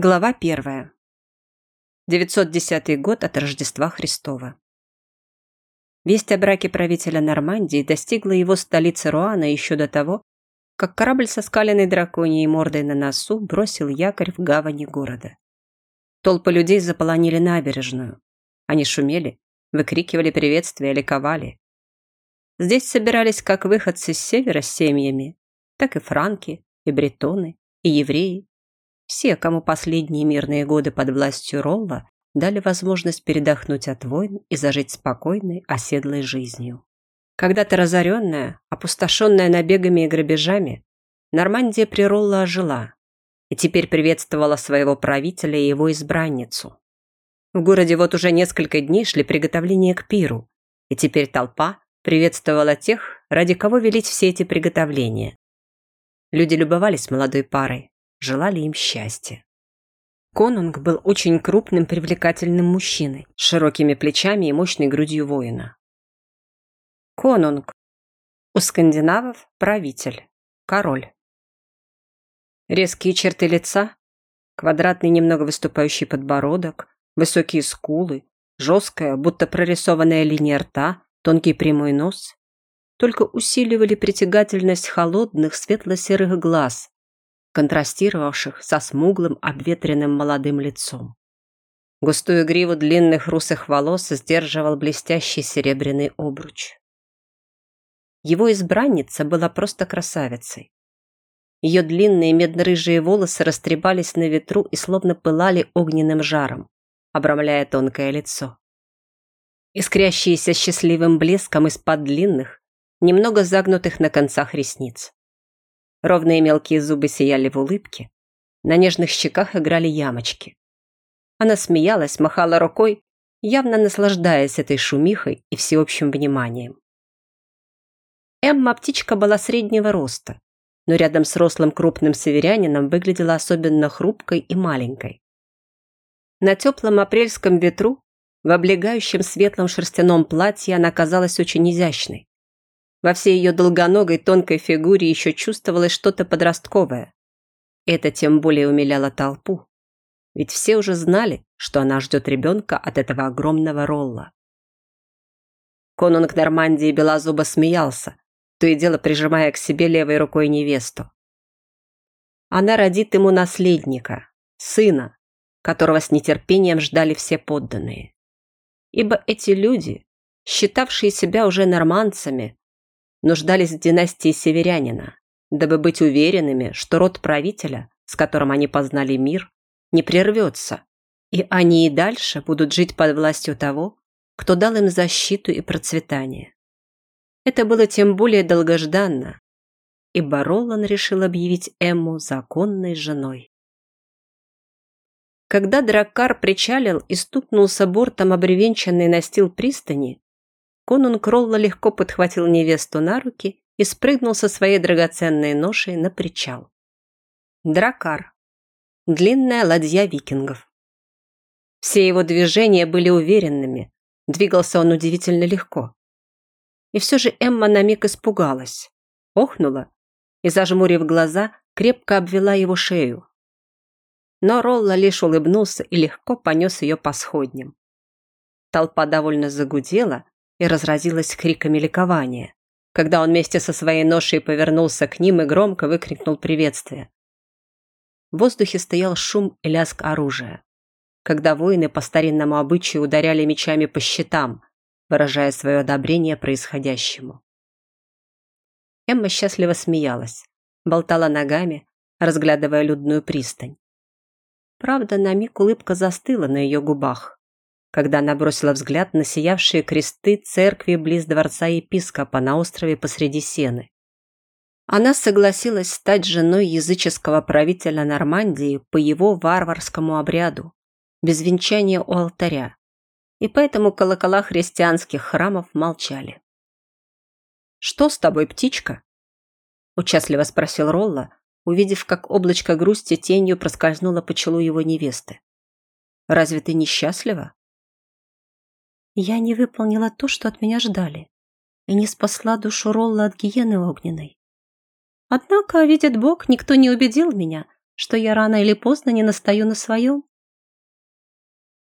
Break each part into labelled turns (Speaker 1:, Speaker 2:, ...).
Speaker 1: Глава первая. 910 год от Рождества Христова. Весть о браке правителя Нормандии достигла его столицы Руана еще до того, как корабль со скаленной драконьей мордой на носу бросил якорь в гавани города. Толпы людей заполонили набережную. Они шумели, выкрикивали приветствия, ликовали. Здесь собирались как выходцы с севера с семьями, так и франки, и бретоны, и евреи, все, кому последние мирные годы под властью Ролла дали возможность передохнуть от войн и зажить спокойной, оседлой жизнью. Когда-то разоренная, опустошенная набегами и грабежами, Нормандия при Ролла ожила и теперь приветствовала своего правителя и его избранницу. В городе вот уже несколько дней шли приготовления к пиру, и теперь толпа приветствовала тех, ради кого велить все эти приготовления. Люди любовались молодой парой, желали им счастья. Конунг был очень крупным, привлекательным мужчиной, с широкими плечами и мощной грудью воина. Конунг. У скандинавов правитель, король. Резкие черты лица, квадратный немного выступающий подбородок, высокие скулы, жесткая, будто прорисованная линия рта, тонкий прямой нос только усиливали притягательность холодных светло-серых глаз, контрастировавших со смуглым обветренным молодым лицом. Густую гриву длинных русых волос сдерживал блестящий серебряный обруч. Его избранница была просто красавицей. Ее длинные медно-рыжие волосы растрепались на ветру и словно пылали огненным жаром, обрамляя тонкое лицо. Искрящиеся счастливым блеском из-под длинных, немного загнутых на концах ресниц. Ровные мелкие зубы сияли в улыбке. На нежных щеках играли ямочки. Она смеялась, махала рукой, явно наслаждаясь этой шумихой и всеобщим вниманием. Эмма птичка была среднего роста, но рядом с рослым крупным северянином выглядела особенно хрупкой и маленькой. На теплом апрельском ветру, в облегающем светлом шерстяном платье она казалась очень изящной. Во всей ее долгоногой тонкой фигуре еще чувствовалось что-то подростковое. Это тем более умиляло толпу. Ведь все уже знали, что она ждет ребенка от этого огромного ролла. Конунг Нормандии Белозуба смеялся, то и дело прижимая к себе левой рукой невесту. Она родит ему наследника, сына, которого с нетерпением ждали все подданные. Ибо эти люди, считавшие себя уже нормандцами, нуждались в династии северянина, дабы быть уверенными, что род правителя, с которым они познали мир, не прервется, и они и дальше будут жить под властью того, кто дал им защиту и процветание. Это было тем более долгожданно, ибо Ролан решил объявить Эмму законной женой. Когда драккар причалил и стукнулся бортом обревенчанный настил пристани, Конунг Ролла легко подхватил невесту на руки и спрыгнул со своей драгоценной ношей на причал. Дракар. Длинная ладья викингов. Все его движения были уверенными, двигался он удивительно легко. И все же Эмма на миг испугалась, охнула и, зажмурив глаза, крепко обвела его шею. Но Ролла лишь улыбнулся и легко понес ее по сходням. Толпа довольно загудела, и разразилась криками ликования, когда он вместе со своей ношей повернулся к ним и громко выкрикнул приветствие. В воздухе стоял шум и лязг оружия, когда воины по старинному обычаю ударяли мечами по щитам, выражая свое одобрение происходящему. Эмма счастливо смеялась, болтала ногами, разглядывая людную пристань. Правда, на миг улыбка застыла на ее губах, когда она бросила взгляд на сиявшие кресты церкви близ дворца епископа на острове посреди Сены. Она согласилась стать женой языческого правителя Нормандии по его варварскому обряду, без венчания у алтаря, и поэтому колокола христианских храмов молчали. «Что с тобой, птичка?» – участливо спросил Ролла, увидев, как облачко грусти тенью проскользнуло по челу его невесты. «Разве ты несчастлива?» Я не выполнила то, что от меня ждали, и не спасла душу Ролла от гиены огненной. Однако, видит Бог, никто не убедил меня, что я рано или поздно не настаю на своем?»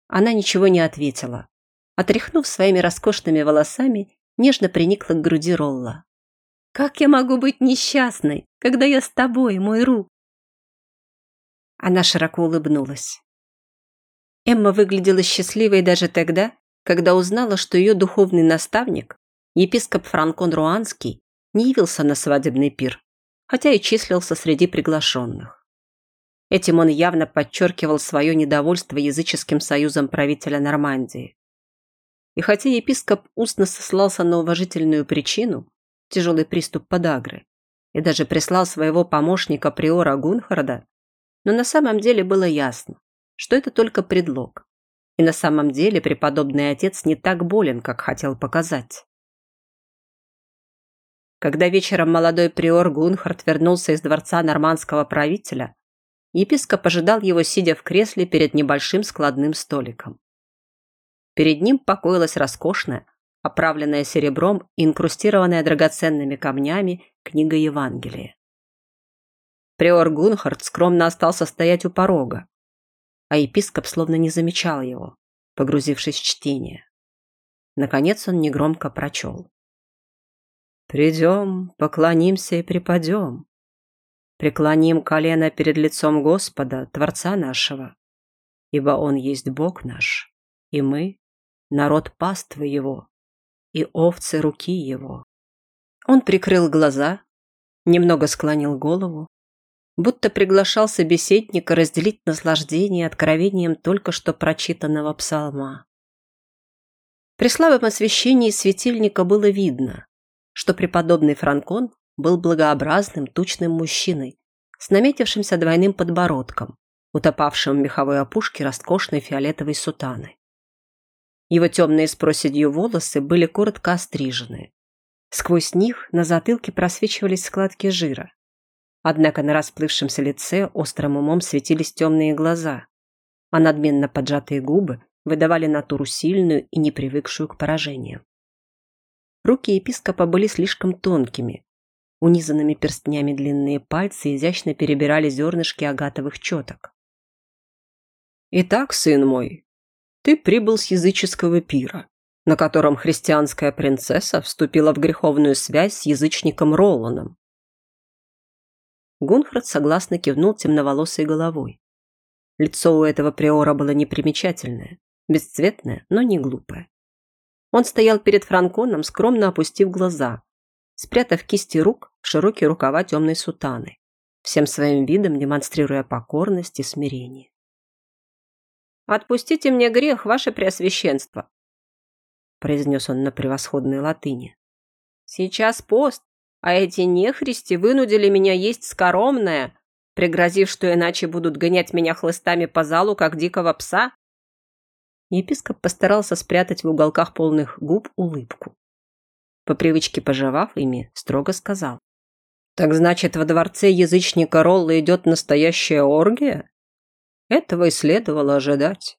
Speaker 1: Она ничего не ответила. Отряхнув своими роскошными волосами, нежно приникла к груди Ролла. «Как я могу быть несчастной, когда я с тобой, мой Ру?» Она широко улыбнулась. Эмма выглядела счастливой даже тогда, когда узнала, что ее духовный наставник, епископ Франкон Руанский, не явился на свадебный пир, хотя и числился среди приглашенных. Этим он явно подчеркивал свое недовольство языческим союзом правителя Нормандии. И хотя епископ устно сослался на уважительную причину, тяжелый приступ подагры, и даже прислал своего помощника приора Гунхарда, но на самом деле было ясно, что это только предлог. И на самом деле преподобный отец не так болен, как хотел показать. Когда вечером молодой приор Гунхард вернулся из дворца нормандского правителя, епископ ожидал его, сидя в кресле перед небольшим складным столиком. Перед ним покоилась роскошная, оправленная серебром и инкрустированная драгоценными камнями книга Евангелия. Приор Гунхард скромно остался стоять у порога, а епископ словно не замечал его, погрузившись в чтение. Наконец он негромко прочел. «Придем, поклонимся и припадем. Преклоним колено перед лицом Господа, Творца нашего, ибо Он есть Бог наш, и мы — народ паствы Его, и овцы руки Его». Он прикрыл глаза, немного склонил голову, будто приглашал собеседника разделить наслаждение откровением только что прочитанного псалма. При слабом освещении светильника было видно, что преподобный Франкон был благообразным тучным мужчиной с наметившимся двойным подбородком, утопавшим в меховой опушке роскошной фиолетовой сутаны. Его темные с проседью волосы были коротко острижены. Сквозь них на затылке просвечивались складки жира. Однако на расплывшемся лице острым умом светились темные глаза, а надменно поджатые губы выдавали натуру сильную и не привыкшую к поражениям. Руки епископа были слишком тонкими. Унизанными перстнями длинные пальцы изящно перебирали зернышки агатовых четок. «Итак, сын мой, ты прибыл с языческого пира, на котором христианская принцесса вступила в греховную связь с язычником Роланом, Гунхард согласно кивнул темноволосой головой. Лицо у этого приора было непримечательное, бесцветное, но не глупое. Он стоял перед Франконом, скромно опустив глаза, спрятав кисти рук в широкие рукава темной сутаны, всем своим видом демонстрируя покорность и смирение. «Отпустите мне грех, ваше преосвященство», произнес он на превосходной латыни. «Сейчас пост, а эти нехристи вынудили меня есть скоромное, пригрозив, что иначе будут гонять меня хлыстами по залу, как дикого пса. Епископ постарался спрятать в уголках полных губ улыбку. По привычке пожевав ими, строго сказал. «Так значит, во дворце язычника Ролла идет настоящая оргия?» Этого и следовало ожидать.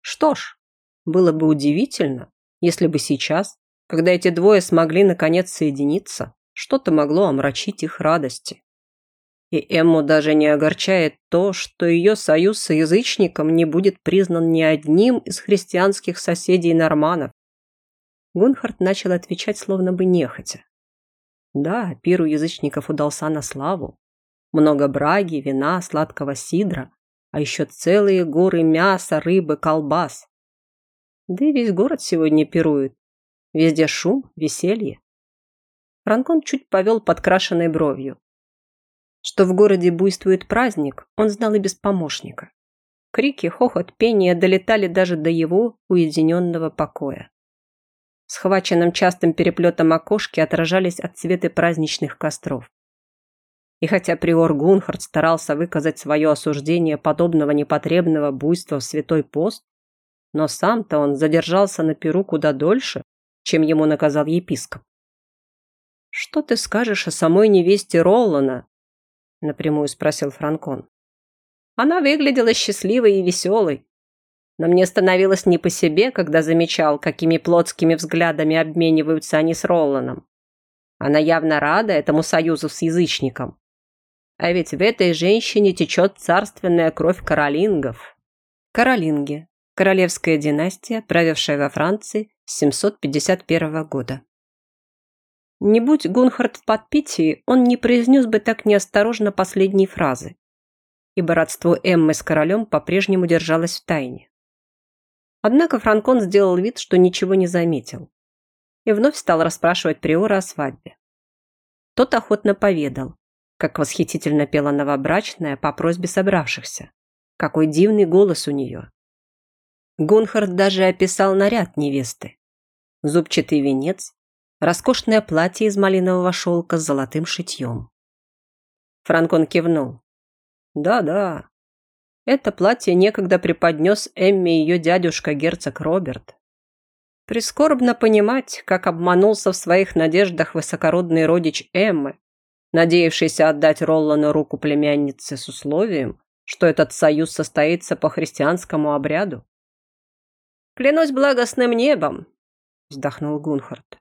Speaker 1: Что ж, было бы удивительно, если бы сейчас, когда эти двое смогли наконец соединиться, что-то могло омрачить их радости. И Эмму даже не огорчает то, что ее союз с язычником не будет признан ни одним из христианских соседей норманов. Гунхард начал отвечать словно бы нехотя. Да, пир у язычников удался на славу. Много браги, вина, сладкого сидра, а еще целые горы мяса, рыбы, колбас. Да и весь город сегодня пирует. Везде шум, веселье. Ранкон чуть повел подкрашенной бровью. Что в городе буйствует праздник, он знал и без помощника. Крики, хохот, пение долетали даже до его уединенного покоя. Схваченным частым переплетом окошки отражались от цвета праздничных костров. И хотя приор Гунхард старался выказать свое осуждение подобного непотребного буйства в святой пост, но сам-то он задержался на перу куда дольше, чем ему наказал епископ. «Что ты скажешь о самой невесте Роллана?» – напрямую спросил Франкон. Она выглядела счастливой и веселой. Но мне становилось не по себе, когда замечал, какими плотскими взглядами обмениваются они с Ролланом. Она явно рада этому союзу с язычником. А ведь в этой женщине течет царственная кровь каролингов. Каролинги – королевская династия, правившая во Франции с 751 года. Не будь Гунхард в подпитии, он не произнес бы так неосторожно последней фразы, ибо родство Эммы с королем по-прежнему держалось в тайне. Однако Франкон сделал вид, что ничего не заметил, и вновь стал расспрашивать Приора о свадьбе. Тот охотно поведал, как восхитительно пела новобрачная по просьбе собравшихся, какой дивный голос у нее. Гунхард даже описал наряд невесты. Зубчатый венец, роскошное платье из малинового шелка с золотым шитьем. Франкон кивнул. «Да-да, это платье некогда преподнес Эмме ее дядюшка герцог Роберт. Прискорбно понимать, как обманулся в своих надеждах высокородный родич Эммы, надеявшийся отдать Роллану руку племяннице с условием, что этот союз состоится по христианскому обряду. «Клянусь благостным небом», — вздохнул Гунхард.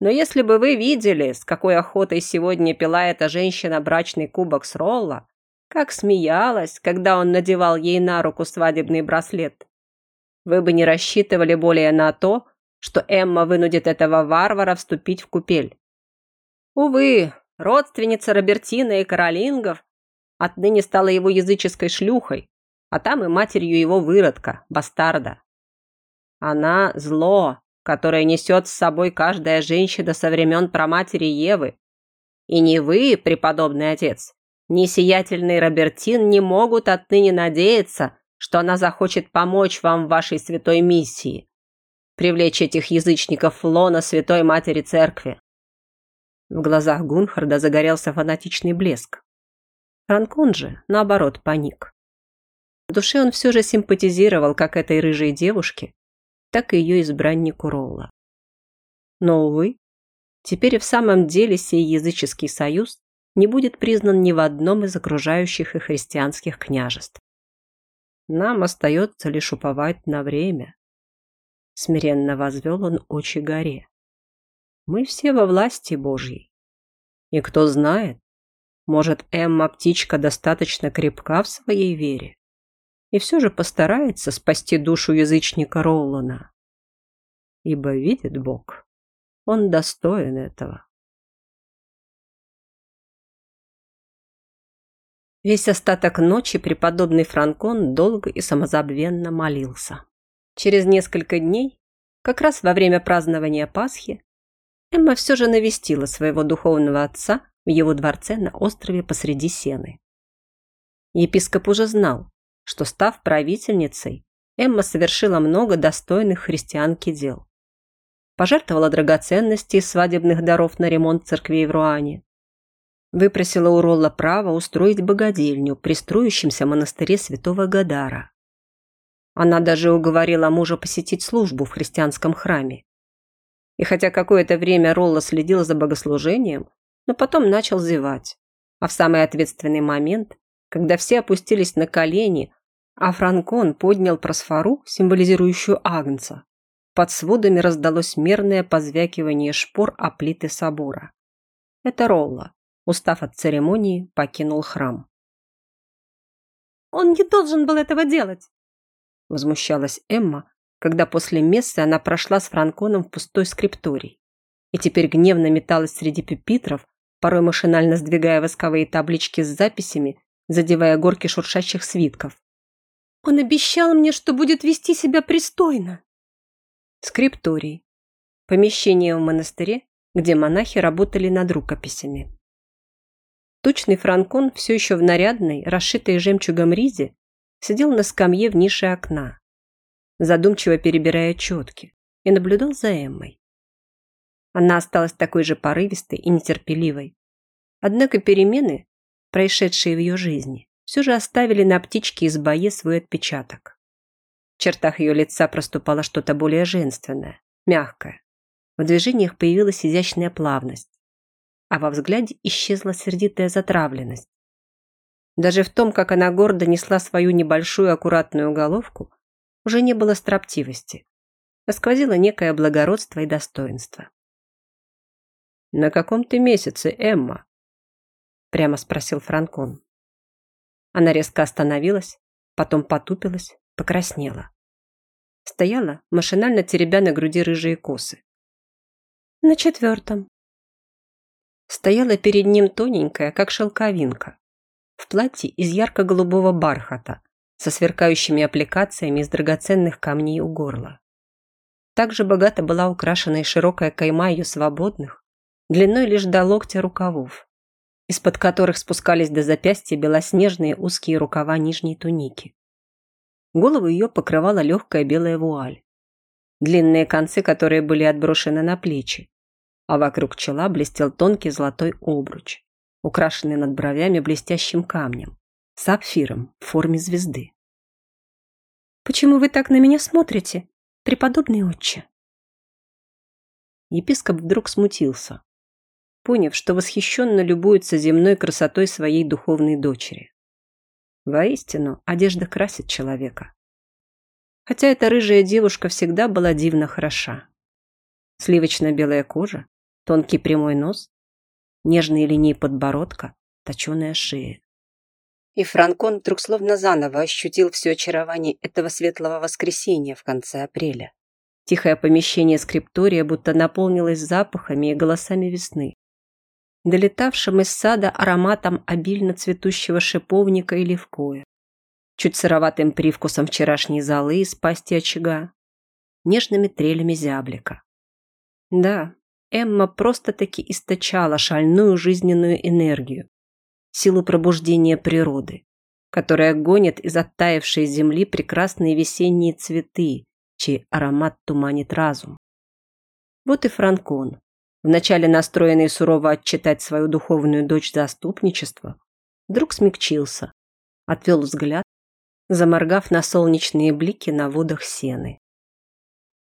Speaker 1: Но если бы вы видели, с какой охотой сегодня пила эта женщина брачный кубок с Ролла, как смеялась, когда он надевал ей на руку свадебный браслет, вы бы не рассчитывали более на то, что Эмма вынудит этого варвара вступить в купель. Увы, родственница Робертина и Каролингов отныне стала его языческой шлюхой, а там и матерью его выродка, бастарда. Она зло, которое несет с собой каждая женщина со времен праматери Евы. И ни вы, преподобный отец, ни сиятельный Робертин не могут отныне надеяться, что она захочет помочь вам в вашей святой миссии, привлечь этих язычников лона Святой Матери Церкви. В глазах Гунхарда загорелся фанатичный блеск. Франкон же, наоборот, паник. В душе он все же симпатизировал как этой рыжей девушке, так и ее избраннику Ролла. Но, увы, теперь и в самом деле сей языческий союз не будет признан ни в одном из окружающих и христианских княжеств. Нам остается лишь уповать на время. Смиренно возвел он очи горе. Мы все во власти Божьей. И кто знает, может, Эмма-птичка достаточно крепка в своей вере, и все же постарается спасти душу язычника Роллана. Ибо видит Бог, он достоин этого. Весь остаток ночи преподобный Франкон долго и самозабвенно молился. Через несколько дней, как раз во время празднования Пасхи, Эмма все же навестила своего духовного отца в его дворце на острове посреди Сены. Епископ уже знал, что, став правительницей, Эмма совершила много достойных христианки дел. Пожертвовала драгоценности из свадебных даров на ремонт церквей в Руане. Выпросила у Ролла право устроить богадельню при строящемся монастыре святого Гадара. Она даже уговорила мужа посетить службу в христианском храме. И хотя какое-то время Ролла следил за богослужением, но потом начал зевать. А в самый ответственный момент, когда все опустились на колени, а Франкон поднял просфору, символизирующую Агнца. Под сводами раздалось мерное позвякивание шпор о плиты собора. Это Ролла, устав от церемонии, покинул храм.
Speaker 2: «Он не должен был этого делать!»
Speaker 1: Возмущалась Эмма, когда после мессы она прошла с Франконом в пустой скрипторий и теперь гневно металась среди пюпитров, порой машинально сдвигая восковые таблички с записями, задевая горки шуршащих свитков.
Speaker 2: Он обещал мне, что будет вести себя пристойно.
Speaker 1: Скрипторий. Помещение в монастыре, где монахи работали над рукописями. Тучный франкон, все еще в нарядной, расшитой жемчугом ризе, сидел на скамье в нише окна, задумчиво перебирая четки, и наблюдал за Эммой. Она осталась такой же порывистой и нетерпеливой. Однако перемены, происшедшие в ее жизни, все же оставили на птичке из бои свой отпечаток. В чертах ее лица проступало что-то более женственное, мягкое. В движениях появилась изящная плавность, а во взгляде исчезла сердитая затравленность. Даже в том, как она гордо несла свою небольшую аккуратную головку, уже не было строптивости, а сквозило некое благородство и достоинство. «На каком ты месяце, Эмма?» прямо спросил Франкон. Она резко остановилась, потом потупилась, покраснела. Стояла, машинально теребя на груди рыжие косы.
Speaker 2: На четвертом.
Speaker 1: Стояла перед ним тоненькая, как шелковинка, в платье из ярко-голубого бархата, со сверкающими аппликациями из драгоценных камней у горла. Также богато была украшена и широкая кайма ее свободных, длиной лишь до локтя рукавов, из-под которых спускались до запястья белоснежные узкие рукава нижней туники. Голову ее покрывала легкая белая вуаль, длинные концы, которые были отброшены на плечи, а вокруг чела блестел тонкий золотой обруч, украшенный над бровями блестящим камнем, сапфиром в форме звезды.
Speaker 2: «Почему вы так на меня смотрите, преподобный отче?»
Speaker 1: Епископ вдруг смутился, поняв, что восхищенно любуется земной красотой своей духовной дочери. Воистину, одежда красит человека. Хотя эта рыжая девушка всегда была дивно хороша. Сливочно-белая кожа, тонкий прямой нос, нежные линии подбородка, точеная шея. И Франкон вдруг словно заново ощутил все очарование этого светлого воскресенья в конце апреля. Тихое помещение скриптория будто наполнилось запахами и голосами весны, долетавшим из сада ароматом обильно цветущего шиповника и левкоя, чуть сыроватым привкусом вчерашней золы из пасти очага, нежными трелями зяблика. Да, Эмма просто-таки источала шальную жизненную энергию, силу пробуждения природы, которая гонит из оттаившей земли прекрасные весенние цветы, чей аромат туманит разум. Вот и Франкон, вначале настроенный сурово отчитать свою духовную дочь за отступничество, вдруг смягчился, отвел взгляд, заморгав на солнечные блики на водах сены.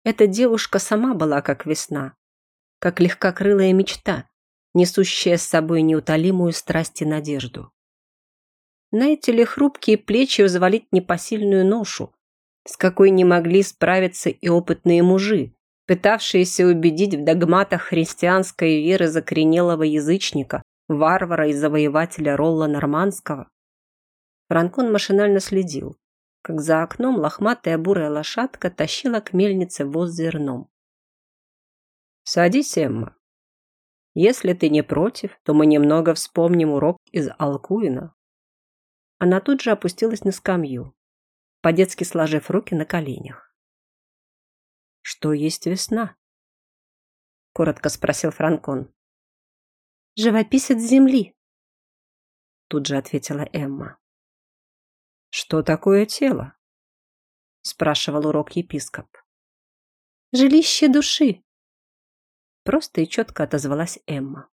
Speaker 1: Эта девушка сама была как весна, как легкокрылая мечта, несущая с собой неутолимую страсть и надежду. На эти ли хрупкие плечи взвалить непосильную ношу, с какой не могли справиться и опытные мужи, пытавшиеся убедить в догматах христианской веры закоренелого язычника, варвара и завоевателя Ролла Нормандского. Франкон машинально следил, как за окном лохматая бурая лошадка тащила к мельнице воз зерном. «Садись, Эмма. Если ты не против, то мы немного вспомним урок из Алкуина». Она тут же опустилась на скамью, по-детски сложив руки на коленях. «Что есть весна?» — коротко спросил Франкон.
Speaker 2: «Живописец земли», —
Speaker 1: тут же ответила Эмма. «Что такое тело?» — спрашивал урок епископ.
Speaker 2: «Жилище души»,
Speaker 1: Просто и четко отозвалась Эмма.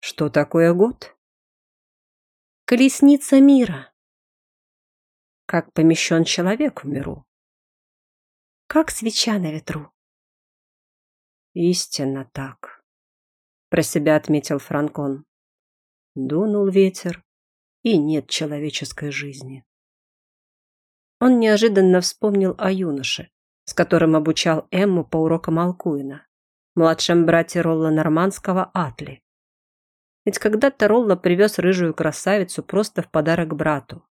Speaker 1: Что такое год?
Speaker 2: Колесница мира.
Speaker 1: Как помещен человек в миру?
Speaker 2: Как свеча на ветру.
Speaker 1: Истинно так. Про себя отметил Франкон. Дунул ветер, и нет человеческой жизни. Он неожиданно вспомнил о юноше, с которым обучал Эмму по урокам Алкуина младшем брате Ролла Нормандского Атли. Ведь когда-то Ролла привез рыжую красавицу просто в подарок брату.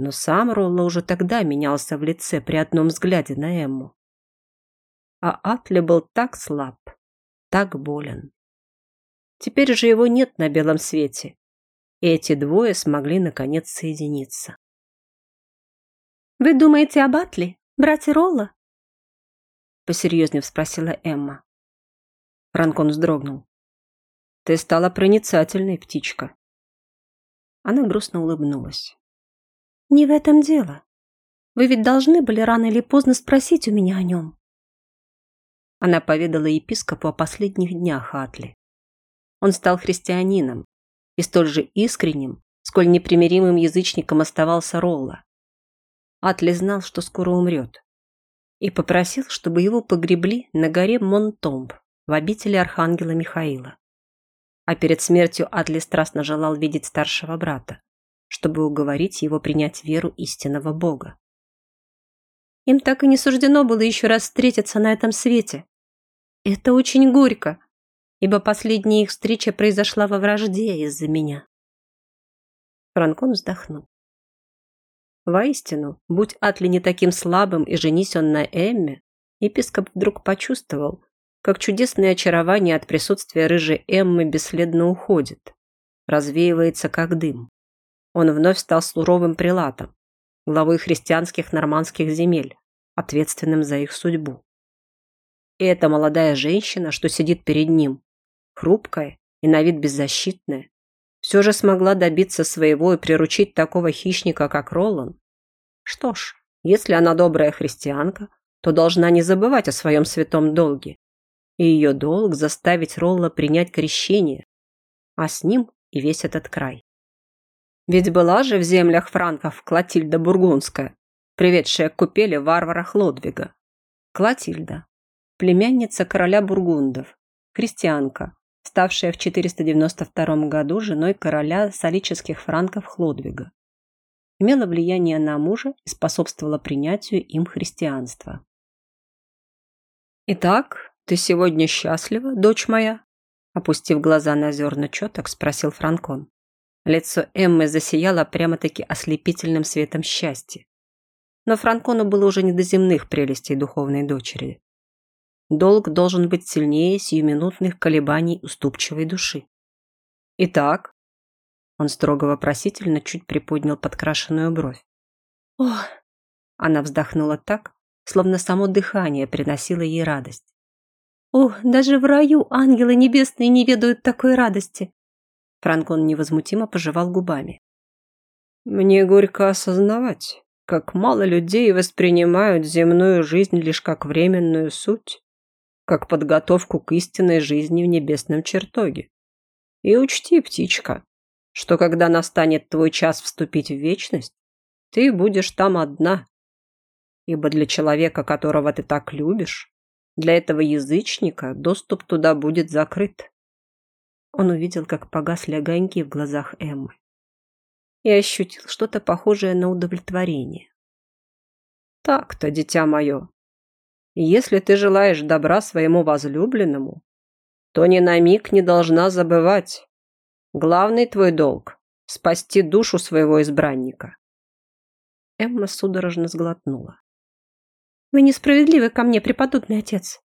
Speaker 1: Но сам Ролла уже тогда менялся в лице при одном взгляде на Эмму. А Атли был так слаб, так болен. Теперь же его нет на белом свете, и эти двое смогли наконец соединиться.
Speaker 2: «Вы думаете об Атли, брате Ролла?»
Speaker 1: Посерьезнее спросила Эмма. Ранкон вздрогнул. «Ты стала проницательной, птичка». Она грустно улыбнулась.
Speaker 2: «Не в этом дело. Вы ведь должны были рано или поздно спросить у меня о нем».
Speaker 1: Она поведала епископу о последних днях Атли. Он стал христианином и столь же искренним, сколь непримиримым язычником оставался Ролла. Атли знал, что скоро умрет, и попросил, чтобы его погребли на горе Монтомб в обители архангела Михаила. А перед смертью Атли страстно желал видеть старшего брата, чтобы уговорить его принять веру истинного Бога.
Speaker 2: Им так и не суждено было еще раз встретиться на этом свете. Это очень горько. ибо последняя их встреча произошла во вражде из-за меня.
Speaker 1: Франкон вздохнул. Воистину, будь Атли не таким слабым и женись он на Эмме, епископ вдруг почувствовал, как чудесное очарование от присутствия рыжей Эммы бесследно уходит, развеивается как дым. Он вновь стал суровым прилатом, главой христианских нормандских земель, ответственным за их судьбу. И эта молодая женщина, что сидит перед ним, хрупкая и на вид беззащитная, все же смогла добиться своего и приручить такого хищника, как Ролан. Что ж, если она добрая христианка, то должна не забывать о своем святом долге. И ее долг заставить Ролла принять крещение, а с ним и весь этот край. Ведь была же в землях франков Клотильда Бургундская, приведшая к купели варвара Хлодвига. Клотильда, племянница короля Бургундов, христианка, ставшая в 492 году женой короля солических франков Хлодвига. Имела влияние на мужа и способствовала принятию им христианства. «Итак, ты сегодня счастлива, дочь моя?» Опустив глаза на зерна четок, спросил Франкон. Лицо Эммы засияло прямо-таки ослепительным светом счастья. Но Франкону было уже не до земных прелестей духовной дочери. Долг должен быть сильнее сиюминутных колебаний уступчивой души. Итак, он строго вопросительно чуть приподнял подкрашенную бровь.
Speaker 2: Ох!
Speaker 1: Она вздохнула так, словно само дыхание приносило ей радость.
Speaker 2: Ох, даже в раю ангелы небесные не ведают такой радости.
Speaker 1: Франкон невозмутимо пожевал губами. «Мне горько осознавать, как мало людей воспринимают земную жизнь лишь как временную суть, как подготовку к истинной жизни в небесном чертоге. И учти, птичка, что когда настанет твой час вступить в вечность, ты будешь там одна. Ибо для человека, которого ты так любишь, для этого язычника доступ туда будет закрыт. Он увидел, как погасли огоньки в глазах Эммы. И ощутил что-то похожее на удовлетворение. Так-то, дитя мое, если ты желаешь добра своему возлюбленному, то ни на миг не должна забывать. Главный твой долг – спасти душу своего избранника. Эмма судорожно сглотнула.
Speaker 2: «Вы несправедливы ко мне, преподобный отец.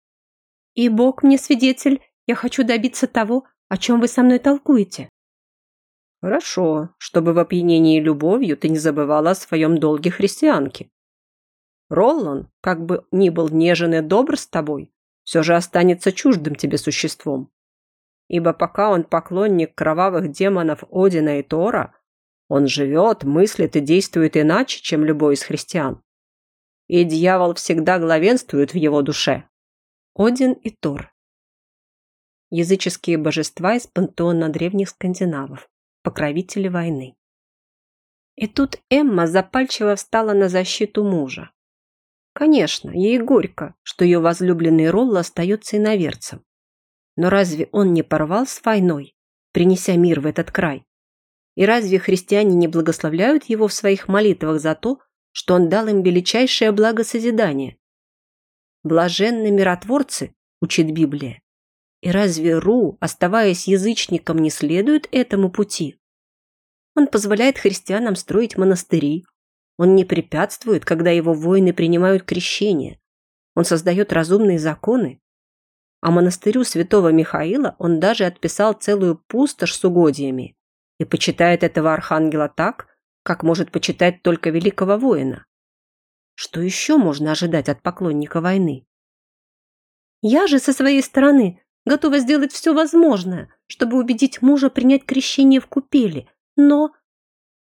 Speaker 2: И Бог мне свидетель, я хочу добиться того, о чем вы со мной толкуете?»
Speaker 1: «Хорошо, чтобы в опьянении любовью ты не забывала о своем долге христианки. Роллан, как бы ни был нежен и добр с тобой, все же останется чуждым тебе существом. Ибо пока он поклонник кровавых демонов Одина и Тора, он живет, мыслит и действует иначе, чем любой из христиан. И дьявол всегда главенствует в его душе. Один и Тор языческие божества из пантеона древних скандинавов, покровители войны. И тут Эмма запальчиво встала на защиту мужа. Конечно, ей горько, что ее возлюбленный Ролла остается иноверцем. Но разве он не порвал с войной, принеся мир в этот край? И разве христиане не благословляют его в своих молитвах за то, что он дал им величайшее благосозидание? Блаженны миротворцы, учит Библия, и разве Ру, оставаясь язычником, не следует этому пути? Он позволяет христианам строить монастыри. Он не препятствует, когда его воины принимают крещение. Он создает разумные законы. А монастырю святого Михаила он даже отписал целую пустошь с угодьями и почитает этого архангела так, как может почитать только великого воина. Что еще можно ожидать от поклонника войны?
Speaker 2: Я же со своей стороны готова сделать все возможное, чтобы убедить мужа принять крещение в купели, но...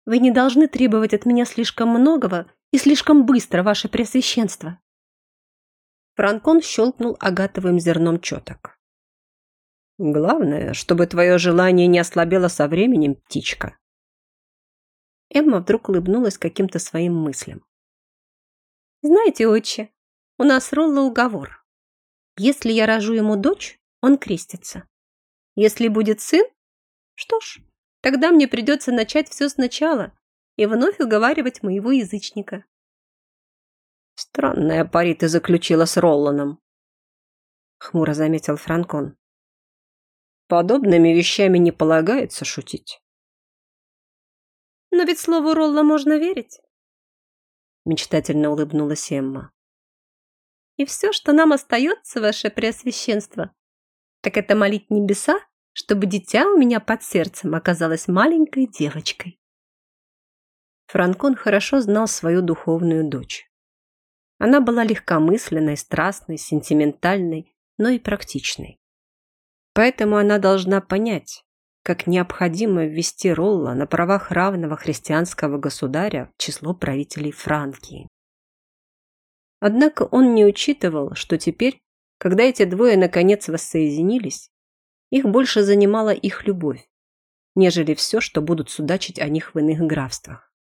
Speaker 2: Вы не должны требовать от меня слишком многого и слишком быстро, ваше пресвященство.
Speaker 1: Франкон щелкнул агатовым зерном четок. Главное, чтобы твое желание не ослабело со временем, птичка. Эмма вдруг улыбнулась каким-то своим мыслям.
Speaker 2: Знаете, отче, у нас Ролла уговор. Если я рожу ему дочь, он крестится. Если будет сын, что ж, тогда мне придется начать все сначала и вновь уговаривать моего язычника.
Speaker 1: Странная пари ты заключила с Ролланом, хмуро заметил Франкон. Подобными вещами не полагается шутить.
Speaker 2: Но ведь слову Ролла можно верить.
Speaker 1: Мечтательно улыбнулась Эмма.
Speaker 2: И все, что нам остается, ваше преосвященство, так это молить небеса, чтобы дитя у меня под сердцем оказалось маленькой девочкой.
Speaker 1: Франкон хорошо знал свою духовную дочь. Она была легкомысленной, страстной, сентиментальной, но и практичной. Поэтому она должна понять, как необходимо ввести Ролла на правах равного христианского государя в число правителей Франкии. Однако он не учитывал, что теперь, когда эти двое наконец воссоединились, их больше занимала их любовь, нежели все, что будут судачить о них в иных графствах.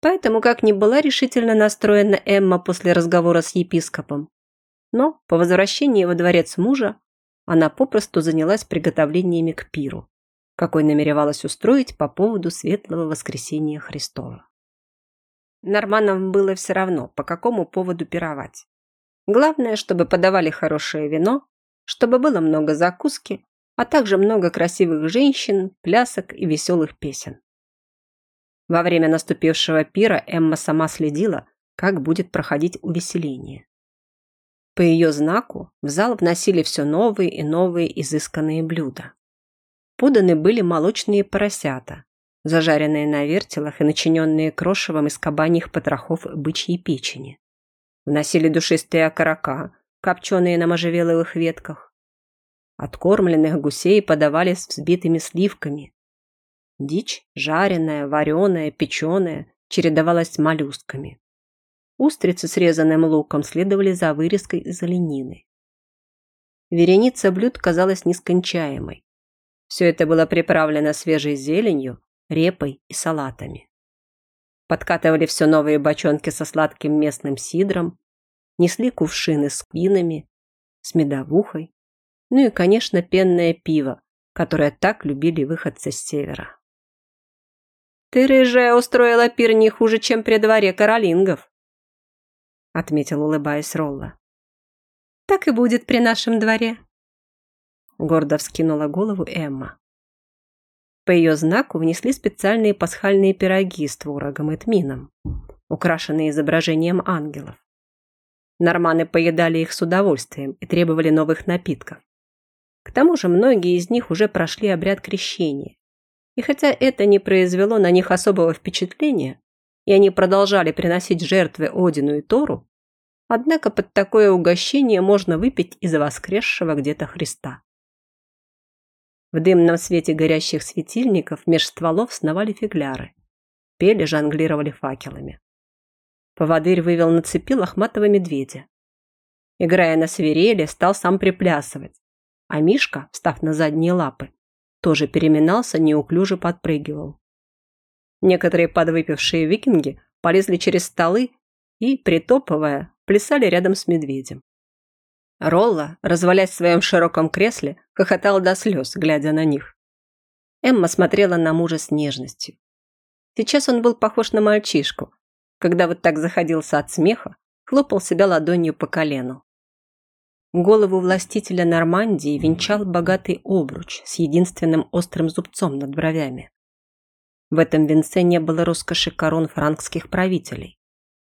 Speaker 1: Поэтому, как ни была решительно настроена Эмма после разговора с епископом, но по возвращении во дворец мужа она попросту занялась приготовлениями к пиру, какой намеревалась устроить по поводу Светлого Воскресения Христова. Норманам было все равно, по какому поводу пировать. Главное, чтобы подавали хорошее вино, чтобы было много закуски, а также много красивых женщин, плясок и веселых песен. Во время наступившего пира Эмма сама следила, как будет проходить увеселение. По ее знаку в зал вносили все новые и новые изысканные блюда. Поданы были молочные поросята, зажаренные на вертелах и начиненные крошевом из кабаньих потрохов бычьей печени. Вносили душистые окорока, копченые на можжевеловых ветках. Откормленных гусей подавали с взбитыми сливками, Дичь, жареная, вареная, печеная, чередовалась с моллюсками. Устрицы с резаным луком следовали за вырезкой из оленины. Вереница блюд казалась нескончаемой. Все это было приправлено свежей зеленью, репой и салатами. Подкатывали все новые бочонки со сладким местным сидром, несли кувшины с пинами, с медовухой, ну и, конечно, пенное пиво, которое так любили выходцы с севера. «Ты, рыжая, устроила пир не хуже, чем при дворе каролингов», отметил, улыбаясь Ролла.
Speaker 2: «Так и будет при нашем дворе»,
Speaker 1: гордо вскинула голову Эмма. По ее знаку внесли специальные пасхальные пироги с творогом и тмином, украшенные изображением ангелов. Норманы поедали их с удовольствием и требовали новых напитков. К тому же многие из них уже прошли обряд крещения и хотя это не произвело на них особого впечатления, и они продолжали приносить жертвы Одину и Тору, однако под такое угощение можно выпить из-за воскресшего где-то Христа. В дымном свете горящих светильников меж стволов сновали фигляры. Пели, жонглировали факелами. Поводырь вывел на цепи лохматого медведя. Играя на свирели, стал сам приплясывать, а Мишка, встав на задние лапы, тоже переминался, неуклюже подпрыгивал. Некоторые подвыпившие викинги полезли через столы и, притопывая, плясали рядом с медведем. Ролла, развалясь в своем широком кресле, хохотал до слез, глядя на них. Эмма смотрела на мужа с нежностью. Сейчас он был похож на мальчишку, когда вот так заходился от смеха, хлопал себя ладонью по колену. Голову властителя Нормандии венчал богатый обруч с единственным острым зубцом над бровями. В этом венце не было роскоши корон франкских правителей,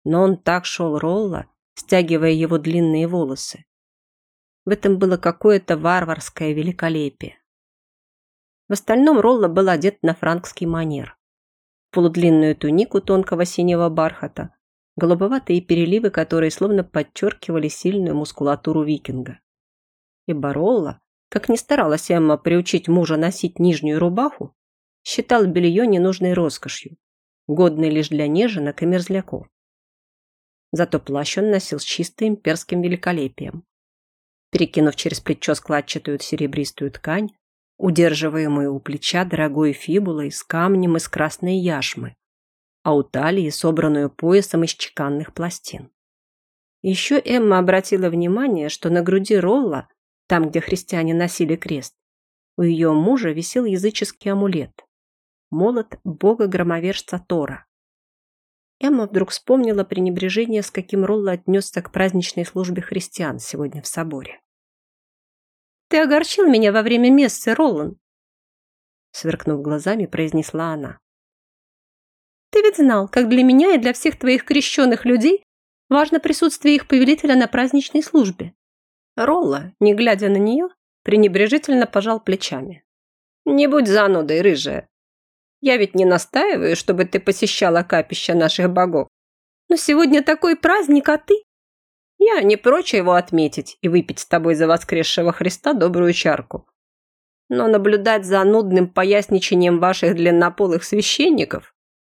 Speaker 1: но он так шел Ролла, стягивая его длинные волосы. В этом было какое-то варварское великолепие. В остальном Ролла был одет на франкский манер. Полудлинную тунику тонкого синего бархата, голубоватые переливы, которые словно подчеркивали сильную мускулатуру викинга. И Баролла, как ни старалась Эмма приучить мужа носить нижнюю рубаху, считал белье ненужной роскошью, годной лишь для неженок и мерзляков. Зато плащ он носил с чистым имперским великолепием. Перекинув через плечо складчатую серебристую ткань, удерживаемую у плеча дорогой фибулой с камнем из красной яшмы, а у талии собранную поясом из чеканных пластин. Еще Эмма обратила внимание, что на груди Ролла, там, где христиане носили крест, у ее мужа висел языческий амулет – молот бога-громовержца Тора. Эмма вдруг вспомнила пренебрежение, с каким Ролла отнесся к праздничной службе христиан сегодня в соборе.
Speaker 2: Ты огорчил меня во время мессы, Ролан. Сверкнув глазами, произнесла она. Ты ведь знал, как для меня и для всех твоих крещенных людей важно присутствие их повелителя на праздничной службе. Ролла, не глядя на нее, пренебрежительно пожал плечами. «Не будь занудой, рыжая. Я ведь не настаиваю, чтобы ты посещала капища наших богов. Но сегодня такой праздник, а ты? Я не прочь его отметить и выпить с тобой за воскресшего Христа добрую чарку. Но наблюдать за нудным поясничанием ваших длиннополых священников?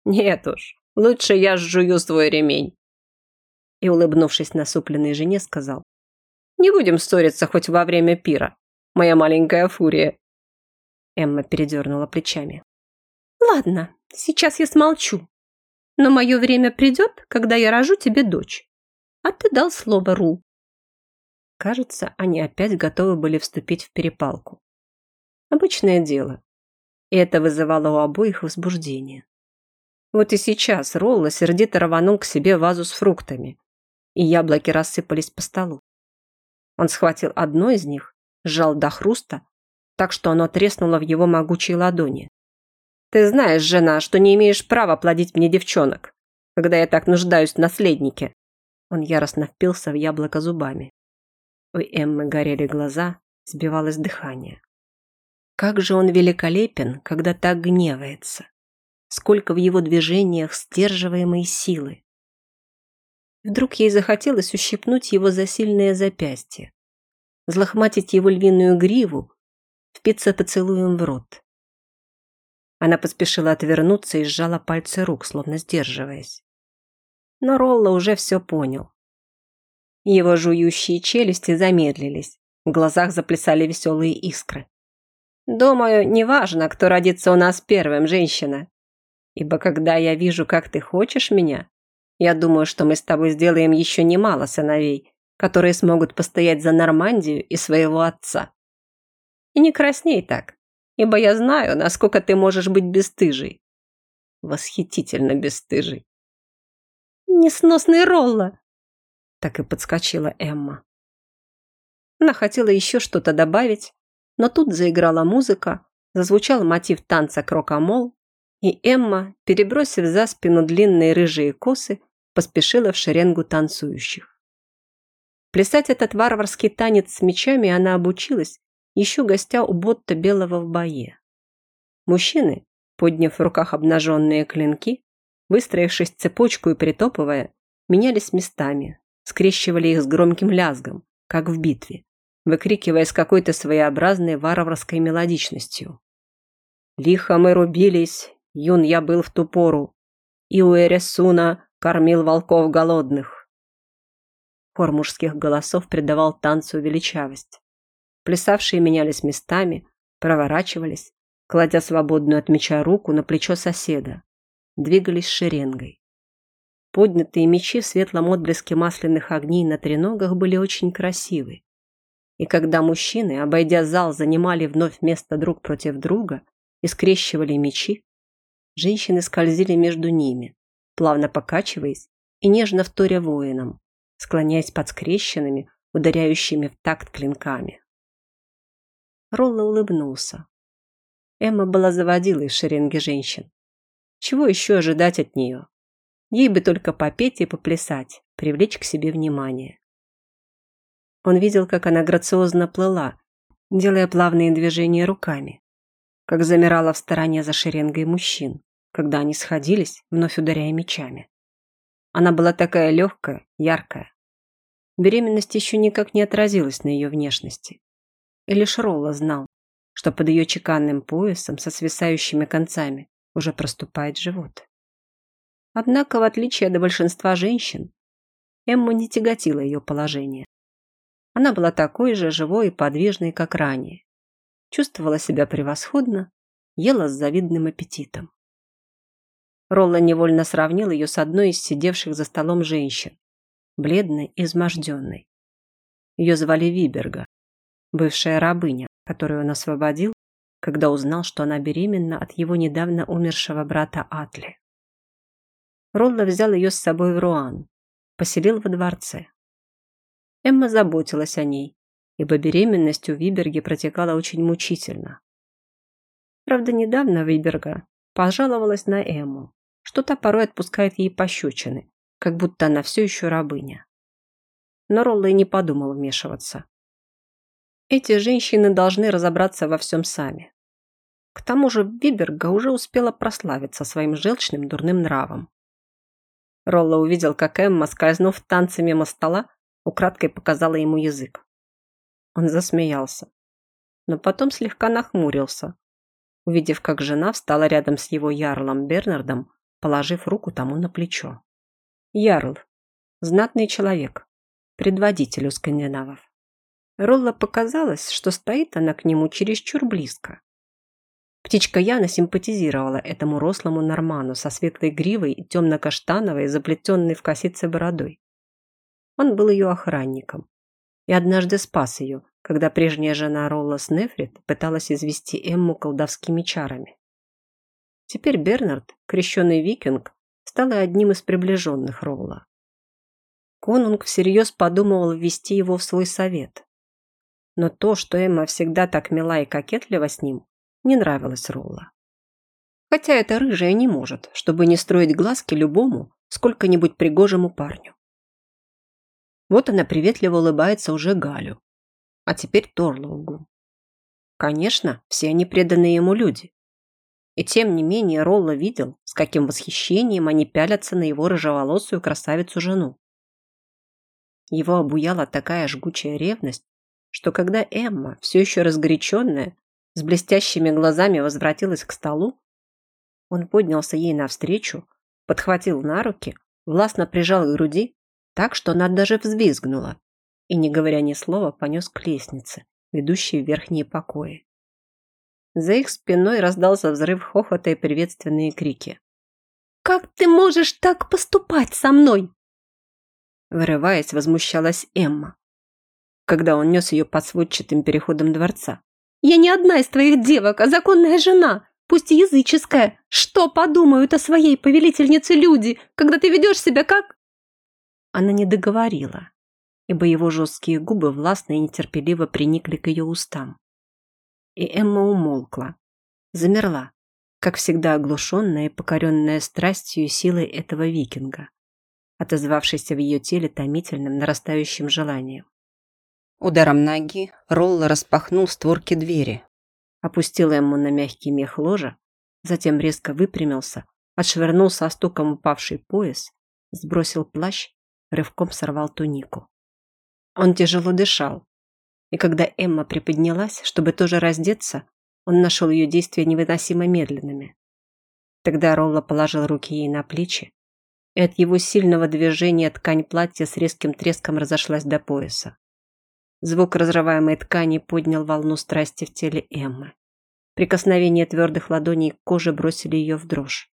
Speaker 2: Нет уж, лучше я сжую свой ремень. И, улыбнувшись насупленной жене, сказал, «Не будем ссориться хоть во время пира, моя маленькая фурия». Эмма передернула плечами. «Ладно, сейчас я смолчу. Но мое время придет, когда я рожу тебе дочь. А ты дал слово, Ру». Кажется, они опять готовы были вступить в перепалку. Обычное дело. И это вызывало у обоих возбуждение. Вот и сейчас Ролла сердито рванул к себе вазу с фруктами, и яблоки рассыпались по столу. Он схватил одно из них, сжал до хруста, так что оно треснуло в его могучей ладони. «Ты знаешь, жена, что не имеешь права плодить мне девчонок, когда я так нуждаюсь в наследнике!» Он яростно впился в яблоко зубами. У Эммы горели глаза, сбивалось дыхание. Как же он великолепен, когда так гневается! Сколько в его движениях стерживаемой силы! Вдруг ей захотелось ущипнуть его за сильное запястье, взлохматить его львиную гриву, впиться поцелуем в рот. Она поспешила отвернуться и сжала пальцы рук, словно сдерживаясь. Но Ролла уже все понял. Его жующие челюсти замедлились, в глазах заплясали веселые искры. «Думаю, неважно, кто родится у нас первым, женщина. Ибо когда я вижу, как ты хочешь меня, я думаю, что мы с тобой сделаем еще немало сыновей, которые смогут постоять за Нормандию и своего отца. И не красней так, ибо я знаю, насколько ты можешь быть бесстыжей. Восхитительно бесстыжей. Несносный Ролла! Так и подскочила Эмма. Она хотела еще что-то добавить, но тут заиграла музыка, зазвучал мотив танца крокомол, и Эмма, перебросив за спину длинные рыжие косы, поспешила в шеренгу танцующих. Плясать этот варварский танец с мечами она обучилась, еще гостя у Ботта Белого в бое. Мужчины, подняв в руках обнаженные клинки, выстроившись цепочку и притопывая, менялись местами, скрещивали их с громким лязгом, как в битве, выкрикивая с какой-то своеобразной варварской мелодичностью. Лихо мы рубились, Юн я был в ту пору, и у Эресуна кормил волков голодных. Хор мужских голосов придавал танцу величавость. Плясавшие менялись местами, проворачивались, кладя свободную от меча руку на плечо соседа, двигались шеренгой. Поднятые мечи в светлом отблеске масляных огней на треногах были очень красивы. И когда мужчины, обойдя зал, занимали вновь место друг против друга и скрещивали мечи, Женщины скользили между ними, плавно покачиваясь и нежно вторя воинам, склоняясь под скрещенными, ударяющими в такт клинками. Ролла улыбнулся. Эмма была заводилой в шеренге женщин. Чего еще ожидать от нее? Ей бы только попеть и поплясать, привлечь к себе внимание. Он видел, как она грациозно плыла, делая плавные движения руками, как замирала в стороне за шеренгой мужчин, когда они сходились, вновь ударяя мечами. Она была такая легкая, яркая. Беременность еще никак не отразилась на ее внешности. И лишь Ролла знал, что под ее чеканным поясом со свисающими концами уже проступает живот. Однако, в отличие от большинства женщин, Эмма не тяготила ее положение. Она была такой же живой и подвижной, как ранее. Чувствовала себя превосходно, ела с завидным аппетитом. Ролла невольно сравнил ее с одной из сидевших за столом женщин, бледной и изможденной. Ее звали Виберга, бывшая рабыня, которую он освободил, когда узнал, что она беременна от его недавно умершего брата Атли. Ролла взял ее с собой в Руан, поселил во дворце. Эмма заботилась о ней,
Speaker 1: ибо беременность у Виберги протекала очень мучительно. Правда, недавно Виберга пожаловалась на Эмму, что та порой отпускает ей пощечины, как будто она все еще рабыня. Но Ролла и не подумал вмешиваться. Эти женщины должны разобраться во всем сами. К тому же Виберга уже успела прославиться своим желчным дурным нравом. Ролла увидел, как Эмма, скользнув танцы мимо стола, украдкой показала ему язык. Он засмеялся, но потом слегка нахмурился, увидев, как жена встала рядом с его ярлом Бернардом, положив руку тому на плечо. Ярл. Знатный человек. Предводитель у скандинавов. Ролла показалось, что стоит она к нему чересчур близко. Птичка Яна симпатизировала этому рослому норману со светлой гривой и темно-каштановой, заплетенной в косице бородой. Он был ее охранником и однажды спас ее, когда прежняя жена Ролла Снефрит пыталась извести Эмму колдовскими чарами. Теперь Бернард, крещенный викинг, стал одним из приближенных Ролла. Конунг всерьез подумывал ввести его в свой совет. Но то, что Эмма всегда так мила и кокетлива с ним, не нравилось Ролла. Хотя эта рыжая не может, чтобы не строить глазки любому, сколько-нибудь пригожему парню. Вот она приветливо улыбается уже Галю, а теперь Торлоугу. Конечно, все они преданные ему люди. И тем не менее Ролла видел, с каким восхищением они пялятся на его рыжеволосую красавицу-жену. Его обуяла такая жгучая ревность, что когда Эмма, все еще разгоряченная, с блестящими глазами возвратилась к столу, он поднялся ей навстречу, подхватил на руки, властно прижал к груди, так что она даже взвизгнула и, не говоря ни слова, понес к лестнице, ведущей в верхние покои. За их спиной раздался взрыв хохота и приветственные крики. «Как ты можешь так поступать со мной?» Вырываясь, возмущалась Эмма, когда он нес ее под сводчатым переходом дворца. Я не одна из твоих девок, а законная жена, пусть и языческая. Что подумают о своей повелительнице люди, когда ты ведешь себя как...» Она не договорила, ибо его жесткие губы властно и нетерпеливо приникли к ее устам. И Эмма умолкла, замерла, как всегда оглушенная и покоренная страстью и силой этого викинга, отозвавшейся в ее теле томительным нарастающим желанием. Ударом ноги Ролла распахнул створки двери, опустил ему на мягкий мех ложа, затем резко выпрямился, отшвырнул со стуком упавший пояс, сбросил плащ, рывком сорвал тунику. Он тяжело дышал, и когда Эмма приподнялась, чтобы тоже раздеться, он нашел ее действия невыносимо медленными. Тогда Ролла положил руки ей на плечи, и от его сильного движения ткань платья с резким треском разошлась до пояса. Звук разрываемой ткани поднял волну страсти в теле Эммы. Прикосновение твердых ладоней к коже бросили ее в дрожь.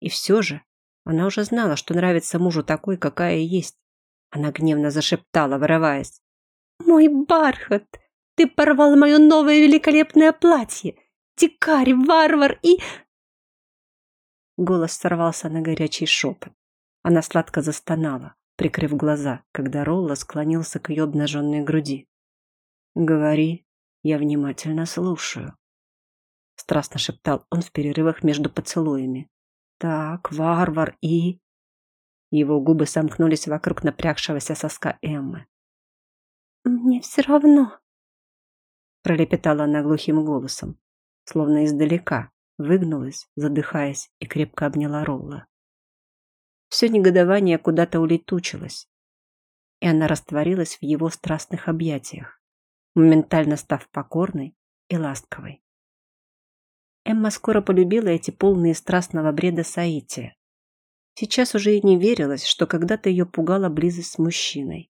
Speaker 1: И все же она уже знала, что нравится мужу такой, какая есть. Она гневно зашептала, вырываясь. «Мой бархат! Ты порвал мое новое великолепное платье! Дикарь, варвар и...» Голос сорвался на горячий шепот. Она сладко застонала прикрыв глаза, когда Ролла склонился к ее обнаженной груди. «Говори, я внимательно слушаю», — страстно шептал он в перерывах между поцелуями. «Так, варвар и...» Его губы сомкнулись вокруг напрягшегося соска Эммы. «Мне все равно», — пролепетала она глухим голосом, словно издалека, выгнулась, задыхаясь, и крепко обняла Ролла. Все негодование куда-то улетучилось, и она растворилась в его страстных объятиях, моментально став покорной и ласковой. Эмма скоро полюбила эти полные страстного бреда Саития. Сейчас уже и не верилось, что когда-то ее пугала близость с мужчиной,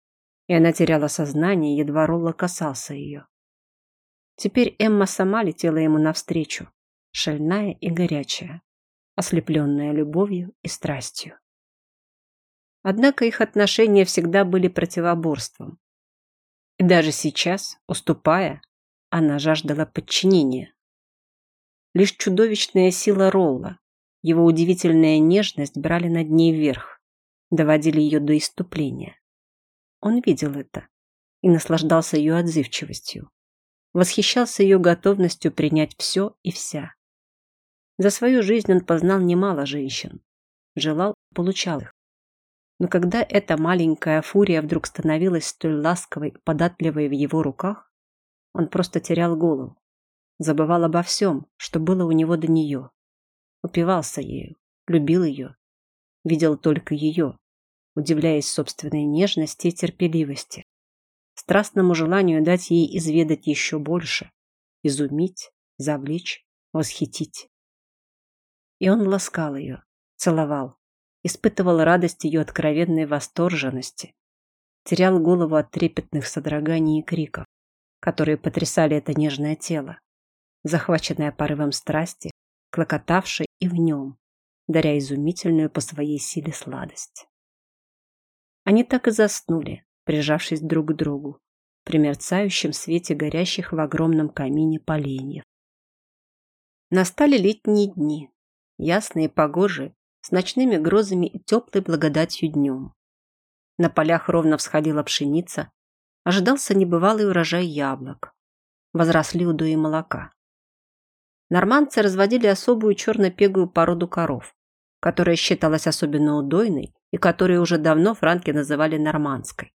Speaker 1: и она теряла сознание, едва Ролла касался ее. Теперь Эмма сама летела ему навстречу, шальная и горячая, ослепленная любовью и страстью. Однако их отношения всегда были противоборством. И даже сейчас, уступая, она жаждала подчинения. Лишь чудовищная сила Ролла, его удивительная нежность брали над ней верх, доводили ее до иступления. Он видел это и наслаждался ее отзывчивостью. Восхищался ее готовностью принять все и вся. За свою жизнь он познал немало женщин. Желал, получал их. Но когда эта маленькая фурия вдруг становилась столь ласковой и податливой в его руках, он просто терял голову. Забывал обо всем, что было у него до нее. Упивался ею, любил ее. Видел только ее, удивляясь собственной нежности и терпеливости, страстному желанию дать ей изведать еще больше, изумить, завлечь, восхитить. И он ласкал ее, целовал, испытывал радость ее откровенной восторженности, терял голову от трепетных содроганий и криков, которые потрясали это нежное тело, захваченное порывом страсти, клокотавшей и в нем, даря изумительную по своей силе сладость. Они так и заснули, прижавшись друг к другу, при мерцающем свете горящих в огромном камине поленьев. Настали летние дни, ясные погожие, с ночными грозами и теплой благодатью днем. На полях ровно всходила пшеница, ожидался небывалый урожай яблок. Возросли удои молока. Нормандцы разводили особую черно-пегую породу коров, которая считалась особенно удойной и которую уже давно франки называли нормандской.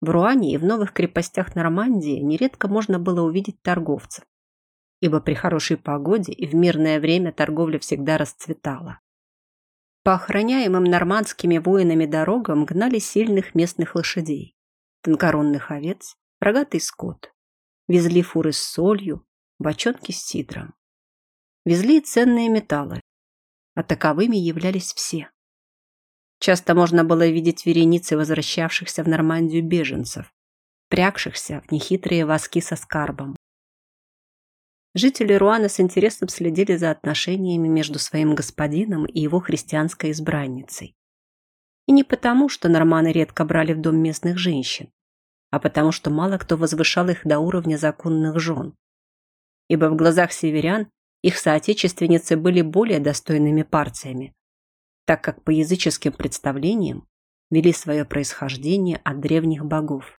Speaker 1: В Руане и в новых крепостях Нормандии нередко можно было увидеть торговцев, ибо при хорошей погоде и в мирное время торговля всегда расцветала. По охраняемым нормандскими воинами дорогам гнали сильных местных лошадей, тонкоронных овец, рогатый скот. Везли фуры с солью, бочонки с сидром. Везли и ценные металлы, а таковыми являлись все. Часто можно было видеть вереницы возвращавшихся в Нормандию беженцев, прягшихся в нехитрые воски со скарбом. Жители Руана с интересом следили за отношениями между своим господином и его христианской избранницей. И не потому, что норманы редко брали в дом местных женщин, а потому что мало кто возвышал их до уровня законных жен. Ибо в глазах северян их соотечественницы были более достойными партиями, так как по языческим представлениям вели свое происхождение от древних богов.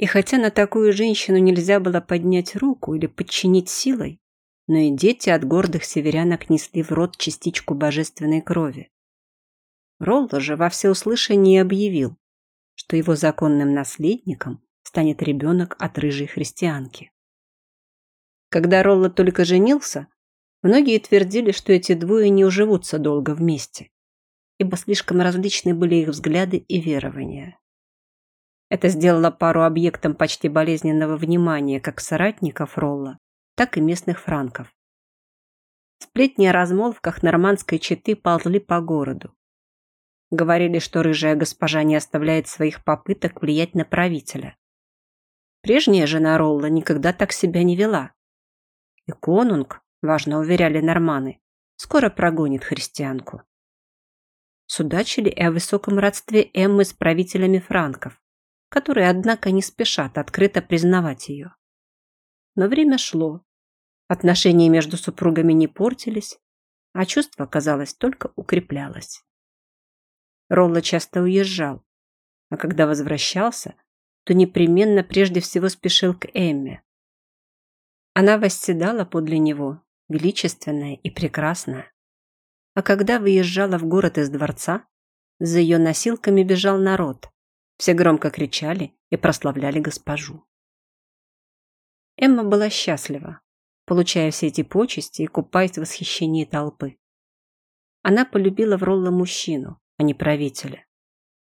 Speaker 1: И хотя на такую женщину нельзя было поднять руку или подчинить силой, но и дети от гордых северянок несли в рот частичку божественной крови. Ролло же во всеуслышание объявил, что его законным наследником станет ребенок от рыжей христианки. Когда Ролло только женился, многие твердили, что эти двое не уживутся долго вместе, ибо слишком различны были их взгляды и верования. Это сделало пару объектом почти болезненного внимания как соратников Ролла, так и местных франков. Сплетни о размолвках нормандской четы ползли по городу. Говорили, что рыжая госпожа не оставляет своих попыток влиять на правителя. Прежняя жена Ролла никогда так себя не вела. И конунг, важно уверяли норманы, скоро прогонит христианку. Судачили и о высоком родстве Эммы с правителями франков которые, однако, не спешат открыто признавать ее. Но время шло, отношения между супругами не портились, а чувство, казалось, только укреплялось. Ролло часто уезжал, а когда возвращался, то непременно прежде всего спешил к Эмме. Она восседала подле него, величественная и прекрасная. А когда выезжала в город из дворца, за ее носилками бежал народ, все громко кричали и прославляли госпожу. Эмма была счастлива, получая все эти почести и купаясь в восхищении толпы. Она полюбила в Ролла мужчину, а не правителя.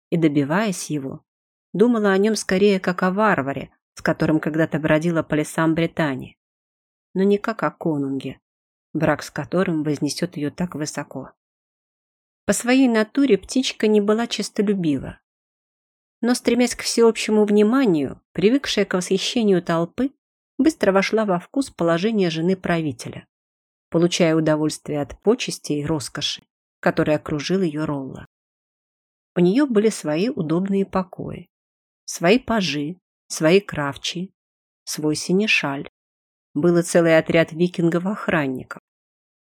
Speaker 1: И, добиваясь его, думала о нем скорее как о варваре, с которым когда-то бродила по лесам Британии, но не как о конунге, брак с которым вознесет ее так высоко. По своей натуре птичка не была честолюбива, но, стремясь к всеобщему вниманию, привыкшая к восхищению толпы, быстро вошла во вкус положения жены правителя, получая удовольствие от почести и роскоши, которой окружил ее Ролла. У нее были свои удобные покои, свои пажи, свои кравчи, свой синешаль. Был целый отряд викингов-охранников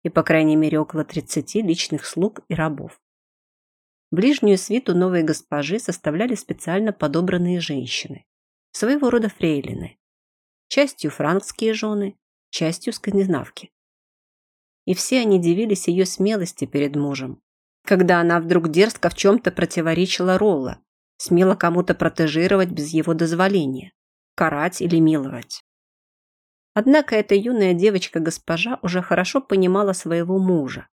Speaker 1: и, по крайней мере, около 30 личных слуг и рабов. Ближнюю свиту новой госпожи составляли специально подобранные женщины, своего рода фрейлины. Частью франкские жены, частью скандинавки. И все они дивились ее смелости перед мужем, когда она вдруг дерзко в чем-то противоречила Ролла, смело кому-то протежировать без его дозволения, карать или миловать. Однако эта юная девочка-госпожа уже хорошо понимала своего мужа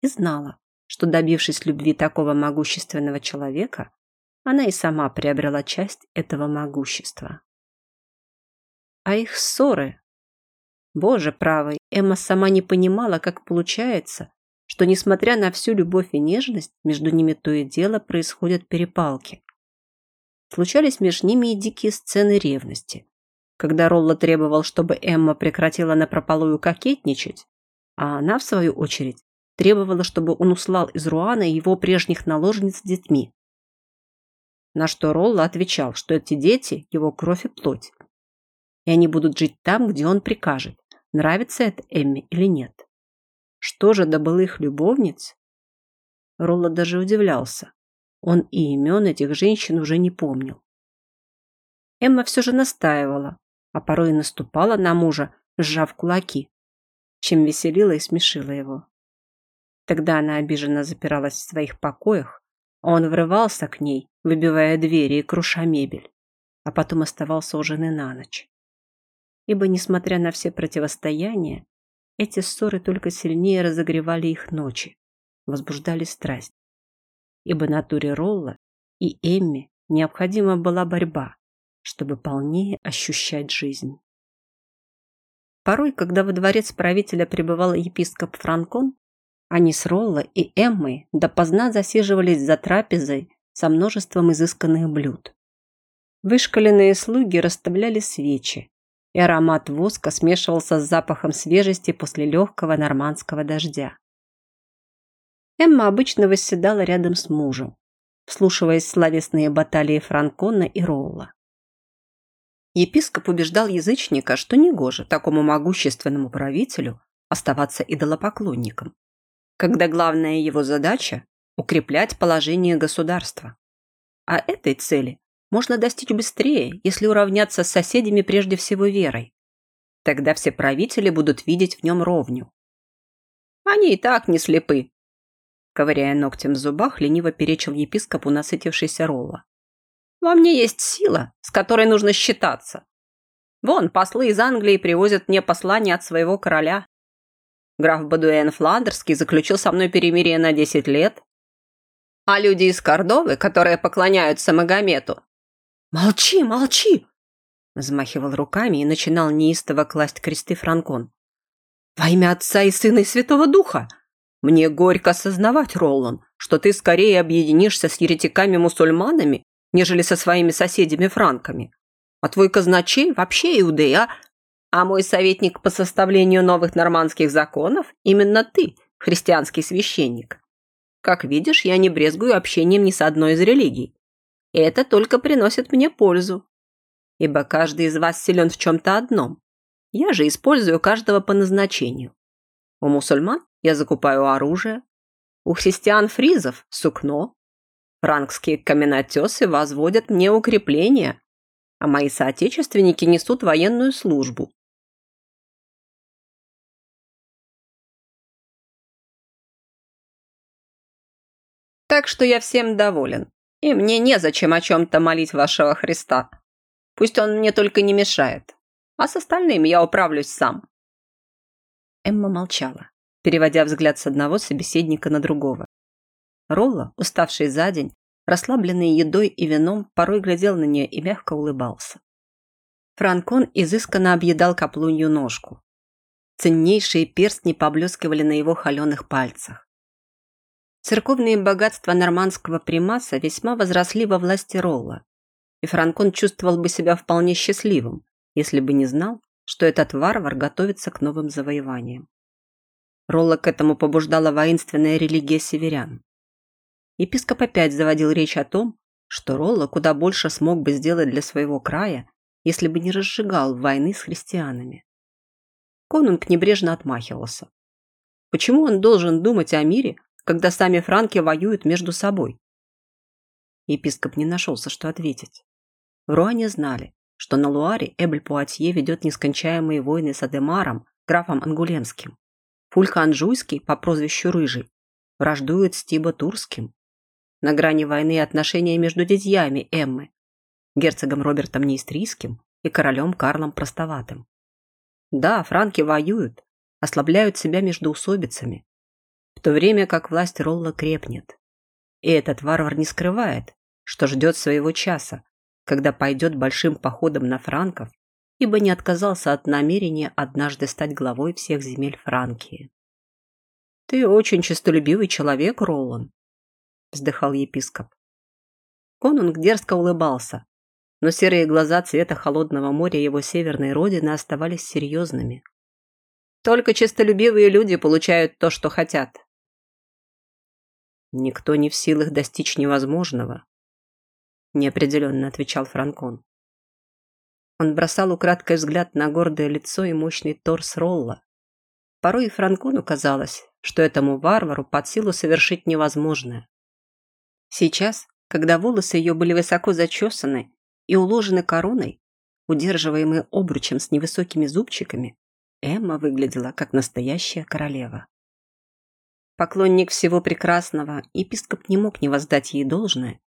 Speaker 1: и знала, что, добившись любви такого могущественного человека, она и сама приобрела часть этого могущества. А их ссоры... Боже правый, Эмма сама не понимала, как получается, что, несмотря на всю любовь и нежность, между ними то и дело происходят перепалки. Случались между ними и дикие сцены ревности, когда Ролла требовал, чтобы Эмма прекратила напропалую кокетничать, а она, в свою очередь, требовала, чтобы он услал из Руана его прежних наложниц с детьми. На что Ролла отвечал, что эти дети – его кровь и плоть, и они будут жить там, где он прикажет, нравится это Эмме или нет. Что же до былых любовниц? Ролла даже удивлялся. Он и имен этих женщин уже не помнил. Эмма все же настаивала, а порой и наступала на мужа, сжав кулаки, чем веселила и смешила его. Тогда она обиженно запиралась в своих покоях, а он врывался к ней, выбивая двери и круша мебель, а потом оставался у жены на ночь. Ибо, несмотря на все противостояния, эти ссоры только сильнее разогревали их ночи, возбуждали страсть. Ибо натуре Ролла и Эмми необходима была борьба, чтобы полнее ощущать жизнь. Порой, когда во дворец правителя пребывал епископ Франкон, они с Ролло и Эммой допоздна засиживались за трапезой со множеством изысканных блюд. Вышкаленные слуги расставляли свечи, и аромат воска смешивался с запахом свежести после легкого нормандского дождя. Эмма обычно восседала рядом с мужем, вслушиваясь в словесные баталии Франкона и Ролла. Епископ убеждал язычника, что негоже такому могущественному правителю оставаться идолопоклонником когда главная его задача – укреплять положение государства. А этой цели можно достичь быстрее, если уравняться с соседями прежде всего верой. Тогда все правители будут видеть в нем ровню. Они и так не слепы. Ковыряя ногтем в зубах, лениво перечил епископу насытившийся Ролла. Во мне есть сила, с которой нужно считаться. Вон, послы из Англии привозят мне послание от своего короля. Граф Бадуэн Фландерский заключил со мной перемирие на 10 лет. А люди из Кордовы, которые поклоняются Магомету... «Молчи, молчи!» Взмахивал руками и начинал неистово класть кресты Франкон. «Во имя Отца и Сына и Святого Духа! Мне горько осознавать, Ролан, что ты скорее объединишься с еретиками-мусульманами, нежели со своими соседями-франками. А твой казначей вообще иудея, а мой советник по составлению новых нормандских законов именно ты, христианский священник. Как видишь, я не брезгую общением ни с одной из религий. Это только приносит мне пользу. Ибо каждый из вас силен в чем-то одном. Я же использую каждого по назначению. У мусульман я закупаю оружие. У христиан-фризов – сукно. Франкские каменотесы возводят мне укрепления, а мои соотечественники несут военную службу. Так что я всем доволен. И мне незачем о чем-то молить вашего Христа. Пусть он мне только не мешает. А с остальным я управлюсь сам». Эмма молчала, переводя взгляд с одного собеседника на другого. Ролла, уставший за день, расслабленный едой и вином, порой глядел на нее и мягко улыбался. Франкон изысканно объедал каплунью ножку. Ценнейшие перстни поблескивали на его холеных пальцах. Церковные богатства нормандского примаса весьма возросли во власти Ролла, и Франкон чувствовал бы себя вполне счастливым, если бы не знал, что этот варвар готовится к новым завоеваниям. Ролла к этому побуждала воинственная религия северян. Епископ опять заводил речь о том, что Ролла куда больше смог бы сделать для своего края, если бы не разжигал войны с христианами. Конунг небрежно отмахивался. Почему он должен думать о мире, когда сами франки воюют между собой? Епископ не нашелся, что ответить. В Руане знали, что на Луаре Эбль Пуатье ведет нескончаемые войны с Адемаром, графом Ангулемским. Фулька Анжуйский по прозвищу Рыжий враждует с Тибо Турским. На грани войны отношения между дядьями Эммы, герцогом Робертом Неистрийским и королем Карлом Простоватым. Да, франки воюют, ослабляют себя между усобицами, то время как власть Ролла крепнет. И этот варвар не скрывает, что ждет своего часа, когда пойдет большим походом на франков, ибо не отказался от намерения однажды стать главой всех земель Франкии. «Ты очень честолюбивый человек, Ролан», — вздыхал епископ. Конунг дерзко улыбался, но серые глаза цвета холодного моря его северной родины оставались серьезными. «Только честолюбивые люди получают то, что хотят». «Никто не в силах достичь невозможного», неопределенно отвечал Франкон. Он бросал украдкой взгляд на гордое лицо и мощный торс Ролла. Порой и Франкону казалось, что этому варвару под силу совершить невозможное. Сейчас, когда волосы ее были высоко зачесаны и уложены короной, удерживаемые обручем с невысокими зубчиками, Эмма выглядела как настоящая королева. Поклонник всего прекрасного, епископ не мог не воздать ей должное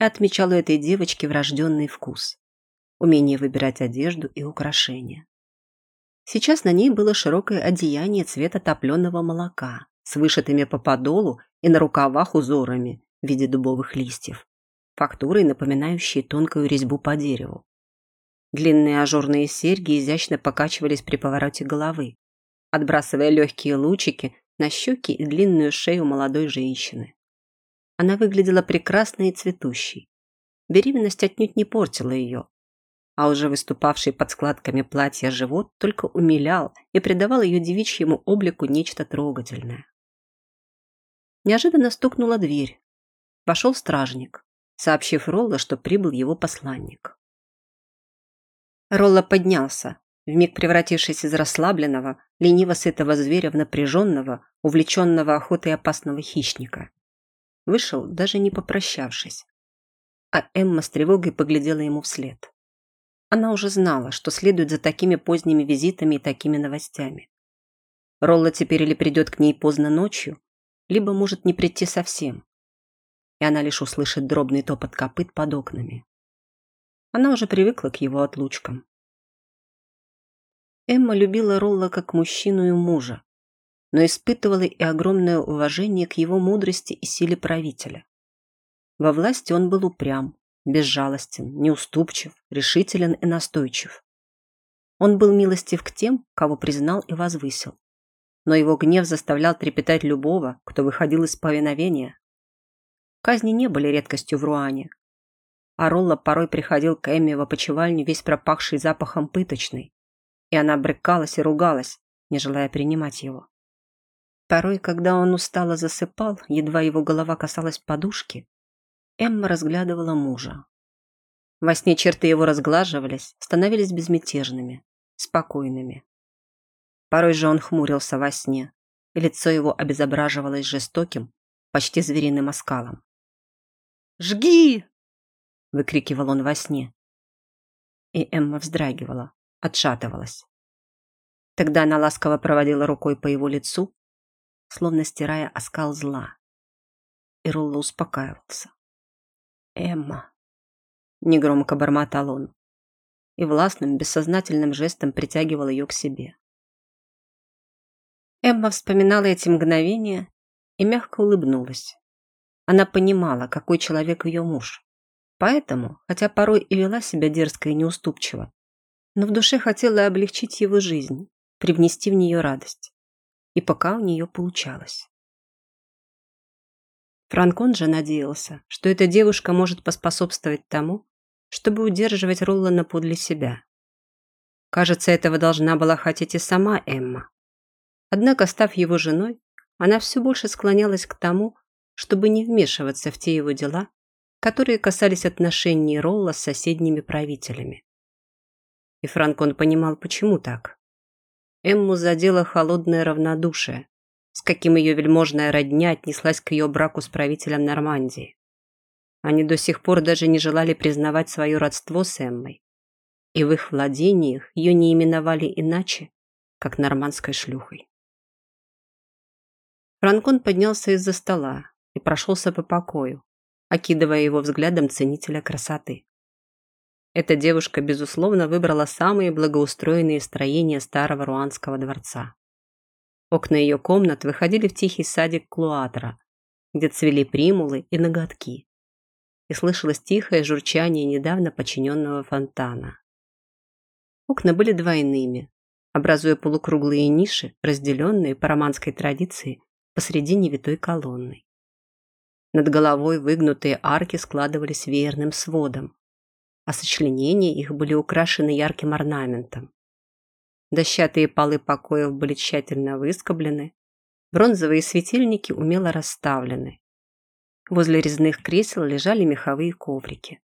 Speaker 1: и отмечал у этой девочки врожденный вкус, умение выбирать одежду и украшения. Сейчас на ней было широкое одеяние цвета топленого молока с вышитыми по подолу и на рукавах узорами в виде дубовых листьев, фактурой, напоминающей тонкую резьбу по дереву. Длинные ажурные серьги изящно покачивались при повороте головы, отбрасывая легкие лучики на щеки и длинную шею молодой женщины. Она выглядела прекрасной и цветущей. Беременность отнюдь не портила ее, а уже выступавший под складками платья живот только умилял и придавал ее девичьему облику нечто трогательное. Неожиданно стукнула дверь. Вошел стражник, сообщив Ролла, что прибыл его посланник. Ролла поднялся, вмиг превратившись из расслабленного, лениво сытого зверя в напряженного, увлеченного охотой опасного хищника. Вышел, даже не попрощавшись. А Эмма с тревогой поглядела ему вслед. Она уже знала, что следует за такими поздними визитами и такими новостями. Ролла теперь или придет к ней поздно ночью, либо может не прийти совсем. И она лишь услышит дробный топот копыт под окнами. Она уже привыкла к его отлучкам. Эмма любила Ролла как мужчину и мужа, но испытывала и огромное уважение к его мудрости и силе правителя. Во власти он был упрям, безжалостен, неуступчив, решителен и настойчив. Он был милостив к тем, кого признал и возвысил. Но его гнев заставлял трепетать любого, кто выходил из повиновения. Казни не были редкостью в Руане. А Ролла порой приходил к Эмме в опочивальню весь пропахший запахом пыточной, и она брыкалась и ругалась, не желая принимать его. Порой, когда он устало засыпал, едва его голова касалась подушки, Эмма разглядывала мужа. Во сне черты его разглаживались, становились безмятежными, спокойными. Порой же он хмурился во сне, и лицо его обезображивалось жестоким, почти звериным оскалом. «Жги!» — выкрикивал он во сне. И Эмма вздрагивала, отшатывалась. Тогда она ласково проводила рукой по его лицу, словно стирая оскал зла. И Ролла успокаивался. «Эмма!» — негромко бормотал он и властным, бессознательным жестом притягивал ее к себе. Эмма вспоминала эти мгновения и мягко улыбнулась. Она понимала, какой человек ее муж. Поэтому, хотя порой и вела себя дерзко и неуступчиво, но в душе хотела облегчить его жизнь, привнести в нее радость и пока у нее получалось. Франкон же надеялся, что эта девушка может поспособствовать тому, чтобы удерживать Роллана подле себя. Кажется, этого должна была хотеть и сама Эмма. Однако, став его женой, она все больше склонялась к тому, чтобы не вмешиваться в те его дела, которые касались отношений Ролла с соседними правителями. И Франкон понимал, почему так. Эмму задело холодное равнодушие, с каким ее вельможная родня отнеслась к ее браку с правителем Нормандии. Они до сих пор даже не желали признавать свое родство с Эммой. и в их владениях ее не именовали иначе, как нормандской шлюхой. Франкон поднялся из-за стола и прошелся по покою, окидывая его взглядом ценителя красоты. Эта девушка, безусловно, выбрала самые благоустроенные строения старого руанского дворца. Окна ее комнат выходили в тихий садик Клуатра, где цвели примулы и ноготки. И слышалось тихое журчание недавно починенного фонтана. Окна были двойными, образуя полукруглые ниши, разделенные по романской традиции посредине витой колонны. Над головой выгнутые арки складывались веерным сводом, а сочленения их были украшены ярким орнаментом. Дощатые полы покоев были тщательно выскоблены, бронзовые светильники умело расставлены. Возле резных кресел лежали меховые коврики.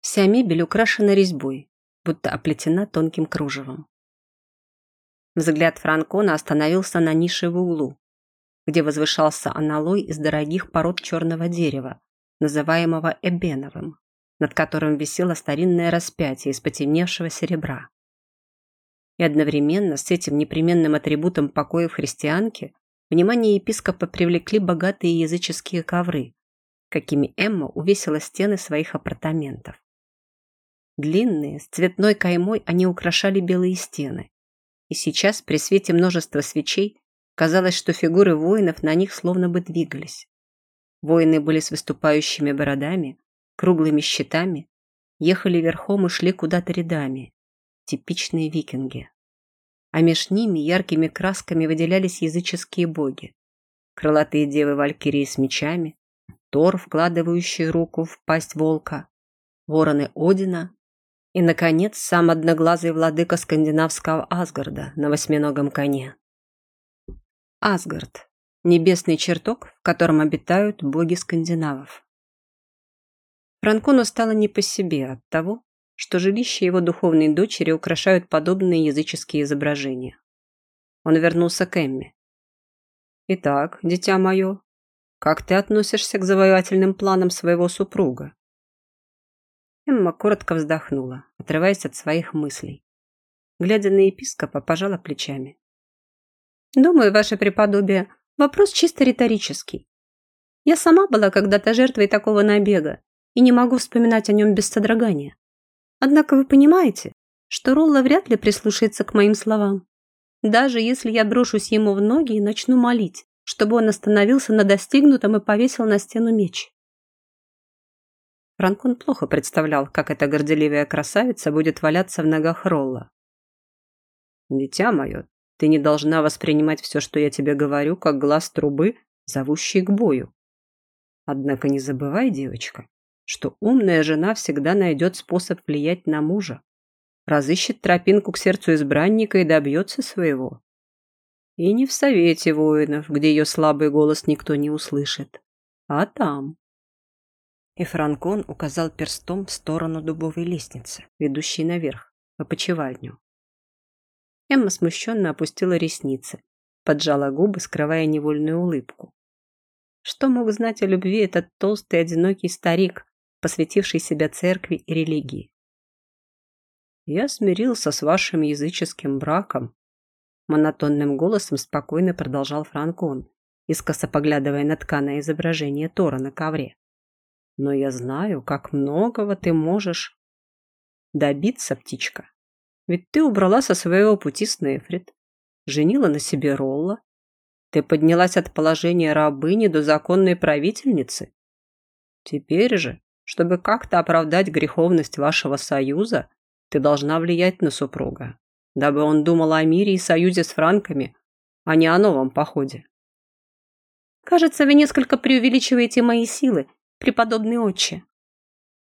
Speaker 1: Вся мебель украшена резьбой, будто оплетена тонким кружевом. Взгляд Франкона остановился на нише в углу, где возвышался аналой из дорогих пород черного дерева, называемого эбеновым, над которым висело старинное распятие из потемневшего серебра. И одновременно с этим непременным атрибутом покоя в христианке внимание епископа привлекли богатые языческие ковры, какими Эмма увесила стены своих апартаментов. Длинные, с цветной каймой они украшали белые стены. И сейчас, при свете множества свечей, казалось, что фигуры воинов на них словно бы двигались. Воины были с выступающими бородами, круглыми щитами, ехали верхом и шли куда-то рядами, типичные викинги. А меж ними яркими красками выделялись языческие боги. Крылатые девы Валькирии с мечами, Тор, вкладывающий руку в пасть волка, вороны Одина и, наконец, сам одноглазый владыка скандинавского Асгарда на восьминогом коне. Асгард – небесный чертог, в котором обитают боги скандинавов. Франкону стало не по себе от того, что жилище его духовной дочери украшают подобные языческие изображения. Он вернулся к Эмме. «Итак, дитя мое, как ты относишься к завоевательным планам своего супруга?» Эмма коротко вздохнула, отрываясь от своих мыслей. Глядя на епископа, пожала плечами. «Думаю, ваше преподобие, вопрос чисто риторический. Я сама была когда-то жертвой такого набега и не могу вспоминать о нем без содрогания. Однако вы понимаете, что Ролла вряд ли прислушается к моим словам. Даже если я брошусь ему в ноги и начну молить, чтобы он остановился на достигнутом и повесил на стену меч. Франкон плохо представлял, как эта горделивая красавица будет валяться в ногах Ролла. «Дитя мое, ты не должна воспринимать все, что я тебе говорю, как глаз трубы, зовущий к бою. Однако не забывай, девочка, что умная жена всегда найдет способ влиять на мужа, разыщет тропинку к сердцу избранника и добьется своего. И не в совете воинов, где ее слабый голос никто не услышит, а там. И Франкон указал перстом в сторону дубовой лестницы, ведущей наверх, в опочивальню. Эмма смущенно опустила ресницы, поджала губы, скрывая невольную улыбку. Что мог знать о любви этот толстый одинокий старик, посвятивший себя церкви и религии. «Я смирился с вашим языческим браком», монотонным голосом спокойно продолжал Франкон, искоса поглядывая на тканое изображение Тора на ковре. «Но я знаю, как многого ты можешь добиться, птичка. Ведь ты убрала со своего пути Снефрит, женила на себе Ролла, ты поднялась от положения рабыни до законной правительницы. Теперь же чтобы как-то оправдать греховность вашего союза, ты должна влиять на супруга, дабы он думал о мире и союзе с франками, а не о новом походе. Кажется, вы несколько преувеличиваете мои силы, преподобный отче.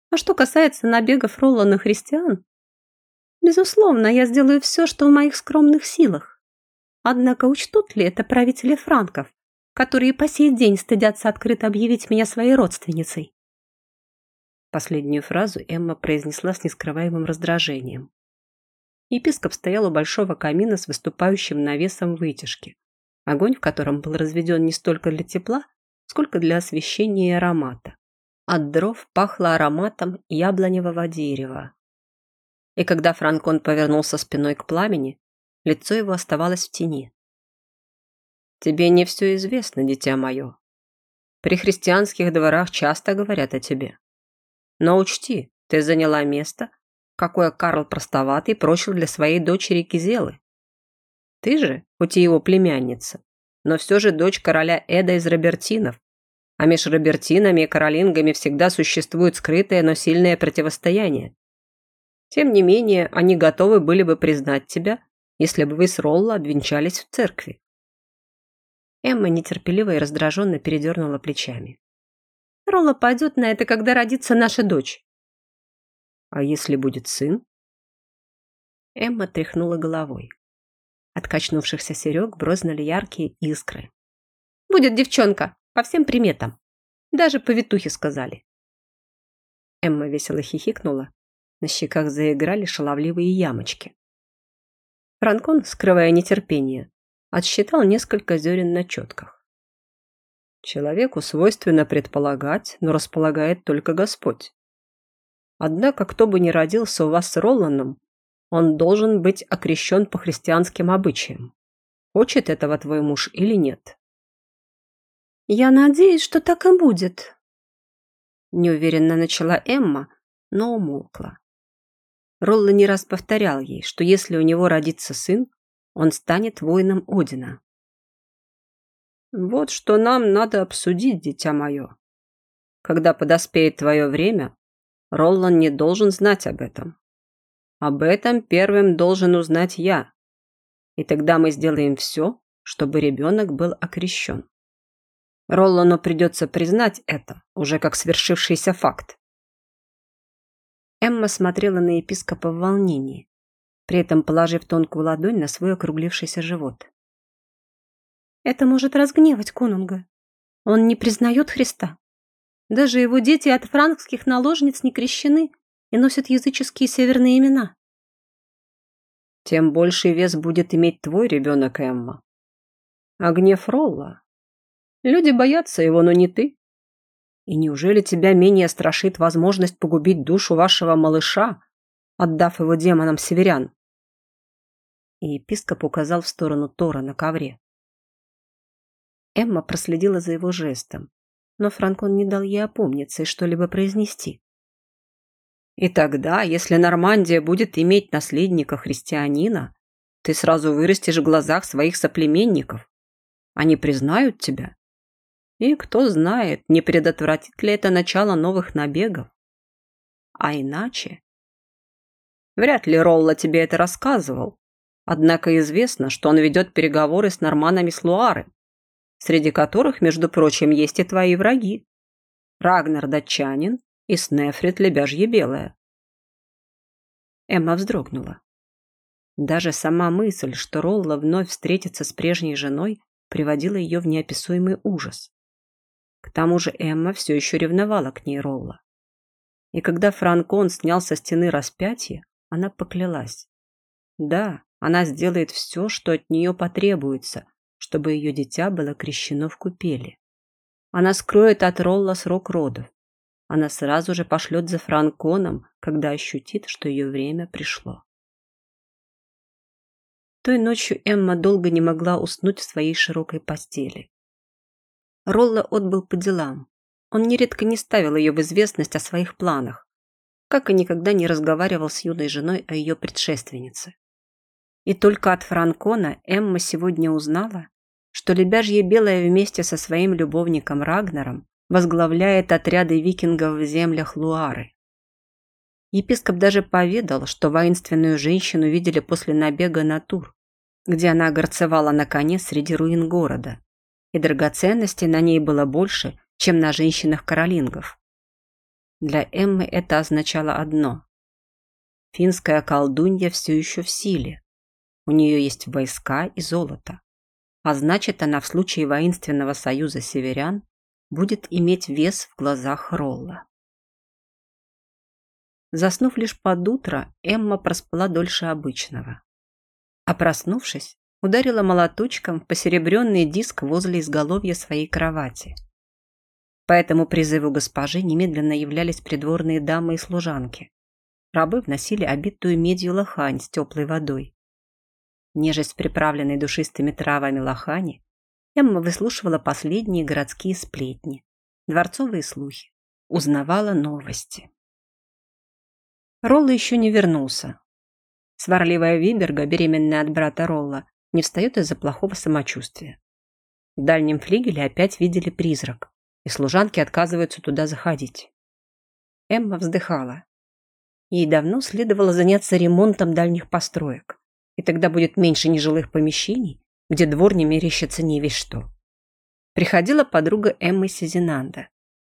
Speaker 1: А что касается набегов Ролла на христиан, безусловно, я сделаю все, что в моих скромных силах. Однако учтут ли это правители франков, которые по сей день стыдятся открыто объявить меня своей родственницей? Последнюю фразу Эмма произнесла с нескрываемым раздражением. Епископ стоял у большого камина с выступающим навесом вытяжки, огонь в котором был разведен не столько для тепла, сколько для освещения и аромата. От дров пахло ароматом яблоневого дерева. И когда Франкон повернулся спиной к пламени, лицо его оставалось в тени. «Тебе не все известно, дитя мое. При христианских дворах часто говорят о тебе. Но учти, ты заняла место, какое Карл Простоватый прочил для своей дочери Кизелы. Ты же, хоть и его племянница, но все же дочь короля Эда из Робертинов, а между Робертинами и Каролингами всегда существует скрытое, но сильное противостояние. Тем не менее, они готовы были бы признать тебя, если бы вы с Ролло обвенчались в церкви. Эмма нетерпеливо и раздраженно передернула плечами.
Speaker 2: Ролло пойдет на это, когда родится наша дочь.
Speaker 1: А если будет сын? Эмма тряхнула головой. От качнувшихся серег брызнули яркие искры.
Speaker 2: Будет девчонка, по всем приметам. Даже повитухи сказали.
Speaker 1: Эмма весело хихикнула на щеках заиграли шаловливые ямочки. Франкон, скрывая нетерпение, отсчитал несколько зерен на четках. Человеку свойственно предполагать, но располагает только Господь. Однако, кто бы ни родился у вас с Роланом, он должен быть окрещен по христианским обычаям. Хочет этого твой муж или нет?
Speaker 2: «Я надеюсь, что так и будет», –
Speaker 1: неуверенно начала Эмма, но умолкла. Ролла не раз повторял ей, что если у него родится сын, он станет воином Одина. «Вот что нам надо обсудить, дитя мое. Когда подоспеет твое время, Роллан не должен знать об этом. Об этом первым должен узнать я. И тогда мы сделаем все, чтобы ребенок был окрещен. Роллану придется признать это, уже как свершившийся факт. Эмма смотрела на епископа в волнении, при этом положив тонкую ладонь на свой округлившийся живот.
Speaker 2: «Это может разгневать конунга. Он не признает Христа. Даже его дети от франкских наложниц не крещены и носят языческие северные имена».
Speaker 1: «Тем больший вес будет иметь твой ребенок, Эмма. А гнев Ролла? Люди боятся его, но не ты. И неужели тебя менее страшит возможность погубить душу вашего малыша, отдав его демонам северян?» И епископ указал в сторону Тора на ковре. Эмма проследила за его жестом, но Франкон не дал ей опомниться и что-либо произнести. «И тогда, если Нормандия будет иметь наследника христианина, ты сразу вырастешь в глазах своих соплеменников. Они признают тебя и кто знает, не предотвратит ли это начало новых набегов. А иначе... Вряд ли Ролла тебе это рассказывал. Однако известно, что он ведет переговоры с норманами с Луары, среди которых, между прочим, есть и твои враги. Рагнар датчанин и Снефрит лебяжье белая. Эмма вздрогнула. Даже сама мысль, что Ролла вновь встретится с прежней женой, приводила ее в неописуемый ужас. К тому же Эмма все еще ревновала к ней Ролла. И когда Франкон снял со стены распятие, она поклялась. Да, она сделает все, что от нее потребуется, чтобы ее дитя было крещено в купели. Она скроет от Ролла срок родов. Она сразу же пошлет за Франконом, когда ощутит, что ее время пришло. Той ночью Эмма долго не могла уснуть в своей широкой постели. Ролла отбыл по делам. Он нередко не ставил ее в известность о своих планах, как и никогда не разговаривал с юной женой о ее предшественнице. И только от Франкона Эмма сегодня узнала, что Лебяжье Белая вместе со своим любовником Рагнаром возглавляет отряды викингов в землях Луары. Епископ даже поведал, что воинственную женщину видели после набега на Тур, где она горцевала на коне среди руин города, и драгоценностей на ней было больше, чем на женщинах-каролингов. Для Эммы это означало одно. Финская колдунья все еще в силе. У нее есть войска и золото. А значит, она в случае воинственного союза северян будет иметь вес в глазах Ролла. Заснув лишь под утро, Эмма проспала дольше обычного. А проснувшись, ударила молоточком в посеребренный диск возле изголовья своей кровати. По этому призыву госпожи немедленно являлись придворные дамы и служанки. рабы вносили обитую медью лохань с теплой водой. Нежесть приправленной душистыми травами лохани, Эмма выслушивала последние городские сплетни, дворцовые слухи, узнавала новости. Ролла еще не вернулся. Сварливая Виберга, беременная от брата Ролла, не встает из-за плохого самочувствия. В дальнем флигеле опять видели призрак, и служанки отказываются туда заходить. Эмма вздыхала. Ей давно следовало заняться ремонтом дальних построек, и тогда будет меньше нежилых помещений, где двор не мерещится не весь что. Приходила подруга Эммы Сизинанда,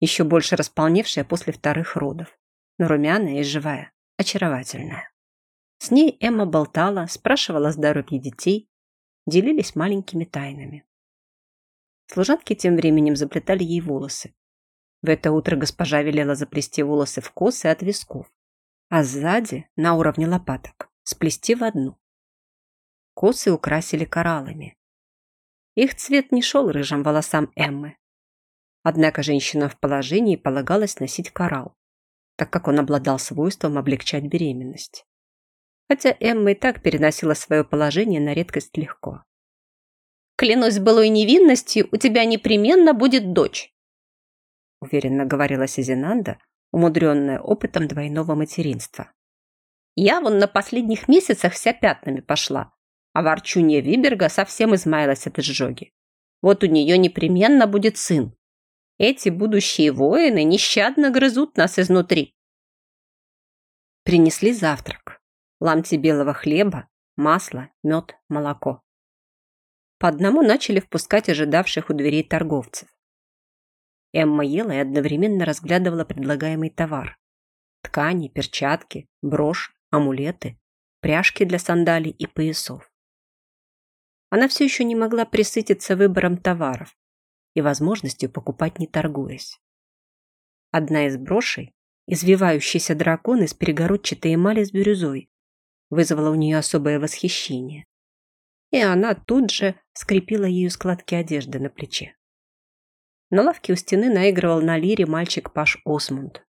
Speaker 1: еще больше располневшая после вторых родов, но румяная и живая, очаровательная. С ней Эмма болтала, спрашивала о здоровье детей, делились маленькими тайнами. Служанки тем временем заплетали ей волосы. В это утро госпожа велела заплести волосы в косы от висков, а сзади, на уровне лопаток, сплести в одну. Косы украсили кораллами. Их цвет не шел рыжим волосам Эммы. Однако женщина в положении полагалось носить коралл, так как он обладал свойством облегчать беременность. Хотя Эмма и так переносила свое положение на редкость легко.
Speaker 2: Клянусь былой невинностью, у тебя непременно будет дочь.
Speaker 1: Уверенно говорила Сизинанда, умудренная опытом двойного материнства.
Speaker 2: Я вон на последних месяцах вся пятнами пошла, а ворчунья Виберга совсем измаялась от изжоги. Вот у нее непременно будет сын. Эти будущие воины нещадно грызут нас изнутри.
Speaker 1: Принесли завтрак. Ламти белого хлеба, масло, мед, молоко. По одному начали впускать ожидавших у дверей торговцев. Эмма ела и одновременно разглядывала предлагаемый товар. Ткани, перчатки, брошь, амулеты, пряжки для сандалий и поясов. Она все еще не могла присытиться выбором товаров и возможностью покупать не торгуясь. Одна из брошей, извивающийся дракон из перегородчатой эмали с бирюзой, вызвала у нее особое восхищение и она тут же скрепила ею складки одежды на плече. На лавке у стены наигрывал на лире мальчик Паш Осмунд.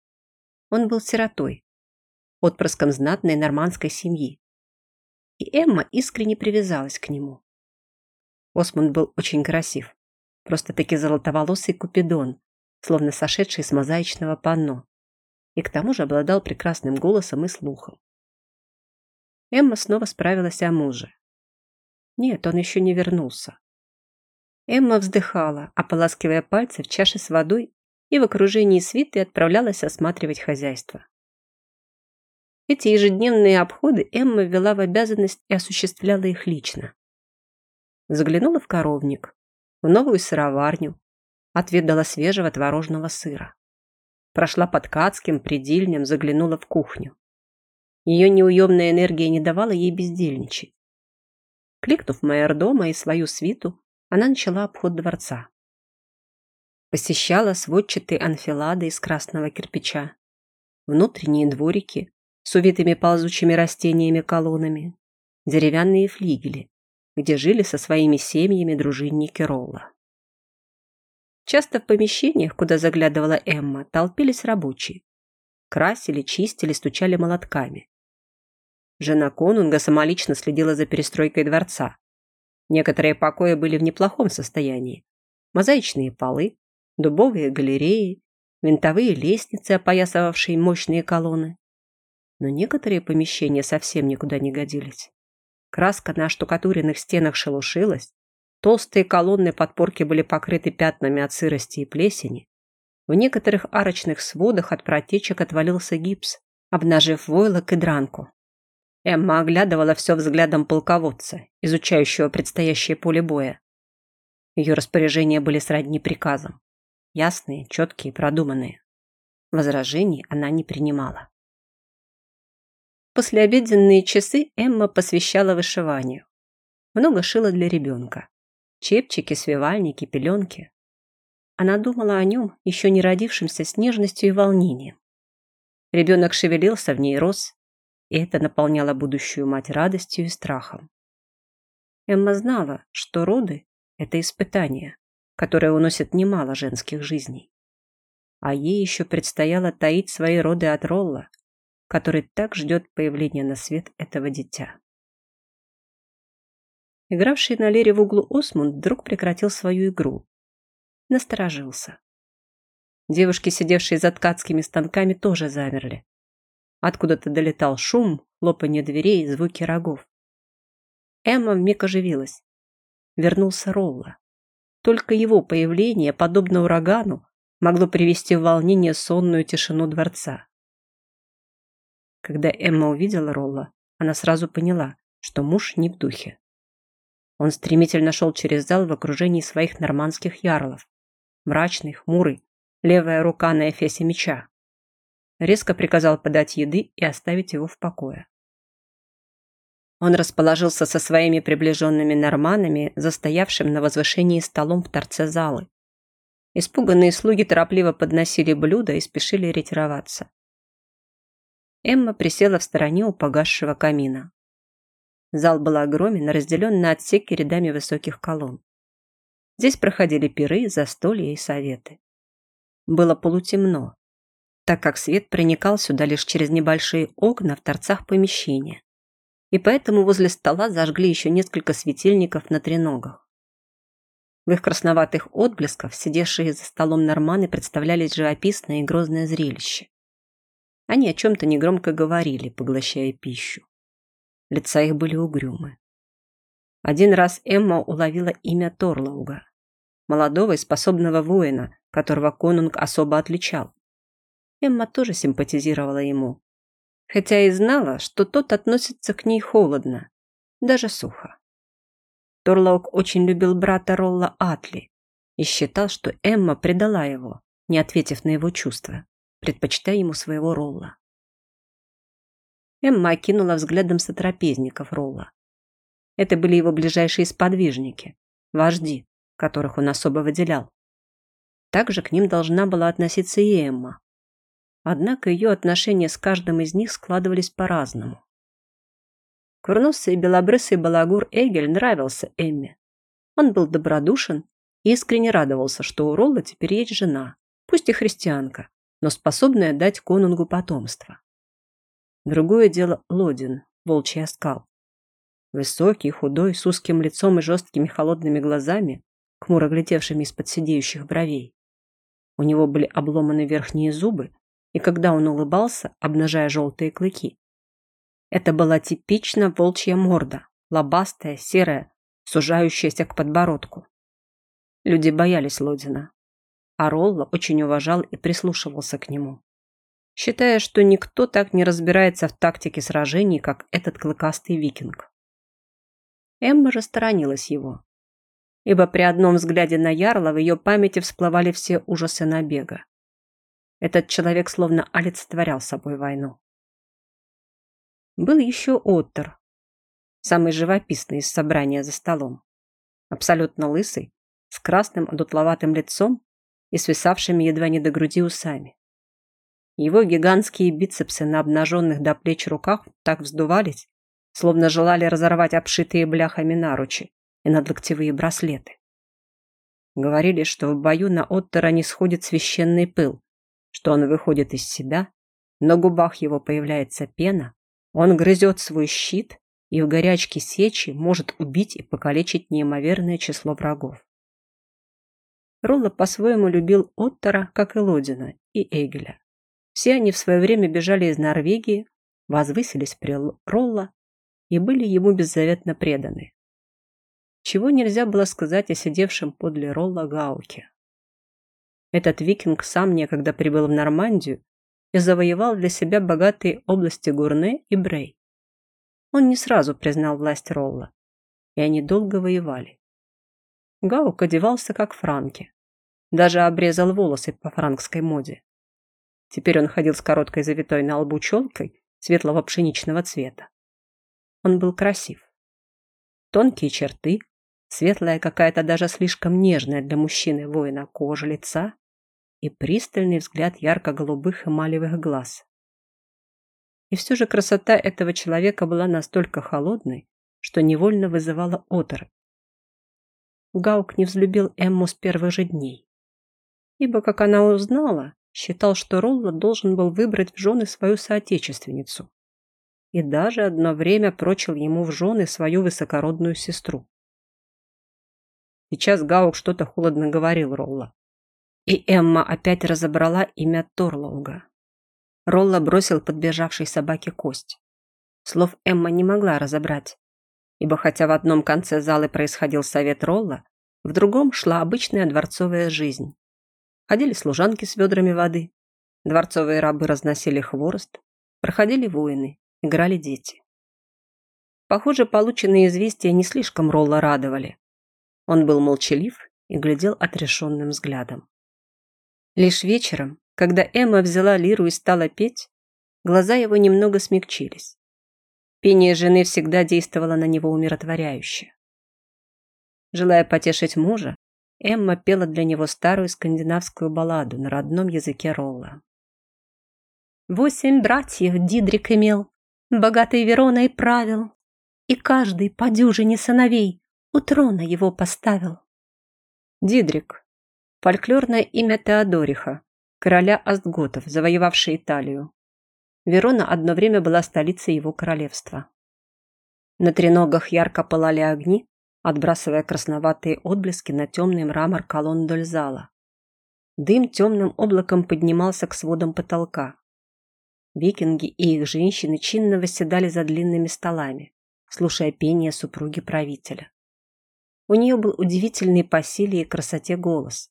Speaker 1: Он был сиротой, отпрыском знатной нормандской семьи. И Эмма искренне привязалась к нему. Осмунд был очень красив, просто-таки золотоволосый купидон, словно сошедший с мозаичного панно, и к тому же обладал прекрасным голосом и слухом. Эмма снова справилась о муже. Нет, он еще не вернулся. Эмма вздыхала, ополаскивая пальцы в чаше с водой и в окружении свиты отправлялась осматривать хозяйство. Эти ежедневные обходы Эмма ввела в обязанность и осуществляла их лично. Заглянула в коровник, в новую сыроварню, отведала свежего творожного сыра. Прошла под Кацким, предельнем, заглянула в кухню. Ее неуемная энергия не давала ей бездельничать. Кликнув майордома и свою свиту, она начала обход дворца. Посещала сводчатые анфилады из красного кирпича, внутренние дворики с увитыми ползучими растениями колоннами, деревянные флигели, где жили со своими семьями дружинники Ролла. Часто в помещениях, куда заглядывала Эмма, толпились рабочие. Красили, чистили, стучали молотками. Жена Конунга самолично следила за перестройкой дворца. Некоторые покои были в неплохом состоянии. Мозаичные полы, дубовые галереи, винтовые лестницы, опоясывавшие мощные колонны. Но некоторые помещения совсем никуда не годились. Краска на штукатуренных стенах шелушилась, толстые колонны подпорки были покрыты пятнами от сырости и плесени. В некоторых арочных сводах от протечек отвалился гипс, обнажив войлок и дранку. Эмма оглядывала все взглядом полководца, изучающего предстоящее поле боя. Ее распоряжения были сродни приказам. Ясные, четкие, продуманные. Возражений она не принимала. Послеобеденные часы Эмма посвящала вышиванию. Много шила для ребенка. Чепчики, свивальники, пеленки. Она думала о нем, еще не родившемся с нежностью и волнением. Ребенок шевелился в ней, рос, и это наполняло будущую мать радостью и страхом. Эмма знала, что роды – это испытание, которое уносит немало женских жизней. А ей еще предстояло таить свои роды от Ролла, который так ждет появления на свет этого дитя. Игравший на лире в углу Осмунд вдруг прекратил свою игру. Насторожился. Девушки, сидевшие за ткацкими станками, тоже замерли. Откуда-то долетал шум, лопанье дверей звуки рогов. Эмма вмиг оживилась. Вернулся Ролла. Только его появление, подобно урагану, могло привести в волнение сонную тишину дворца. Когда Эмма увидела Ролла, она сразу поняла, что муж не в духе. Он стремительно шел через зал в окружении своих нормандских ярлов. Мрачный, хмурый, левая рука на эфесе меча. Резко приказал подать еды и оставить его в покое. Он расположился со своими приближенными норманами, застоявшим на возвышении столом в торце залы. Испуганные слуги торопливо подносили блюда и спешили ретироваться. Эмма присела в стороне у погасшего камина. Зал был огромен, разделен на отсеки рядами высоких колонн. Здесь проходили пиры, застолья и советы. Было полутемно, так как свет проникал сюда лишь через небольшие окна в торцах помещения и поэтому возле стола зажгли еще несколько светильников на треногах. В их красноватых отблесках сидевшие за столом норманы представлялись живописное и грозное зрелище. Они о чем-то негромко говорили, поглощая пищу. Лица их были угрюмы. Один раз Эмма уловила имя Торлауга, молодого и способного воина, которого конунг особо отличал. Эмма тоже симпатизировала ему, хотя и знала, что тот относится к ней холодно, даже сухо. Торлаук очень любил брата Ролла Атли и считал, что Эмма предала его, не ответив на его чувства, предпочитая ему своего Ролла. Эмма окинула взглядом сотрапезников Ролла. Это были его ближайшие сподвижники, вожди, которых он особо выделял. Также к ним должна была относиться и Эмма, Однако ее отношения с каждым из них складывались по-разному. Курносый и белобрысый балагур Эгель нравился Эмме. Он был добродушен и искренне радовался, что у Ролла теперь есть жена, пусть и христианка, но способная дать конунгу потомство. Другое дело Лодин, волчий оскал. Высокий, худой, с узким лицом и жесткими холодными глазами, хмуро глядевшими из-под сидеющих бровей. У него были обломаны верхние зубы, и когда он улыбался, обнажая желтые клыки. Это была типично волчья морда, лобастая, серая, сужающаяся к подбородку. Люди боялись Лодина, а Ролла очень уважал и прислушивался к нему, считая, что никто так не разбирается в тактике сражений, как этот клыкастый викинг. Эмма же сторонилась его, ибо при одном взгляде на Ярла в ее памяти всплывали все ужасы набега. Этот человек словно олицетворял собой войну. Был еще Оттер, самый живописный из собрания за столом. Абсолютно лысый, с красным одутловатым лицом и свисавшими едва не до груди усами. Его гигантские бицепсы на обнаженных до плеч руках так вздувались, словно желали разорвать обшитые бляхами наручи и надлоктевые браслеты. Говорили, что в бою на Оттера не сходит священный пыл, что он выходит из себя, на губах его появляется пена, он грызет свой щит и в горячке сечи может убить и покалечить неимоверное число врагов. Ролла по-своему любил Оттера, как и Лодина, и Эгеля. Все они в свое время бежали из Норвегии, возвысились при Ролла и были ему беззаветно преданы. Чего нельзя было сказать о сидевшем подле Ролла Гауке. Этот викинг сам некогда прибыл в Нормандию и завоевал для себя богатые области Гурне и Брей. Он не сразу признал власть Ролла, и они долго воевали. Гаук одевался как франки, даже обрезал волосы по франкской моде. Теперь он ходил с короткой завитой на лбу челкой светлого пшеничного цвета. Он был красив. Тонкие черты, светлая какая-то даже слишком нежная для мужчины воина кожа лица, и пристальный взгляд ярко-голубых эмалевых глаз. И все же красота этого человека была настолько холодной, что невольно вызывала оторопь. Гаук не взлюбил Эмму с первых же дней, ибо, как она узнала, считал, что Ролла должен был выбрать в жены свою соотечественницу и даже одно время прочил ему в жены свою высокородную сестру. Сейчас Гаук что-то холодно говорил Ролла. И Эмма опять разобрала имя Торлоуга. Ролла бросил подбежавшей собаке кость. Слов Эмма не могла разобрать, ибо хотя в одном конце залы происходил совет Ролла, в другом шла обычная дворцовая жизнь. Ходили служанки с ведрами воды, дворцовые рабы разносили хворост, проходили воины, играли дети. Похоже, полученные известия не слишком Ролла радовали. Он был молчалив и глядел отрешенным взглядом. Лишь вечером, когда Эмма взяла лиру и стала петь, глаза его немного смягчились. Пение жены всегда действовало на него умиротворяюще. Желая потешить мужа, Эмма пела для него старую скандинавскую балладу на родном языке Ролла. Восемь братьев Дидрик имел, богатый Вероной правил, и каждый по дюжине сыновей у трона его поставил. Дидрик. Фольклорное имя Теодориха, короля Астготов, завоевавший Италию. Верона одно время была столицей его королевства. На треногах ярко пылали огни, отбрасывая красноватые отблески на темный мрамор колонн вдоль зала. Дым темным облаком поднимался к сводам потолка. Викинги и их женщины чинно восседали за длинными столами, слушая пение супруги правителя. У нее был удивительный по силе и красоте голос,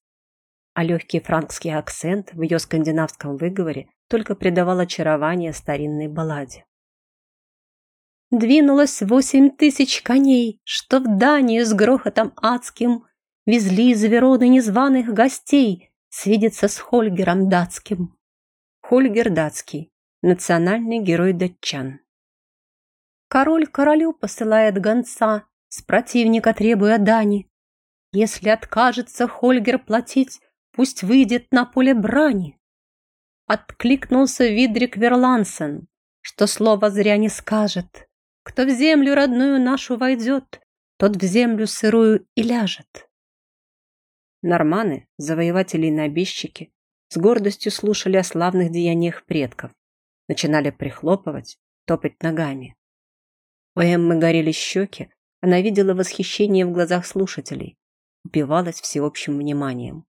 Speaker 1: а легкий франкский акцент в ее скандинавском выговоре только придавал очарование старинной балладе. Двинулось восемь тысяч коней, что в Данию с грохотом адским везли из Вероны незваных гостей свидеться с Хольгером датским. Хольгер датский, национальный герой датчан. Король королю посылает гонца, с противника требуя дани. Если откажется Хольгер платить, пусть выйдет на поле брани. Откликнулся Видрик Верлансен, что слово зря не скажет. Кто в землю родную нашу войдет, тот в землю сырую и ляжет. Норманы, завоеватели и набежчики, с гордостью слушали о славных деяниях предков, начинали прихлопывать, топать ногами. У Эммы горели щеки, она видела восхищение в глазах слушателей, упивалась всеобщим вниманием.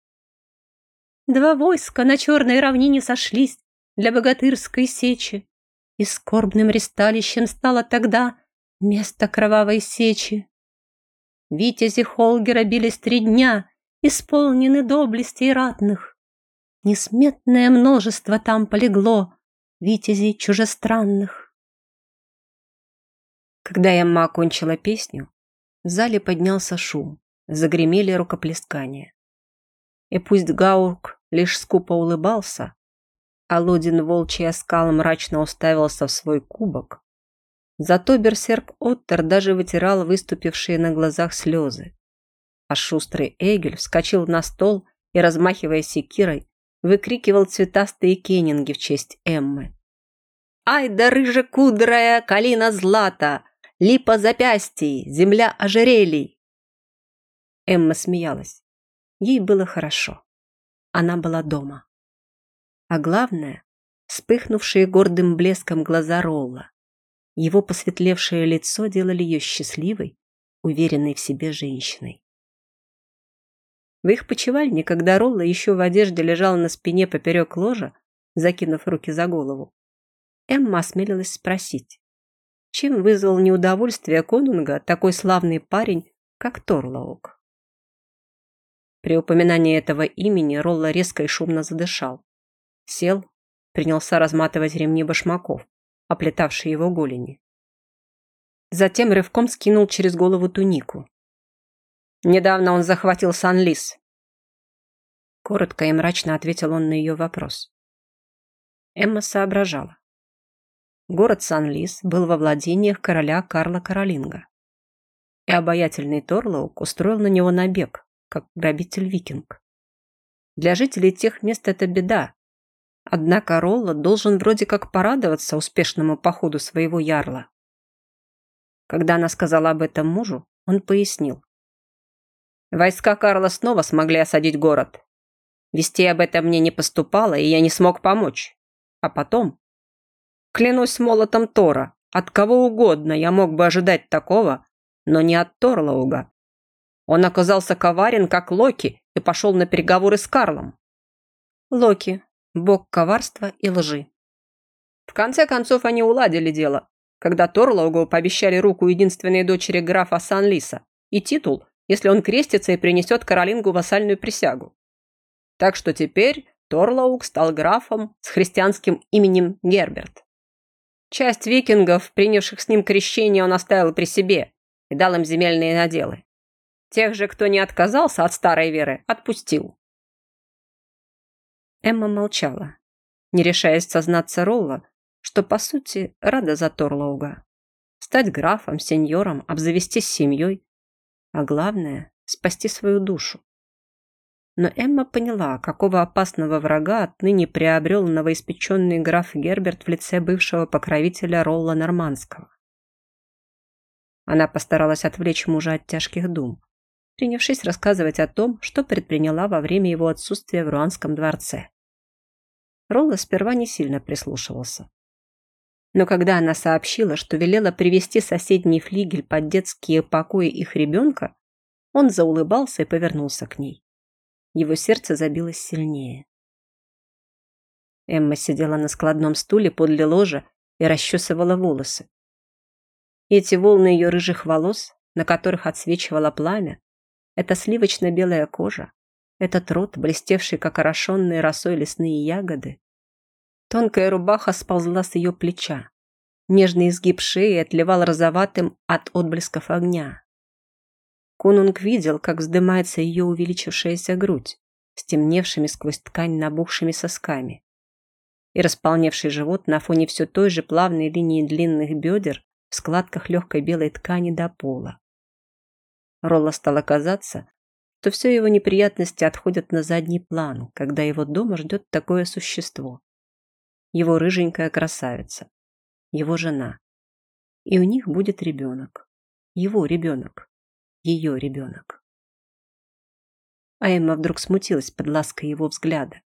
Speaker 1: Два войска на черной равнине сошлись для богатырской сечи, и скорбным ресталищем стало тогда место кровавой сечи. Витязи Холгера бились три дня, исполнены доблестей ратных. Несметное множество там полегло, витязей чужестранных. Когда Эмма окончила песню, в зале поднялся шум, загремели рукоплескания. И пусть Гаурк лишь скупо улыбался, а Лодин волчий оскал мрачно уставился в свой кубок, зато берсерк Оттер даже вытирал выступившие на глазах слезы. А шустрый Эгель вскочил на стол и, размахивая секирой, выкрикивал цветастые кеннинги в честь Эммы. «Ай да рыжекудрая калина злата! Липа запястий, земля ожерелий!» Эмма смеялась. Ей было хорошо. Она была дома. А главное, вспыхнувшие гордым блеском глаза Ролла. Его посветлевшее лицо делали ее счастливой, уверенной в себе женщиной. В их почевальне, когда Ролла еще в одежде лежал на спине поперек ложа, закинув руки за голову, Эмма осмелилась спросить, чем вызвал неудовольствие конунга такой славный парень, как Торлоук. При упоминании этого имени Ролла резко и шумно задышал. Сел, принялся разматывать ремни башмаков, оплетавшие его голени. Затем рывком скинул через голову тунику, Недавно он захватил Сан-Лис. Коротко и мрачно ответил он на ее вопрос. Эмма соображала. Город Сан-Лис был во владениях короля Карла Каролинга. И обаятельный Торлоук устроил на него набег, как грабитель-викинг. Для жителей тех мест это беда. Однако Ролла должен вроде как порадоваться успешному походу своего ярла. Когда она сказала об этом мужу, он пояснил. Войска Карла снова смогли осадить город. Вести об этом мне не поступало, и я не смог помочь. А потом... Клянусь молотом Тора, от кого угодно я мог бы ожидать такого, но не от Торлауга. Он оказался коварен, как Локи, и пошел на переговоры с Карлом.
Speaker 2: Локи – бог коварства и лжи.
Speaker 1: В конце концов, они уладили дело, когда Торлаугу пообещали руку единственной дочери графа Сан-Лиса и титул, если он крестится и принесет Каролингу вассальную присягу. Так что теперь Торлауг стал графом с христианским именем Герберт. Часть викингов, принявших с ним крещение, он оставил при себе и дал им земельные наделы. Тех же, кто не отказался от старой веры, отпустил.
Speaker 2: Эмма молчала, не решаясь сознаться Ролла, что, по сути, рада за Торлауга. Стать графом, сеньором, обзавестись семьей, а главное – спасти свою душу. Но Эмма поняла, какого опасного врага отныне приобрел новоиспеченный граф Герберт в лице бывшего покровителя Ролла Нормандского. Она постаралась отвлечь мужа от тяжких дум, принявшись рассказывать о том, что предприняла во время его отсутствия в Руанском дворце. Ролла сперва не сильно прислушивался. Но когда она сообщила, что велела привести соседний флигель под детские покои их ребенка, он заулыбался и повернулся к ней. Его сердце забилось сильнее. Эмма сидела на складном стуле подле ложа и расчесывала волосы. Эти волны ее рыжих волос, на которых отсвечивало пламя, это сливочно-белая кожа, этот рот, блестевший, как орошенные росой лесные ягоды. Тонкая рубаха сползла с ее плеча. Нежный изгиб шеи отливал розоватым от отблесков огня. Конунг видел, как вздымается ее увеличившаяся грудь, стемневшими сквозь ткань набухшими сосками. И располневший живот на фоне все той же плавной линии длинных бедер в складках легкой белой ткани до пола. Ролла стало казаться, что все его неприятности отходят на задний план, когда его дома ждет такое существо. Его рыженькая красавица. Его жена. И у них будет ребенок. Его ребенок ее ребенок. А Эмма вдруг смутилась под лаской его взгляда,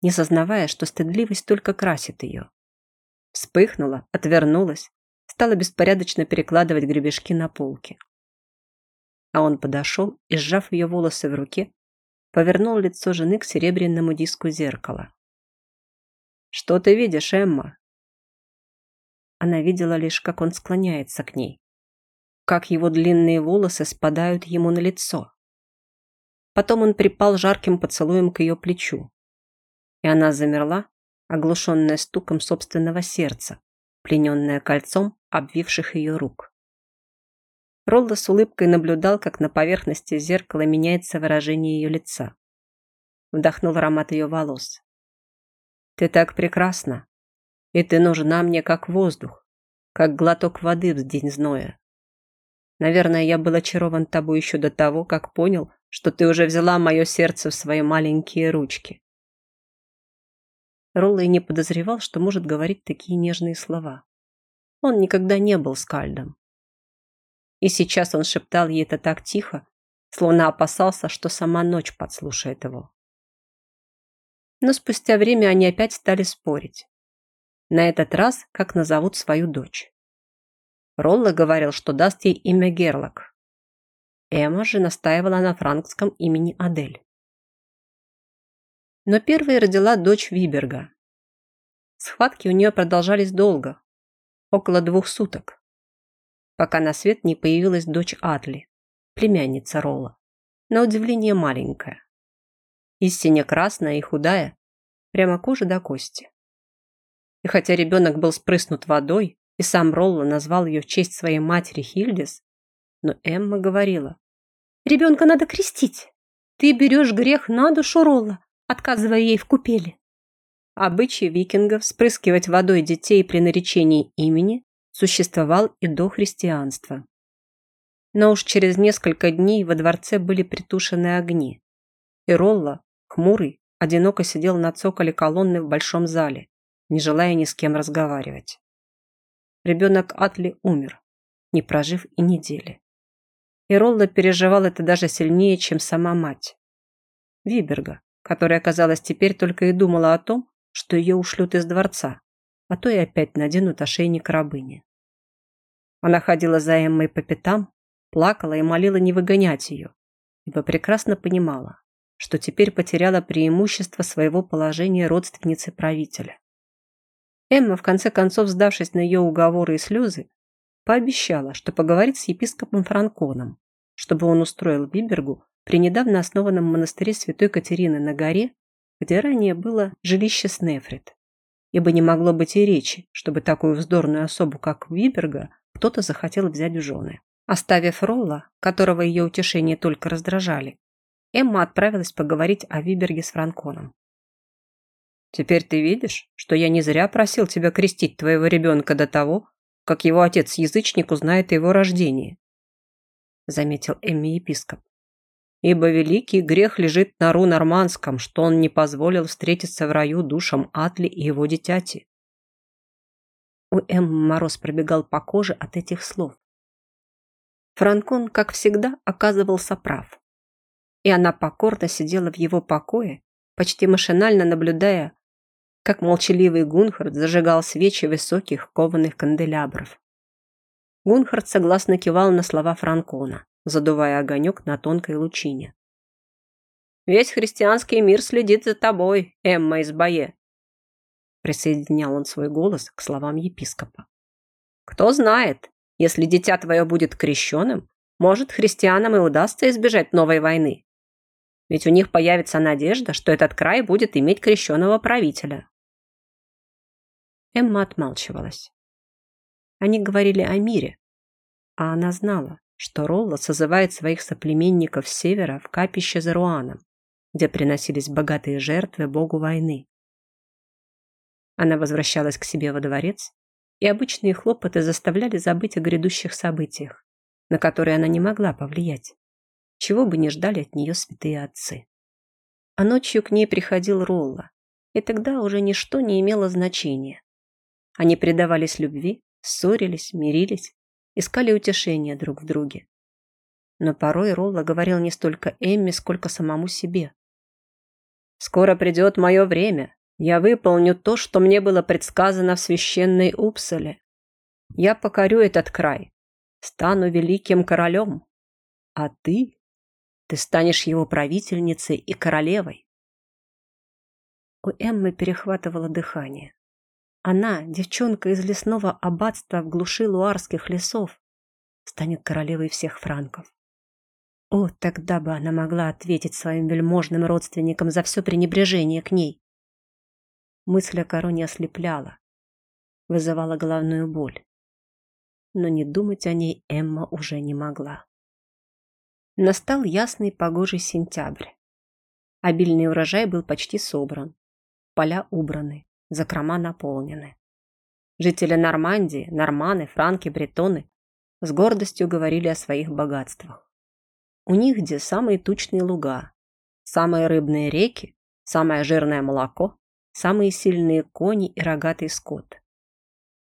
Speaker 2: не сознавая, что стыдливость только красит ее. Вспыхнула, отвернулась, стала беспорядочно перекладывать гребешки на полке. А он подошел и, сжав ее волосы в руке, повернул лицо жены к серебряному диску зеркала. «Что ты видишь, Эмма?» Она видела лишь, как он склоняется к ней, как его длинные волосы спадают ему на лицо. Потом он припал жарким поцелуем к ее плечу. И она замерла, оглушенная стуком собственного сердца, плененная кольцом обвивших ее рук. Ролла с улыбкой наблюдал, как на поверхности зеркала меняется выражение ее лица. Вдохнул аромат ее волос. «Ты так прекрасна, и ты нужна мне как воздух, как глоток воды в день зноя. Наверное, я был очарован тобой еще до того, как понял, что ты уже взяла мое сердце в свои маленькие ручки. Ролла и не подозревал, что может говорить такие нежные слова. Он никогда не был скальдом. И сейчас он шептал ей это так тихо, словно опасался, что сама ночь подслушает его. Но спустя время они опять стали спорить. На этот раз, как назовут свою дочь. Ролла говорил, что даст ей имя Герлок. Эмма же настаивала на франкском имени Адель. Но первой родила дочь Виберга. Схватки у нее продолжались долго, около двух суток, пока на свет не появилась дочь Атли, племянница Ролла, на удивление маленькая. Истинно красная и худая, прямо кожа до кости. И хотя ребенок был спрыснут водой, и сам Ролло назвал ее в честь своей матери Хильдис, но Эмма говорила, «Ребенка надо крестить. Ты берешь грех на душу Ролла, отказывая ей в купели». Обычай викингов спрыскивать водой детей при наречении имени существовал и до христианства. Но уж через несколько дней во дворце были притушены огни, и Ролла, хмурый, одиноко сидел на цоколе колонны в большом зале, не желая ни с кем разговаривать. Ребенок Атли умер, не прожив и недели. И Ролла переживал это даже сильнее, чем сама мать. Виберга,
Speaker 1: которая, казалось, теперь только и думала о том, что ее ушлют из дворца, а то и опять наденут ошейник рабыни. Она ходила за Эммой по пятам, плакала и молила не выгонять ее, ибо прекрасно понимала, что теперь потеряла преимущество своего положения родственницы правителя. Эмма, в конце концов, сдавшись на ее уговоры и слезы, пообещала, что поговорит с епископом Франконом, чтобы он устроил Бибергу при недавно основанном монастыре Святой Катерины на горе, где ранее было жилище Снефрит. Ибо не могло быть и речи, чтобы такую вздорную особу, как Виберга, кто-то захотел взять в жены. Оставив Ролла, которого ее утешения только раздражали, Эмма отправилась поговорить о Виберге с Франконом. «Теперь ты видишь, что я не зря просил тебя крестить твоего ребенка до того, как его отец-язычник узнает о его рождении», заметил Эмми епископ. «Ибо великий грех лежит на ру нормандском, что он не позволил встретиться в раю душам Атли и его дитяти». У Эммы мороз пробегал по коже от этих слов. Франкон, как всегда, оказывался прав и она покорно сидела в его покое, почти машинально наблюдая, как молчаливый Гунхард зажигал свечи высоких кованых канделябров. Гунхард согласно кивал на слова Франкона, задувая огонек на тонкой лучине. «Весь христианский мир следит за тобой, Эмма из Бае», присоединял он свой голос к словам епископа. «Кто знает, если дитя твое будет крещеным, может, христианам и удастся избежать новой войны. Ведь у них появится надежда, что этот край будет иметь крещенного правителя. Эмма отмалчивалась. Они говорили о мире, а она знала, что Ролла созывает своих соплеменников с севера в капище за Руаном, где приносились богатые жертвы богу войны. Она возвращалась к себе во дворец, и обычные хлопоты заставляли забыть о грядущих событиях, на которые она не могла повлиять чего бы не ждали от нее святые отцы. А ночью к ней приходил Ролла, и тогда уже ничто не имело значения. Они предавались любви, ссорились, мирились, искали утешения друг в друге. Но порой Ролла говорил не столько Эмме, сколько самому себе. «Скоро придет мое время. Я выполню то, что мне было предсказано в священной Упсале. Я покорю этот край, стану великим королем. А ты ты станешь его правительницей и королевой. У Эммы перехватывало дыхание. Она, девчонка из лесного аббатства в глуши луарских лесов, станет королевой всех франков. О, тогда бы она могла ответить своим вельможным родственникам за все пренебрежение к ней. Мысль о короне ослепляла, вызывала головную боль. Но не думать о ней Эмма уже не могла. Настал ясный погожий сентябрь. Обильный урожай был почти собран. Поля убраны, закрома наполнены. Жители Нормандии, норманы, франки, бретоны с гордостью говорили о своих богатствах. У них где самые тучные луга, самые рыбные реки, самое жирное молоко, самые сильные кони и рогатый скот.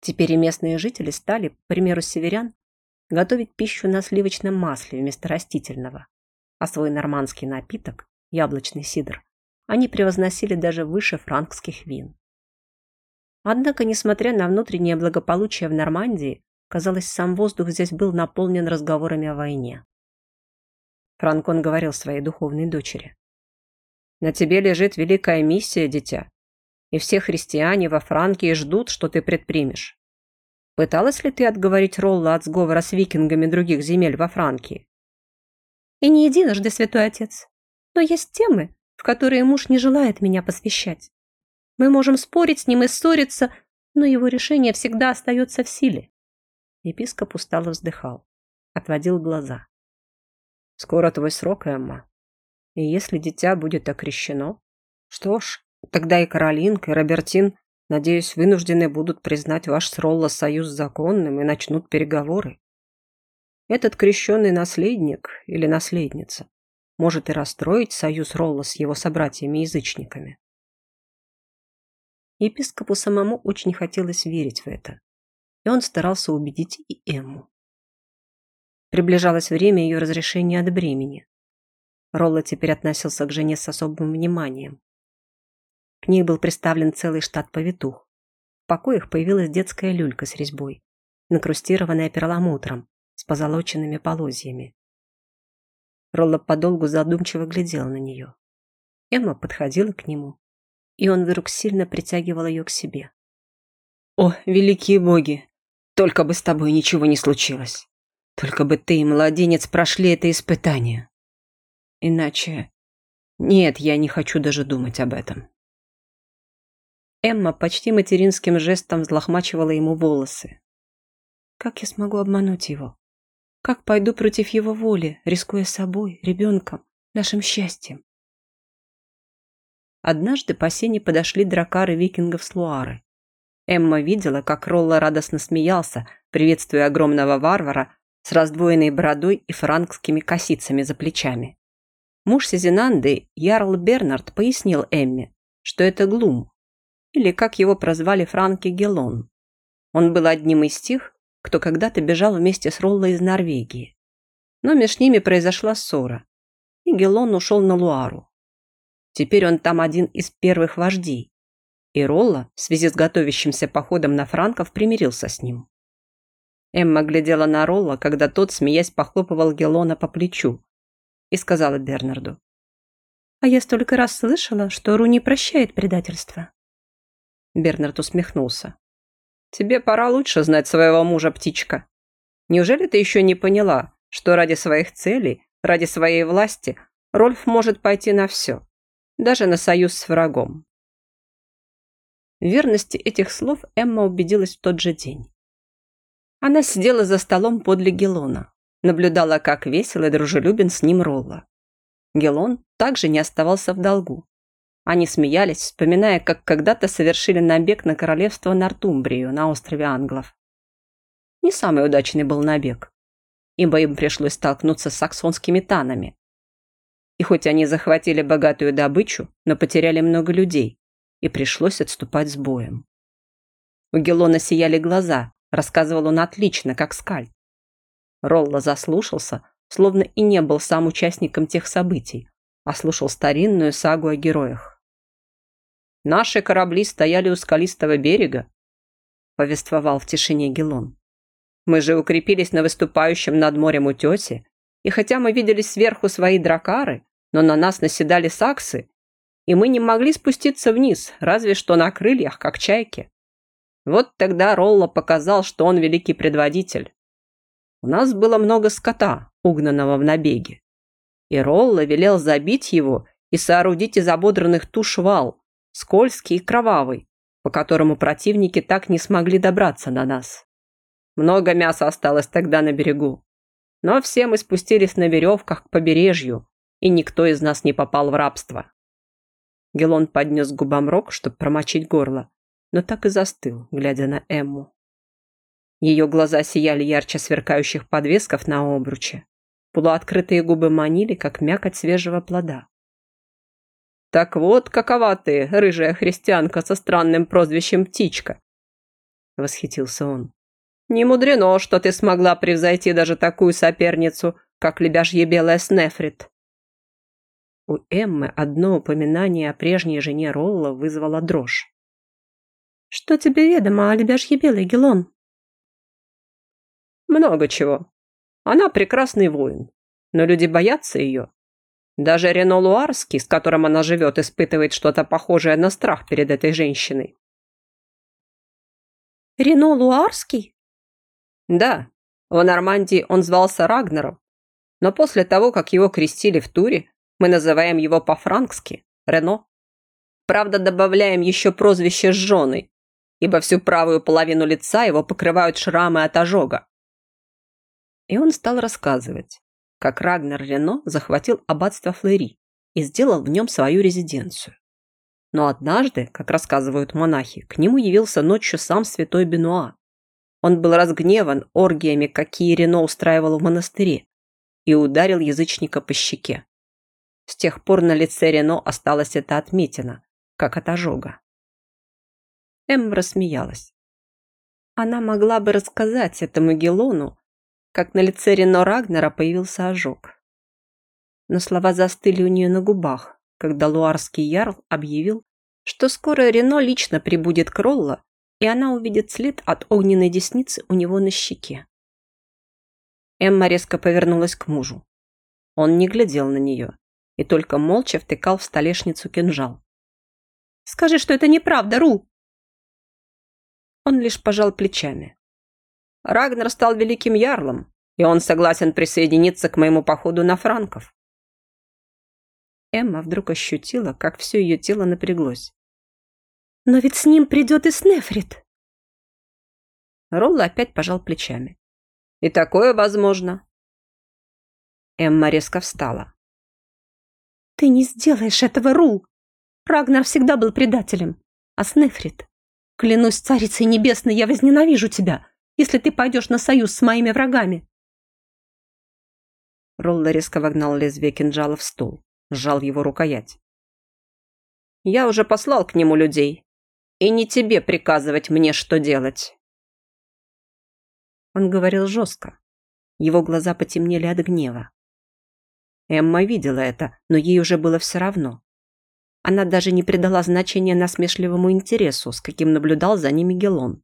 Speaker 1: Теперь и местные жители стали, к примеру северян, готовить пищу на сливочном масле вместо растительного, а свой нормандский напиток, яблочный сидр, они превозносили даже выше франкских вин. Однако, несмотря на внутреннее благополучие в Нормандии, казалось, сам воздух здесь был наполнен разговорами о войне. Франкон говорил своей духовной дочери. «На тебе лежит великая миссия, дитя, и все христиане во Франкии ждут, что ты предпримешь. Пыталась ли ты отговорить Ролла от сговора с викингами других земель во Франкии?
Speaker 2: И не единожды, святой отец. Но есть темы, в которые муж не желает меня посвящать. Мы можем спорить с ним и ссориться, но его решение всегда остается в силе. Епископ устало вздыхал, отводил глаза.
Speaker 1: Скоро твой срок, Эмма. И если дитя будет окрещено, что ж, тогда и Каролинка, и Робертин Надеюсь, вынуждены будут признать ваш с Ролло союз законным и начнут переговоры. Этот крещенный наследник или наследница может и расстроить союз Ролла с его собратьями-язычниками. Епископу самому очень хотелось верить в это, и он старался убедить и Эмму. Приближалось время ее разрешения от бремени. Ролла теперь относился к жене с особым вниманием. К ней был представлен целый штат повитух. В покоях появилась детская люлька с резьбой, накрустированная перламутром, с позолоченными полозьями. Ролла подолгу задумчиво глядел на нее. Эмма подходила к нему, и он вдруг сильно притягивал ее к себе. «О, великие боги! Только бы с тобой ничего не случилось! Только бы ты и младенец прошли это испытание! Иначе... Нет, я не хочу даже думать об этом!» Эмма почти материнским жестом взлохмачивала ему волосы. «Как я смогу обмануть его? Как пойду против его воли, рискуя собой, ребенком, нашим счастьем?» Однажды по сене подошли дракары викингов с Луары. Эмма видела, как Ролла радостно смеялся, приветствуя огромного варвара с раздвоенной бородой и франкскими косицами за плечами. Муж Сизинанды, Ярл Бернард, пояснил Эмме, что это Глум, или, как его прозвали франки, Гелон. Он был одним из тех, кто когда-то бежал вместе с Роллой из Норвегии. Но между ними произошла ссора, и Гелон ушел на Луару. Теперь он там один из первых вождей. И Ролла, в связи с готовящимся походом на франков, примирился с ним. Эмма глядела на Ролла, когда тот, смеясь, похлопывал Гелона по плечу, и сказала Бернарду. «А я столько раз слышала, что Ру не прощает предательство». Бернард усмехнулся. «Тебе пора лучше знать своего мужа, птичка. Неужели ты еще не поняла, что ради своих целей, ради своей власти, Рольф может пойти на все? даже на союз с врагом. В верности этих слов Эмма убедилась в тот же день. Она сидела за столом подле Гелона, наблюдала, как весело и дружелюбен с ним Ролла. Гелон также не оставался в долгу. Они смеялись, вспоминая, как когда-то совершили набег на королевство Нортумбрию на острове Англов. Не самый удачный был набег, ибо им пришлось столкнуться с саксонскими танами, и хоть они захватили богатую добычу, но потеряли много людей, и пришлось отступать с боем. У Гелона сияли глаза, рассказывал он отлично, как скаль. Ролла заслушался, словно и не был сам участником тех событий, а слушал старинную сагу о героях. «Наши корабли стояли у скалистого берега», — повествовал в тишине Гелон. «Мы же укрепились на выступающем над морем утесе, и хотя мы видели сверху свои дракары, но на нас наседали саксы, и мы не могли спуститься вниз, разве что на крыльях, как чайки. Вот тогда Ролла показал, что он великий предводитель. У нас было много скота, угнанного в набеге. И Ролла велел забить его и соорудить из ободранных туш вал, скользкий и кровавый, по которому противники так не смогли добраться до нас. Много мяса осталось тогда на берегу. Но все мы спустились на веревках к побережью, и никто из нас не попал в рабство. Гелон поднес к губам рог, чтобы промочить горло, но так и застыл, глядя на Эмму. Ее глаза сияли ярче сверкающих подвесков на обруче. Полуоткрытые губы манили, как мякоть свежего плода. «Так вот, какова ты, рыжая христианка со странным прозвищем Птичка!» Восхитился он. «Не мудрено, что ты смогла превзойти даже такую соперницу, как лебяжье белая Снефрит. У Эммы одно упоминание о прежней жене Ролла вызвало дрожь. «Что тебе ведомо о лебяжье белой, Гелон?» «Много чего. Она прекрасный воин, но люди боятся ее. Даже Рено Луарский, с которым она живет, испытывает что-то похожее на страх перед этой женщиной».
Speaker 2: «Рено Луарский?»
Speaker 1: «Да. В Нормандии он звался Рагнером, но после того, как его крестили в Туре, мы называем его по-франкски Рено. Правда, добавляем еще прозвище «жженый», ибо всю правую половину лица его покрывают шрамы от ожога. И он стал рассказывать, как Рагнер Рено захватил аббатство Флери и сделал в нем свою резиденцию. Но однажды, как рассказывают монахи, к нему явился ночью сам святой Бенуа. Он был разгневан оргиями, какие Рено устраивал в монастыре, и ударил язычника по щеке. С тех пор на лице Рено осталась эта отметина, как от ожога. Эм рассмеялась. Она могла бы рассказать этому Гелону, как на лице Рено Рагнера появился ожог. но слова застыли у нее на губах, когда луарский ярл объявил, что скоро Рено лично прибудет к Ролло, и она увидит след от огненной десницы у него на щеке. Эмма резко повернулась к мужу. Он не глядел на нее и только молча втыкал в столешницу кинжал. «Скажи, что это неправда, Ру!» Он лишь пожал плечами. Рагнар стал великим ярлом, и он согласен присоединиться к моему походу на франков. Эмма вдруг ощутила, как все ее тело напряглось. «Но ведь с ним придет и Снефрит!» Ролла опять пожал плечами. «И такое возможно!» Эмма резко встала. «Ты не сделаешь этого, Рул! Рагнар всегда был предателем, а Снефрит Клянусь царицей небесной, я возненавижу тебя, если ты пойдешь на союз с моими врагами. Ролла резко вогнал лезвие кинжала в стол, сжал его рукоять. Я уже послал к нему людей, и не тебе приказывать мне, что делать. Он говорил жестко. Его глаза потемнели от гнева. Эмма видела это, но ей уже было все равно. Она даже не придала значения насмешливому интересу, с каким наблюдал за ними Гелон.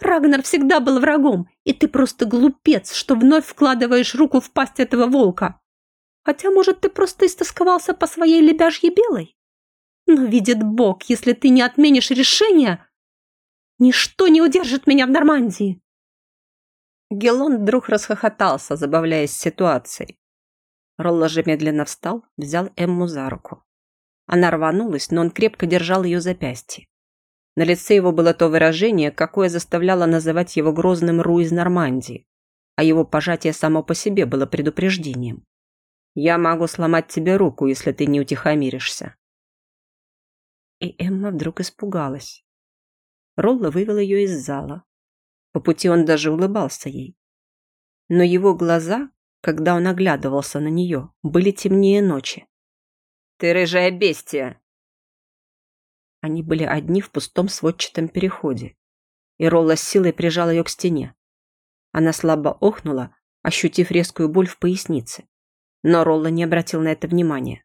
Speaker 1: «Рагнар всегда был врагом, и ты просто глупец, что вновь вкладываешь руку в пасть этого волка. Хотя, может, ты просто истосковался по своей лебяжьей белой? Но видит Бог, если ты не отменишь решение, ничто не удержит меня в Нормандии!» Гелон вдруг расхохотался, забавляясь ситуацией. Ролла же медленно встал, взял Эмму за руку. Она рванулась, но он крепко держал ее запястье. На лице его было то выражение, какое заставляло называть его грозным Ру из Нормандии, а его пожатие само по себе было предупреждением. «Я могу сломать тебе руку, если ты не утихомиришься». И Эмма вдруг испугалась. Ролла вывел ее из зала. По пути он даже улыбался ей. Но его глаза, когда он оглядывался на нее, были темнее ночи. Ты рыжая бестия!» Они были одни в пустом сводчатом переходе, и Ролла с силой прижал ее к стене. Она слабо охнула, ощутив резкую боль в пояснице, но Ролла не обратил на это внимания.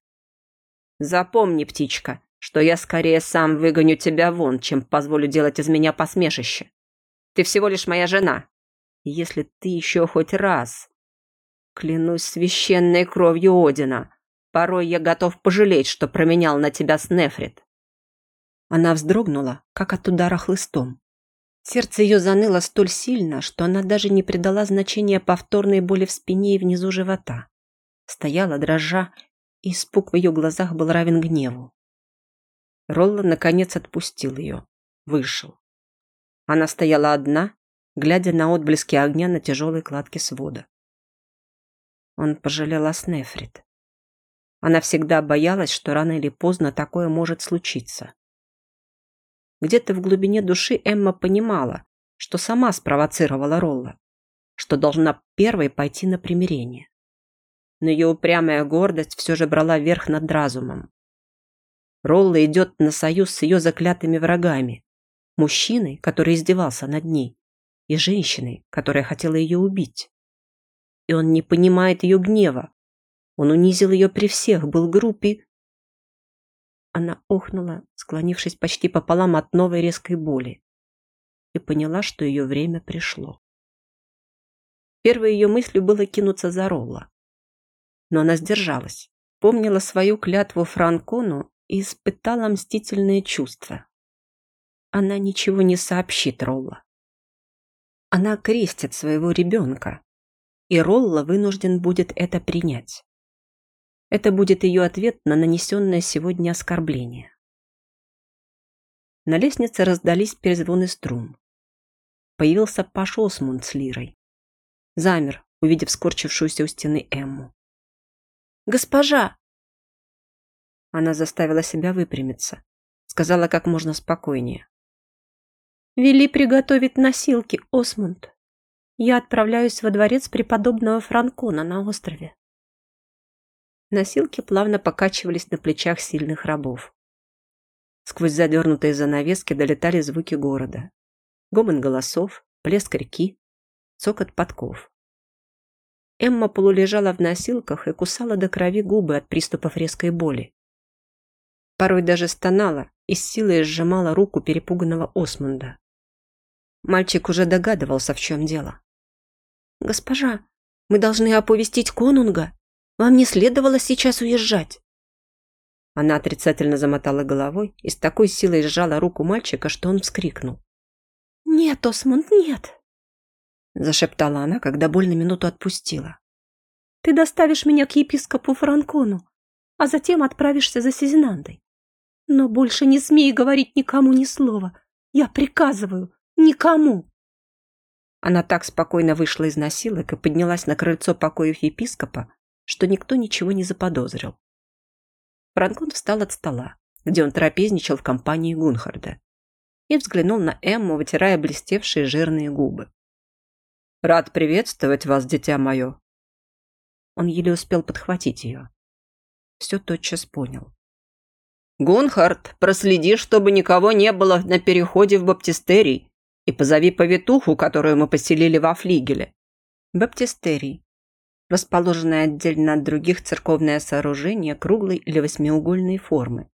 Speaker 1: «Запомни, птичка, что я скорее сам выгоню тебя вон, чем позволю делать из меня посмешище. Ты всего лишь моя жена. Если ты еще хоть раз, клянусь священной кровью Одина, Порой я готов пожалеть, что променял на тебя Снефрит. Она вздрогнула, как от удара хлыстом. Сердце ее заныло столь сильно, что она даже не придала значения повторной боли в спине и внизу живота. Стояла, дрожа, и испуг в ее глазах был равен гневу. Ролла, наконец, отпустил ее. Вышел. Она стояла одна, глядя на отблески огня на тяжелой кладке свода. Он пожалел о Снефрит. Она всегда боялась, что рано или поздно такое может случиться. Где-то в глубине души Эмма понимала, что сама спровоцировала Ролла, что должна первой пойти на примирение. Но ее упрямая гордость все же брала верх над разумом. Ролла идет на союз с ее заклятыми врагами, мужчиной, который издевался над ней, и женщиной, которая хотела ее убить. И он не понимает ее гнева, он унизил ее при всех, был груб и... Она охнула, склонившись почти пополам от новой резкой боли, и поняла, что ее время пришло. Первой ее мыслью было кинуться за Ролла. Но она сдержалась, помнила свою клятву Франкону и испытала мстительные чувства. Она ничего не сообщит Ролла. Она крестит своего ребенка, и Ролла вынужден будет это принять. Это будет ее ответ на нанесенное сегодня оскорбление. На лестнице раздались перезвоны струн. Появился Паш с лирой. Замер, увидев скорчившуюся у стены Эмму. «Госпожа!» Она заставила себя выпрямиться. Сказала как можно спокойнее. «Вели приготовить носилки, Осмунд. Я отправляюсь во дворец преподобного Франкона на острове. Носилки плавно покачивались на плечах сильных рабов. Сквозь задернутые занавески долетали звуки города. Гомон голосов, плеск реки, цокот подков. Эмма полулежала в носилках и кусала до крови губы от приступов резкой боли. Порой даже стонала и с силой сжимала руку перепуганного Осмунда. Мальчик уже догадывался, в чем дело.
Speaker 2: «Госпожа, мы должны оповестить конунга. Вам не следовало сейчас уезжать».
Speaker 1: Она отрицательно замотала головой и с такой силой сжала руку мальчика, что он вскрикнул.
Speaker 2: «Нет, Осмунд, нет!»
Speaker 1: Зашептала она, когда боль на минуту отпустила.
Speaker 2: «Ты доставишь меня к епископу Франкону, а затем отправишься за Сизинандой. Но больше не смей говорить никому ни слова. Я приказываю, никому!»
Speaker 1: Она так спокойно вышла из носилок и поднялась на крыльцо покоев епископа, что никто ничего не заподозрил. Франкон встал от стола, где он трапезничал в компании Гунхарда, и взглянул на Эмму, вытирая блестевшие жирные губы. «Рад приветствовать вас, дитя мое!» Он еле успел подхватить ее. Все тотчас понял. «Гунхард, проследи, чтобы никого не было на переходе в баптистерий, и позови повитуху, которую мы поселили во флигеле». Баптистерий расположенное отдельно от других церковное сооружение круглой или восьмиугольной формы,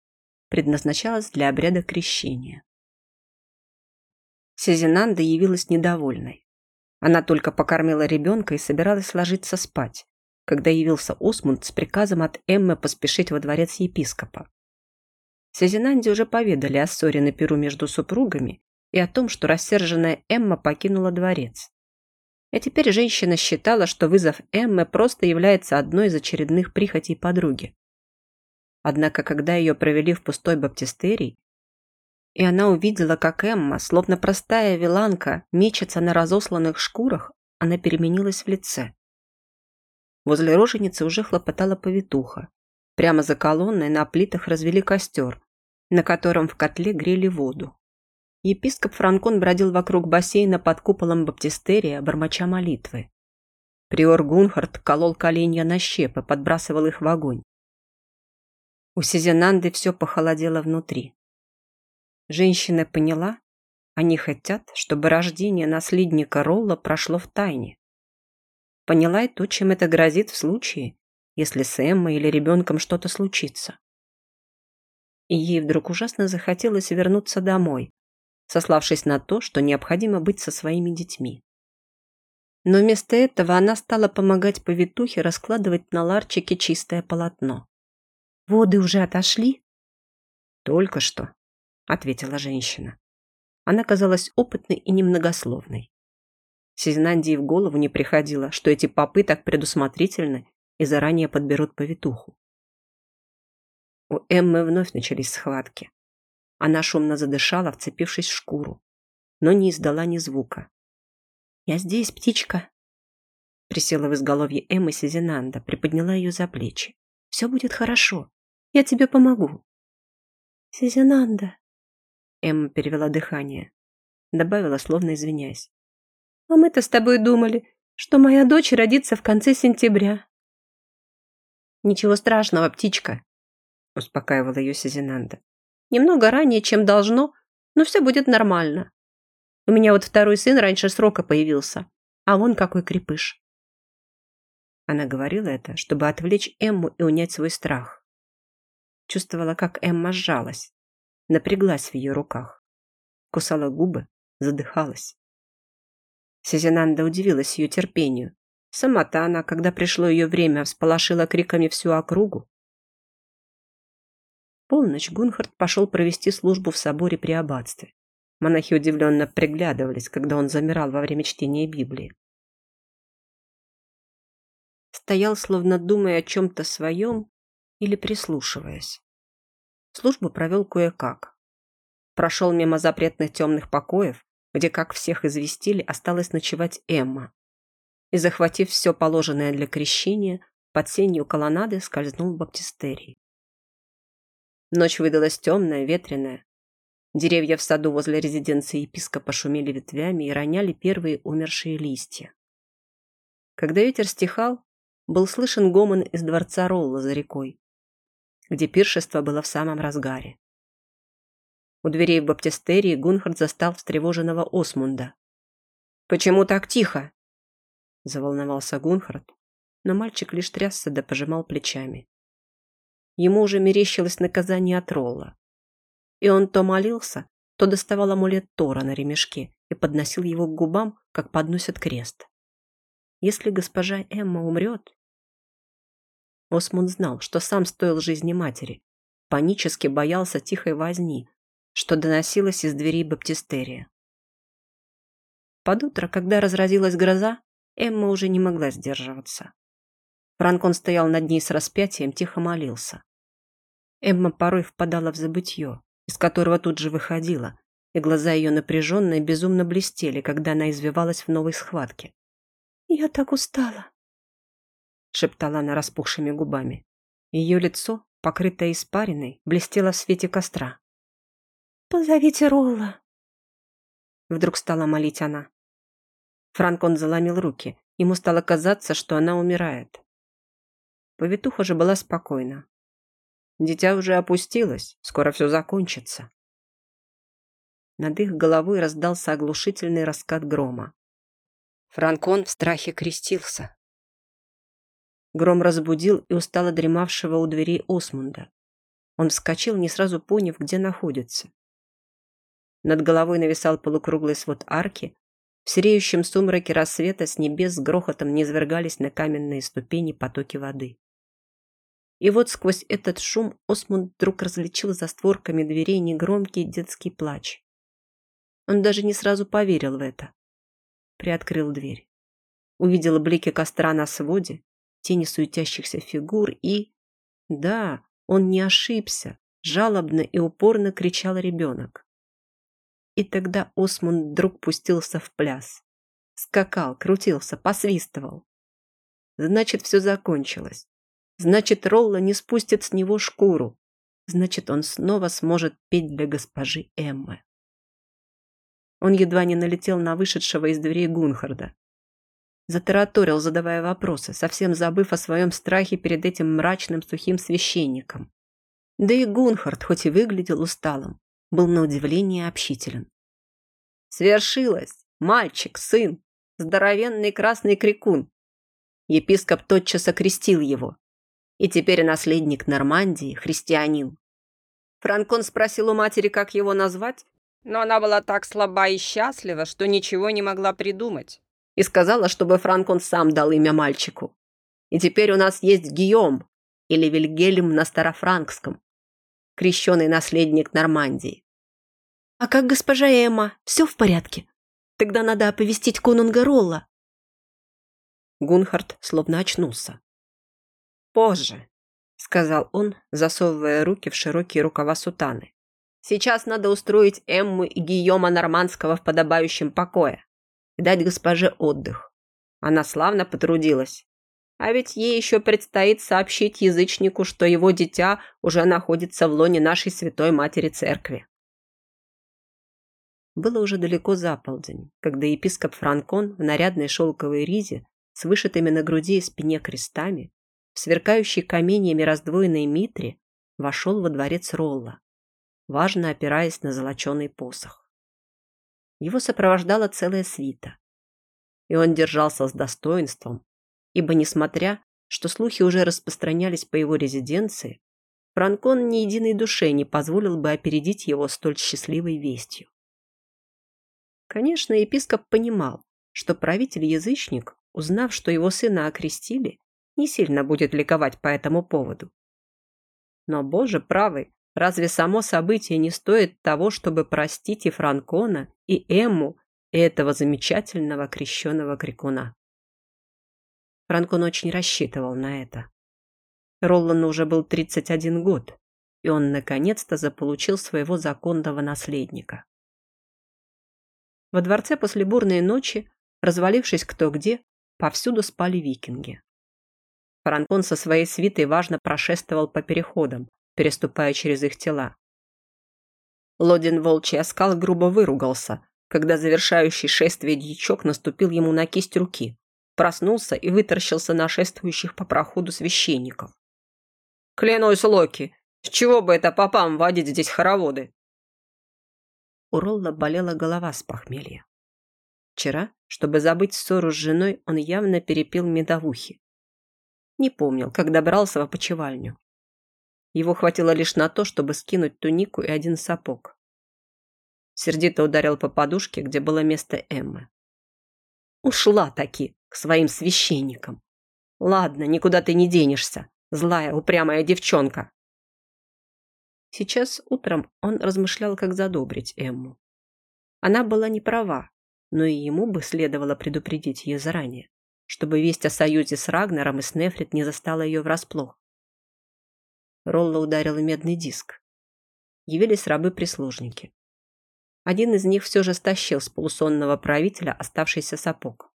Speaker 1: предназначалось для обряда крещения. Сезинанда явилась недовольной. Она только покормила ребенка и собиралась ложиться спать, когда явился Осмунд с приказом от Эммы поспешить во дворец епископа. Сезинанде уже поведали о ссоре на перу между супругами и о том, что рассерженная Эмма покинула дворец. И теперь женщина считала, что вызов Эммы просто является одной из очередных прихотей подруги. Однако, когда ее провели в пустой баптистерий, и она увидела, как Эмма, словно простая виланка, мечется на разосланных шкурах, она переменилась в лице. Возле роженицы уже хлопотала повитуха. Прямо за колонной на плитах развели костер, на котором в котле грели воду. Епископ Франкон бродил вокруг бассейна под куполом баптистерия, бормоча молитвы. Приор Гунхард колол коленья на щепы, подбрасывал их в огонь. У Сизинанды все похолодело внутри. Женщина поняла, они хотят, чтобы рождение наследника Ролла прошло в тайне. Поняла и то, чем это грозит в случае, если с Эммой или ребенком что-то случится. И ей вдруг ужасно захотелось вернуться домой, сославшись на то, что необходимо быть со своими детьми. Но вместо этого она стала помогать повитухе раскладывать на ларчике чистое полотно.
Speaker 2: «Воды уже отошли?»
Speaker 1: «Только что», — ответила женщина. Она казалась опытной и немногословной. Сизнандии в голову не приходило, что эти попы так предусмотрительны и заранее подберут повитуху. У Эммы вновь начались схватки. Она шумно задышала, вцепившись в шкуру, но не издала ни звука.
Speaker 2: «Я здесь, птичка!»
Speaker 1: Присела в изголовье Эммы Сизинанда, приподняла ее за плечи. «Все будет хорошо. Я тебе помогу».
Speaker 2: «Сизинанда!»
Speaker 1: Эмма перевела дыхание. Добавила, словно извиняясь.
Speaker 2: «А мы-то с тобой думали, что моя дочь родится в конце сентября».
Speaker 1: «Ничего страшного, птичка», — успокаивала ее Сизинанда.
Speaker 2: Немного ранее, чем должно, но все будет нормально. У меня вот второй сын раньше срока появился, а вон какой крепыш.
Speaker 1: Она говорила это, чтобы отвлечь Эмму и унять свой страх. Чувствовала, как Эмма сжалась, напряглась в ее руках, кусала губы, задыхалась. Сезинанда удивилась ее терпению. Сама-то она, когда пришло ее время, всполошила криками всю округу, полночь Гунхард пошел провести службу в соборе при аббатстве. Монахи удивленно приглядывались, когда он замирал во время чтения Библии. Стоял, словно думая о чем-то своем или прислушиваясь. Службу провел кое-как. Прошел мимо запретных темных покоев, где, как всех известили, осталась ночевать Эмма. И, захватив все положенное для крещения, под сенью колоннады скользнул в баптистерий. Ночь выдалась темная, ветреная. Деревья в саду возле резиденции епископа шумели ветвями и роняли первые умершие листья. Когда ветер стихал, был слышен гомон из дворца Ролла за рекой, где пиршество было в самом разгаре. У дверей в баптистерии Гунхард застал встревоженного Осмунда. «Почему так тихо?» – заволновался Гунхард, но мальчик лишь трясся да пожимал плечами. Ему уже мерещилось наказание от Ролла. И он то молился, то доставал амулет Тора на ремешке и подносил его к губам, как подносят крест. Если госпожа Эмма умрет... Осмунд знал, что сам стоил жизни матери, панически боялся тихой возни, что доносилось из дверей баптистерия. Под утро, когда разразилась гроза, Эмма уже не могла сдерживаться. Франкон стоял над ней с распятием, тихо молился. Эмма порой впадала в забытье, из которого тут же выходила, и глаза ее напряженно и безумно блестели, когда она извивалась в новой схватке.
Speaker 2: «Я так устала», — шептала она распухшими губами.
Speaker 1: Ее лицо, покрытое испариной, блестело в свете костра.
Speaker 2: «Позовите Ролла», —
Speaker 1: вдруг стала молить она. Франкон заломил руки. Ему стало казаться, что она умирает. Повитуха же была спокойна. Дитя уже опустилось, скоро все закончится. Над их головой раздался оглушительный раскат грома. Франкон в страхе крестился. Гром разбудил и устало дремавшего у дверей Осмунда. Он вскочил, не сразу поняв, где находится. Над головой нависал полукруглый свод арки. В сереющем сумраке рассвета с небес с грохотом низвергались на каменные ступени потоки воды. И вот сквозь этот шум Осмунд вдруг различил за створками дверей негромкий детский плач. Он даже не сразу поверил в это. Приоткрыл дверь. Увидел блики костра на своде, тени суетящихся фигур и... Да, он не ошибся. Жалобно и упорно кричал ребенок. И тогда Осмунд вдруг пустился в пляс. Скакал, крутился, посвистывал. Значит, все закончилось. Значит, Ролла не спустит с него шкуру. Значит, он снова сможет петь для госпожи Эммы. Он едва не налетел на вышедшего из дверей Гунхарда. Затараторил, задавая вопросы, совсем забыв о своем страхе перед этим мрачным сухим священником. Да и Гунхард, хоть и выглядел усталым, был на удивление общителен. «Свершилось! Мальчик, сын! Здоровенный красный крикун!» Епископ тотчас окрестил его, и теперь наследник Нормандии, христианин. Франкон спросил у матери, как его назвать, но она была так слаба и счастлива, что ничего не могла придумать. И сказала, чтобы Франкон сам дал имя мальчику. И теперь у нас есть Гийом, или Вильгельм на старофранкском, крещеный наследник Нормандии.
Speaker 2: «А как госпожа Эмма? Все в порядке? Тогда надо оповестить конунга Ролла».
Speaker 1: Гунхард словно очнулся. «Позже», — сказал он, засовывая руки в широкие рукава сутаны. «Сейчас надо устроить Эмму и Гийома Нормандского в подобающем покое и дать госпоже отдых. Она славно потрудилась. А ведь ей еще предстоит сообщить язычнику, что его дитя уже находится в лоне нашей святой матери церкви». Было уже далеко за полдень, когда епископ Франкон в нарядной шелковой ризе с вышитыми на груди и спине крестами в сверкающей каменьями раздвоенной митре вошел во дворец Ролла, важно опираясь на золоченый посох. Его сопровождала целая свита. И он держался с достоинством, ибо, несмотря, что слухи уже распространялись по его резиденции, Франкон ни единой душе не позволил бы опередить его столь счастливой вестью. Конечно, епископ понимал, что правитель-язычник, узнав, что его сына окрестили, не сильно будет ликовать по этому поводу. Но, боже правый, разве само событие не стоит того, чтобы простить и Франкона, и Эмму, и этого замечательного крещеного крикуна? Франкон очень рассчитывал на это. Роллану уже был 31 год, и он наконец-то заполучил своего законного наследника. Во дворце после бурной ночи, развалившись кто где, повсюду спали викинги. Франкон со своей свитой важно прошествовал по переходам, переступая через их тела. Лодин волчий оскал грубо выругался, когда завершающий шествие дьячок наступил ему на кисть руки, проснулся и вытаращился на шествующих по проходу священников. «Клянусь, Локи, с чего бы это попам водить здесь хороводы?» У Ролла болела голова с похмелья. Вчера, чтобы забыть ссору с женой, он явно перепил медовухи не помнил, как добрался в опочивальню. Его хватило лишь на то, чтобы скинуть тунику и один сапог. Сердито ударил по подушке, где было место Эммы. Ушла таки к своим священникам. Ладно, никуда ты не денешься, злая, упрямая девчонка. Сейчас утром он размышлял, как задобрить Эмму. Она была не права, но и ему бы следовало предупредить ее заранее, чтобы весть о союзе с Рагнером и с Нефрит не застала ее врасплох. Ролла ударил медный диск. Явились рабы-прислужники. Один из них все же стащил с полусонного правителя оставшийся сапог.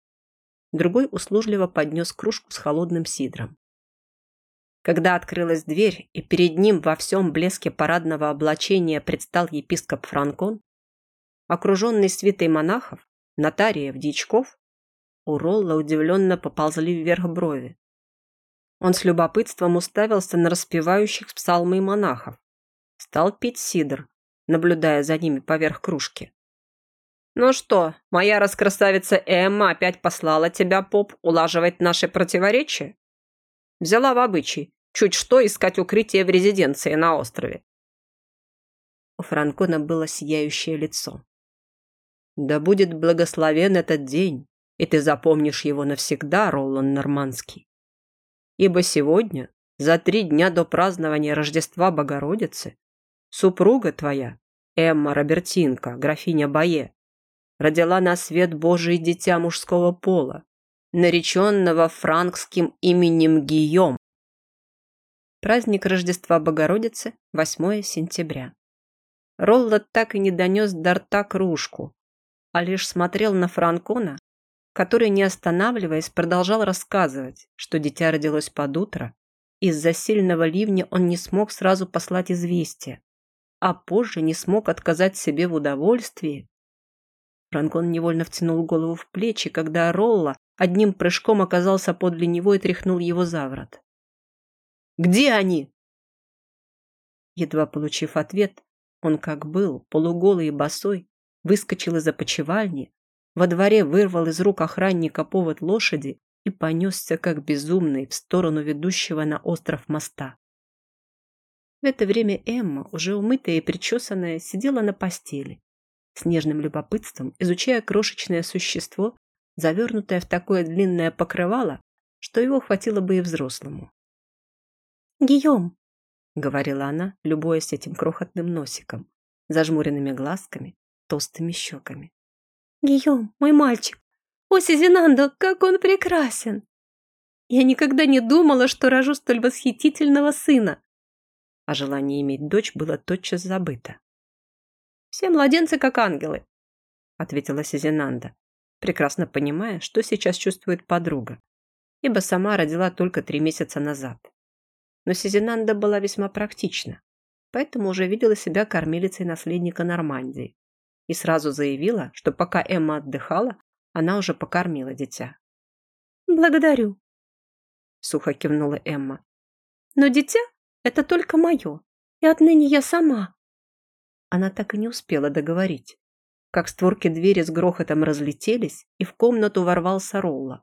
Speaker 1: Другой услужливо поднес кружку с холодным сидром. Когда открылась дверь, и перед ним во всем блеске парадного облачения предстал епископ Франкон, окруженный свитой монахов, нотариев, дичков, у Ролла удивленно поползли вверх брови. Он с любопытством уставился на распевающих псалмы монахов. Стал пить сидр, наблюдая за ними поверх кружки. «Ну что, моя раскрасавица Эмма опять послала тебя, поп, улаживать наши противоречия?» Взяла в обычай, чуть что искать укрытие в резиденции на острове. У Франкона было сияющее лицо. Да будет благословен этот день, и ты запомнишь его навсегда, Ролан Нормандский. Ибо сегодня, за три дня до празднования Рождества Богородицы, супруга твоя, Эмма Робертинка, графиня Бае, родила на свет Божий дитя мужского пола, нареченного франкским именем Гийом. Праздник Рождества Богородицы, 8 сентября. Роллот так и не донес до рта кружку, а лишь смотрел на Франкона, который, не останавливаясь, продолжал рассказывать, что дитя родилось под утро, из-за сильного ливня он не смог сразу послать известие, а позже не смог отказать себе в удовольствии. Франкон невольно втянул голову в плечи, когда Ролла одним прыжком оказался подле него и тряхнул его за ворот. «Где они?» Едва получив ответ, он как был, полуголый и босой, выскочил из опочивальни, во дворе вырвал из рук охранника повод лошади и понесся, как безумный, в сторону ведущего на остров моста. В это время Эмма, уже умытая и причесанная, сидела на постели, с нежным любопытством, изучая крошечное существо, завернутое в такое длинное покрывало, что его хватило бы и взрослому.
Speaker 2: «Гийом!»
Speaker 1: — говорила она, любуясь этим крохотным носиком, зажмуренными глазками, толстыми щеками.
Speaker 2: «Гийом, мой мальчик! О, Сизинандо, как он прекрасен! Я никогда не думала, что рожу столь восхитительного сына!»
Speaker 1: А желание иметь дочь было тотчас забыто.
Speaker 2: «Все младенцы как ангелы», — ответила
Speaker 1: Сизинанда, прекрасно понимая, что сейчас чувствует подруга, ибо сама родила только три месяца назад. Но Сизинанда была весьма практична, поэтому уже видела себя кормилицей наследника Нормандии и сразу заявила, что пока Эмма отдыхала, она уже покормила дитя.
Speaker 2: «Благодарю», —
Speaker 1: сухо кивнула Эмма.
Speaker 2: «Но дитя — это только мое, и отныне я сама».
Speaker 1: Она так и не успела договорить, как створки двери с грохотом разлетелись, и в комнату ворвался Ролла.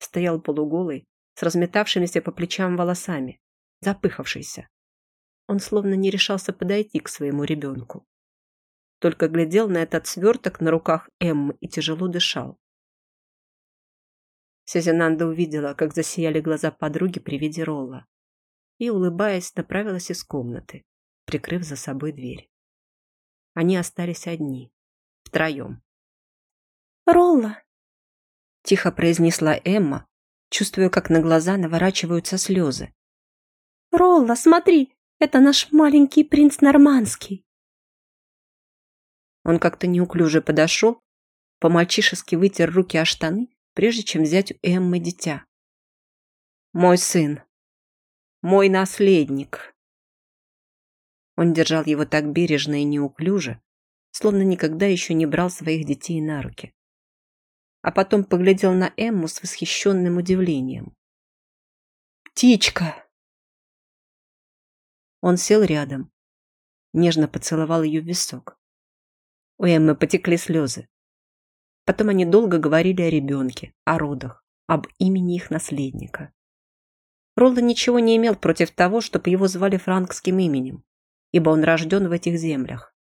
Speaker 1: Стоял полуголый, с разметавшимися по плечам волосами, запыхавшийся. Он словно не решался подойти к своему ребенку только глядел на этот сверток на руках Эммы и тяжело дышал. Сизинанда увидела, как засияли глаза подруги при виде Ролла, и, улыбаясь, направилась из комнаты, прикрыв за собой дверь. Они остались одни, втроем.
Speaker 2: «Ролла!»
Speaker 1: – тихо произнесла Эмма, чувствуя, как на глаза наворачиваются слезы.
Speaker 2: «Ролла, смотри, это наш маленький принц Нормандский!»
Speaker 1: Он как-то неуклюже подошел, по-мальчишески вытер руки о штаны, прежде чем взять у Эммы дитя. «Мой сын! Мой наследник!» Он держал его так бережно и неуклюже, словно никогда еще не брал своих детей на руки. А потом поглядел на Эмму с восхищенным удивлением. «Птичка!» Он сел рядом, нежно поцеловал ее в висок. У Эммы потекли слезы. Потом они долго говорили о ребенке, о родах, об имени их наследника. Ролло ничего не имел против того, чтобы его звали франкским именем, ибо он рожден в этих землях.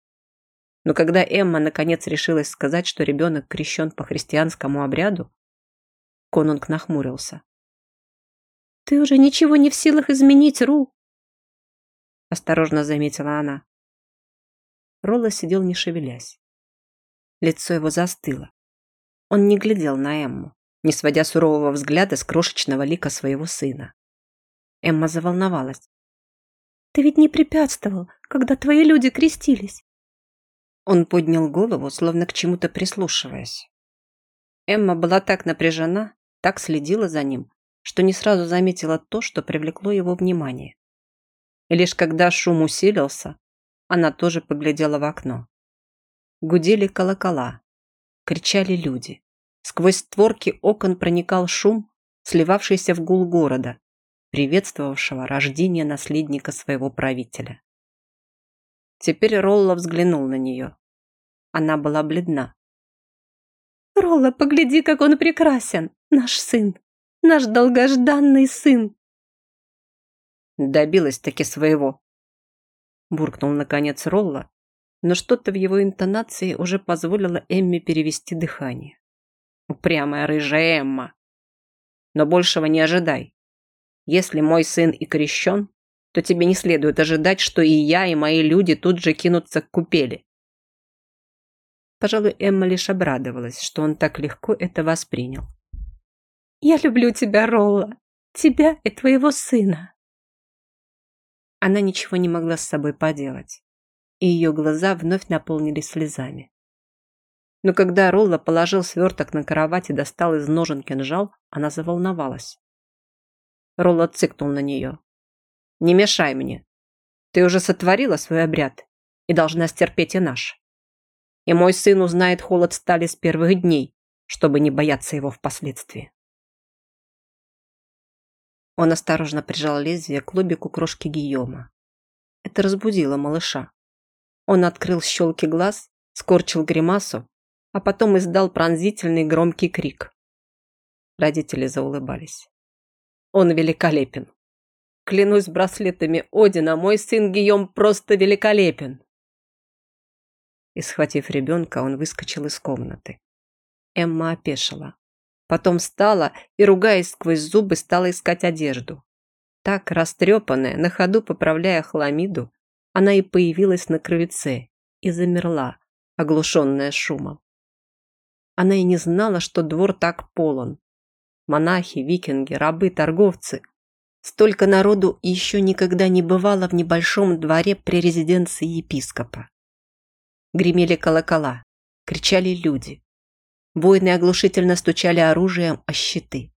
Speaker 1: Но когда Эмма наконец решилась сказать, что ребенок крещен по христианскому обряду, Конунг нахмурился.
Speaker 2: «Ты уже ничего не в силах изменить, Ру!»
Speaker 1: Осторожно заметила она. Ролла сидел не шевелясь. Лицо его застыло. Он не глядел на Эмму, не сводя сурового взгляда с крошечного лика своего сына. Эмма заволновалась.
Speaker 2: «Ты ведь не препятствовал, когда твои люди крестились!»
Speaker 1: Он поднял голову, словно к чему-то прислушиваясь. Эмма была так напряжена, так следила за ним, что не сразу заметила то, что привлекло его внимание. И лишь когда шум усилился, она тоже поглядела в окно. Гудели колокола, кричали люди. Сквозь створки окон проникал шум, сливавшийся в гул города, приветствовавшего рождение наследника своего правителя. Теперь Ролла взглянул на нее. Она была бледна.
Speaker 2: «Ролла, погляди, как он прекрасен! Наш сын! Наш долгожданный сын!»
Speaker 1: Добилась-таки своего. Буркнул, наконец, Ролла, но что-то в его интонации уже позволило Эмме перевести дыхание. Упрямая рыжая Эмма. Но большего не ожидай. Если мой сын и крещен, то тебе не следует ожидать, что и я, и мои люди тут же кинутся к купели. Пожалуй, Эмма лишь обрадовалась, что он так легко это воспринял.
Speaker 2: «Я люблю тебя, Ролла, тебя и твоего сына».
Speaker 1: Она ничего не могла с собой поделать, и ее глаза вновь наполнились слезами. Но когда Ролла положил сверток на кровать и достал из ножен кинжал, она заволновалась. Ролла цыкнул на нее. «Не мешай мне. Ты уже сотворила свой обряд и должна стерпеть и наш. И мой сын узнает холод стали с первых дней, чтобы не бояться его впоследствии». Он осторожно прижал лезвие к лобику крошки Гийома. Это разбудило малыша. Он открыл щелки глаз, скорчил гримасу, а потом издал пронзительный громкий крик. Родители заулыбались. Он великолепен. Клянусь браслетами Одина, мой сын Гийом просто великолепен. И схватив ребенка, он выскочил из комнаты. Эмма опешила. Потом встала и, ругаясь сквозь зубы, стала искать одежду. Так, растрепанная, на ходу поправляя хламиду, она и появилась на крыльце и замерла, оглушенная шумом. Она и не знала, что двор так полон. Монахи, викинги, рабы, торговцы. Столько народу еще никогда не бывало в небольшом дворе при резиденции епископа. Гремели колокола, кричали люди. Воины оглушительно стучали оружием о щиты.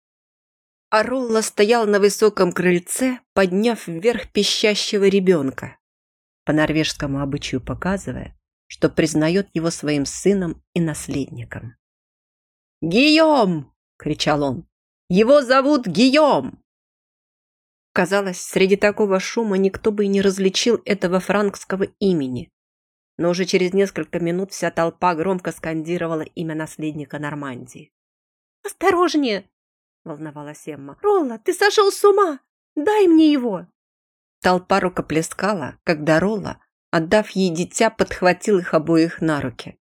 Speaker 1: Аролла стоял на высоком крыльце, подняв вверх пищащего ребенка, по норвежскому обычаю показывая, что признает его своим сыном и наследником. «Гийом!» — кричал он. «Его зовут Гийом!» Казалось, среди такого шума никто бы и не различил этого франкского имени, но уже через несколько минут вся толпа громко скандировала имя наследника Нормандии.
Speaker 2: «Осторожнее!» – волновалась Эмма. «Ролла, ты сошел с ума! Дай мне его!»
Speaker 1: Толпа рукоплескала, когда Ролла, отдав ей дитя, подхватил их обоих на руки.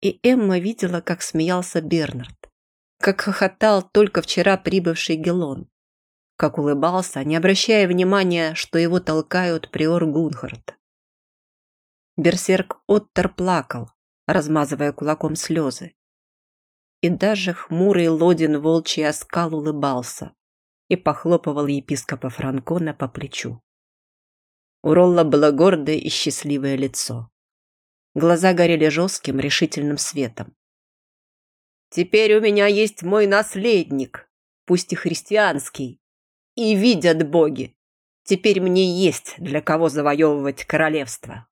Speaker 1: И Эмма видела, как смеялся Бернард, как хохотал только вчера прибывший Гелон, как улыбался, не обращая внимания, что его толкают приор Гунхард. Берсерк Оттер плакал, размазывая кулаком слезы. И даже хмурый Лодин волчий оскал улыбался и похлопывал епископа Франкона по плечу. У Ролла было гордое и счастливое лицо. Глаза горели жестким, решительным светом. «Теперь у меня есть мой наследник, пусть и христианский, и видят боги. Теперь мне есть для кого завоевывать королевство».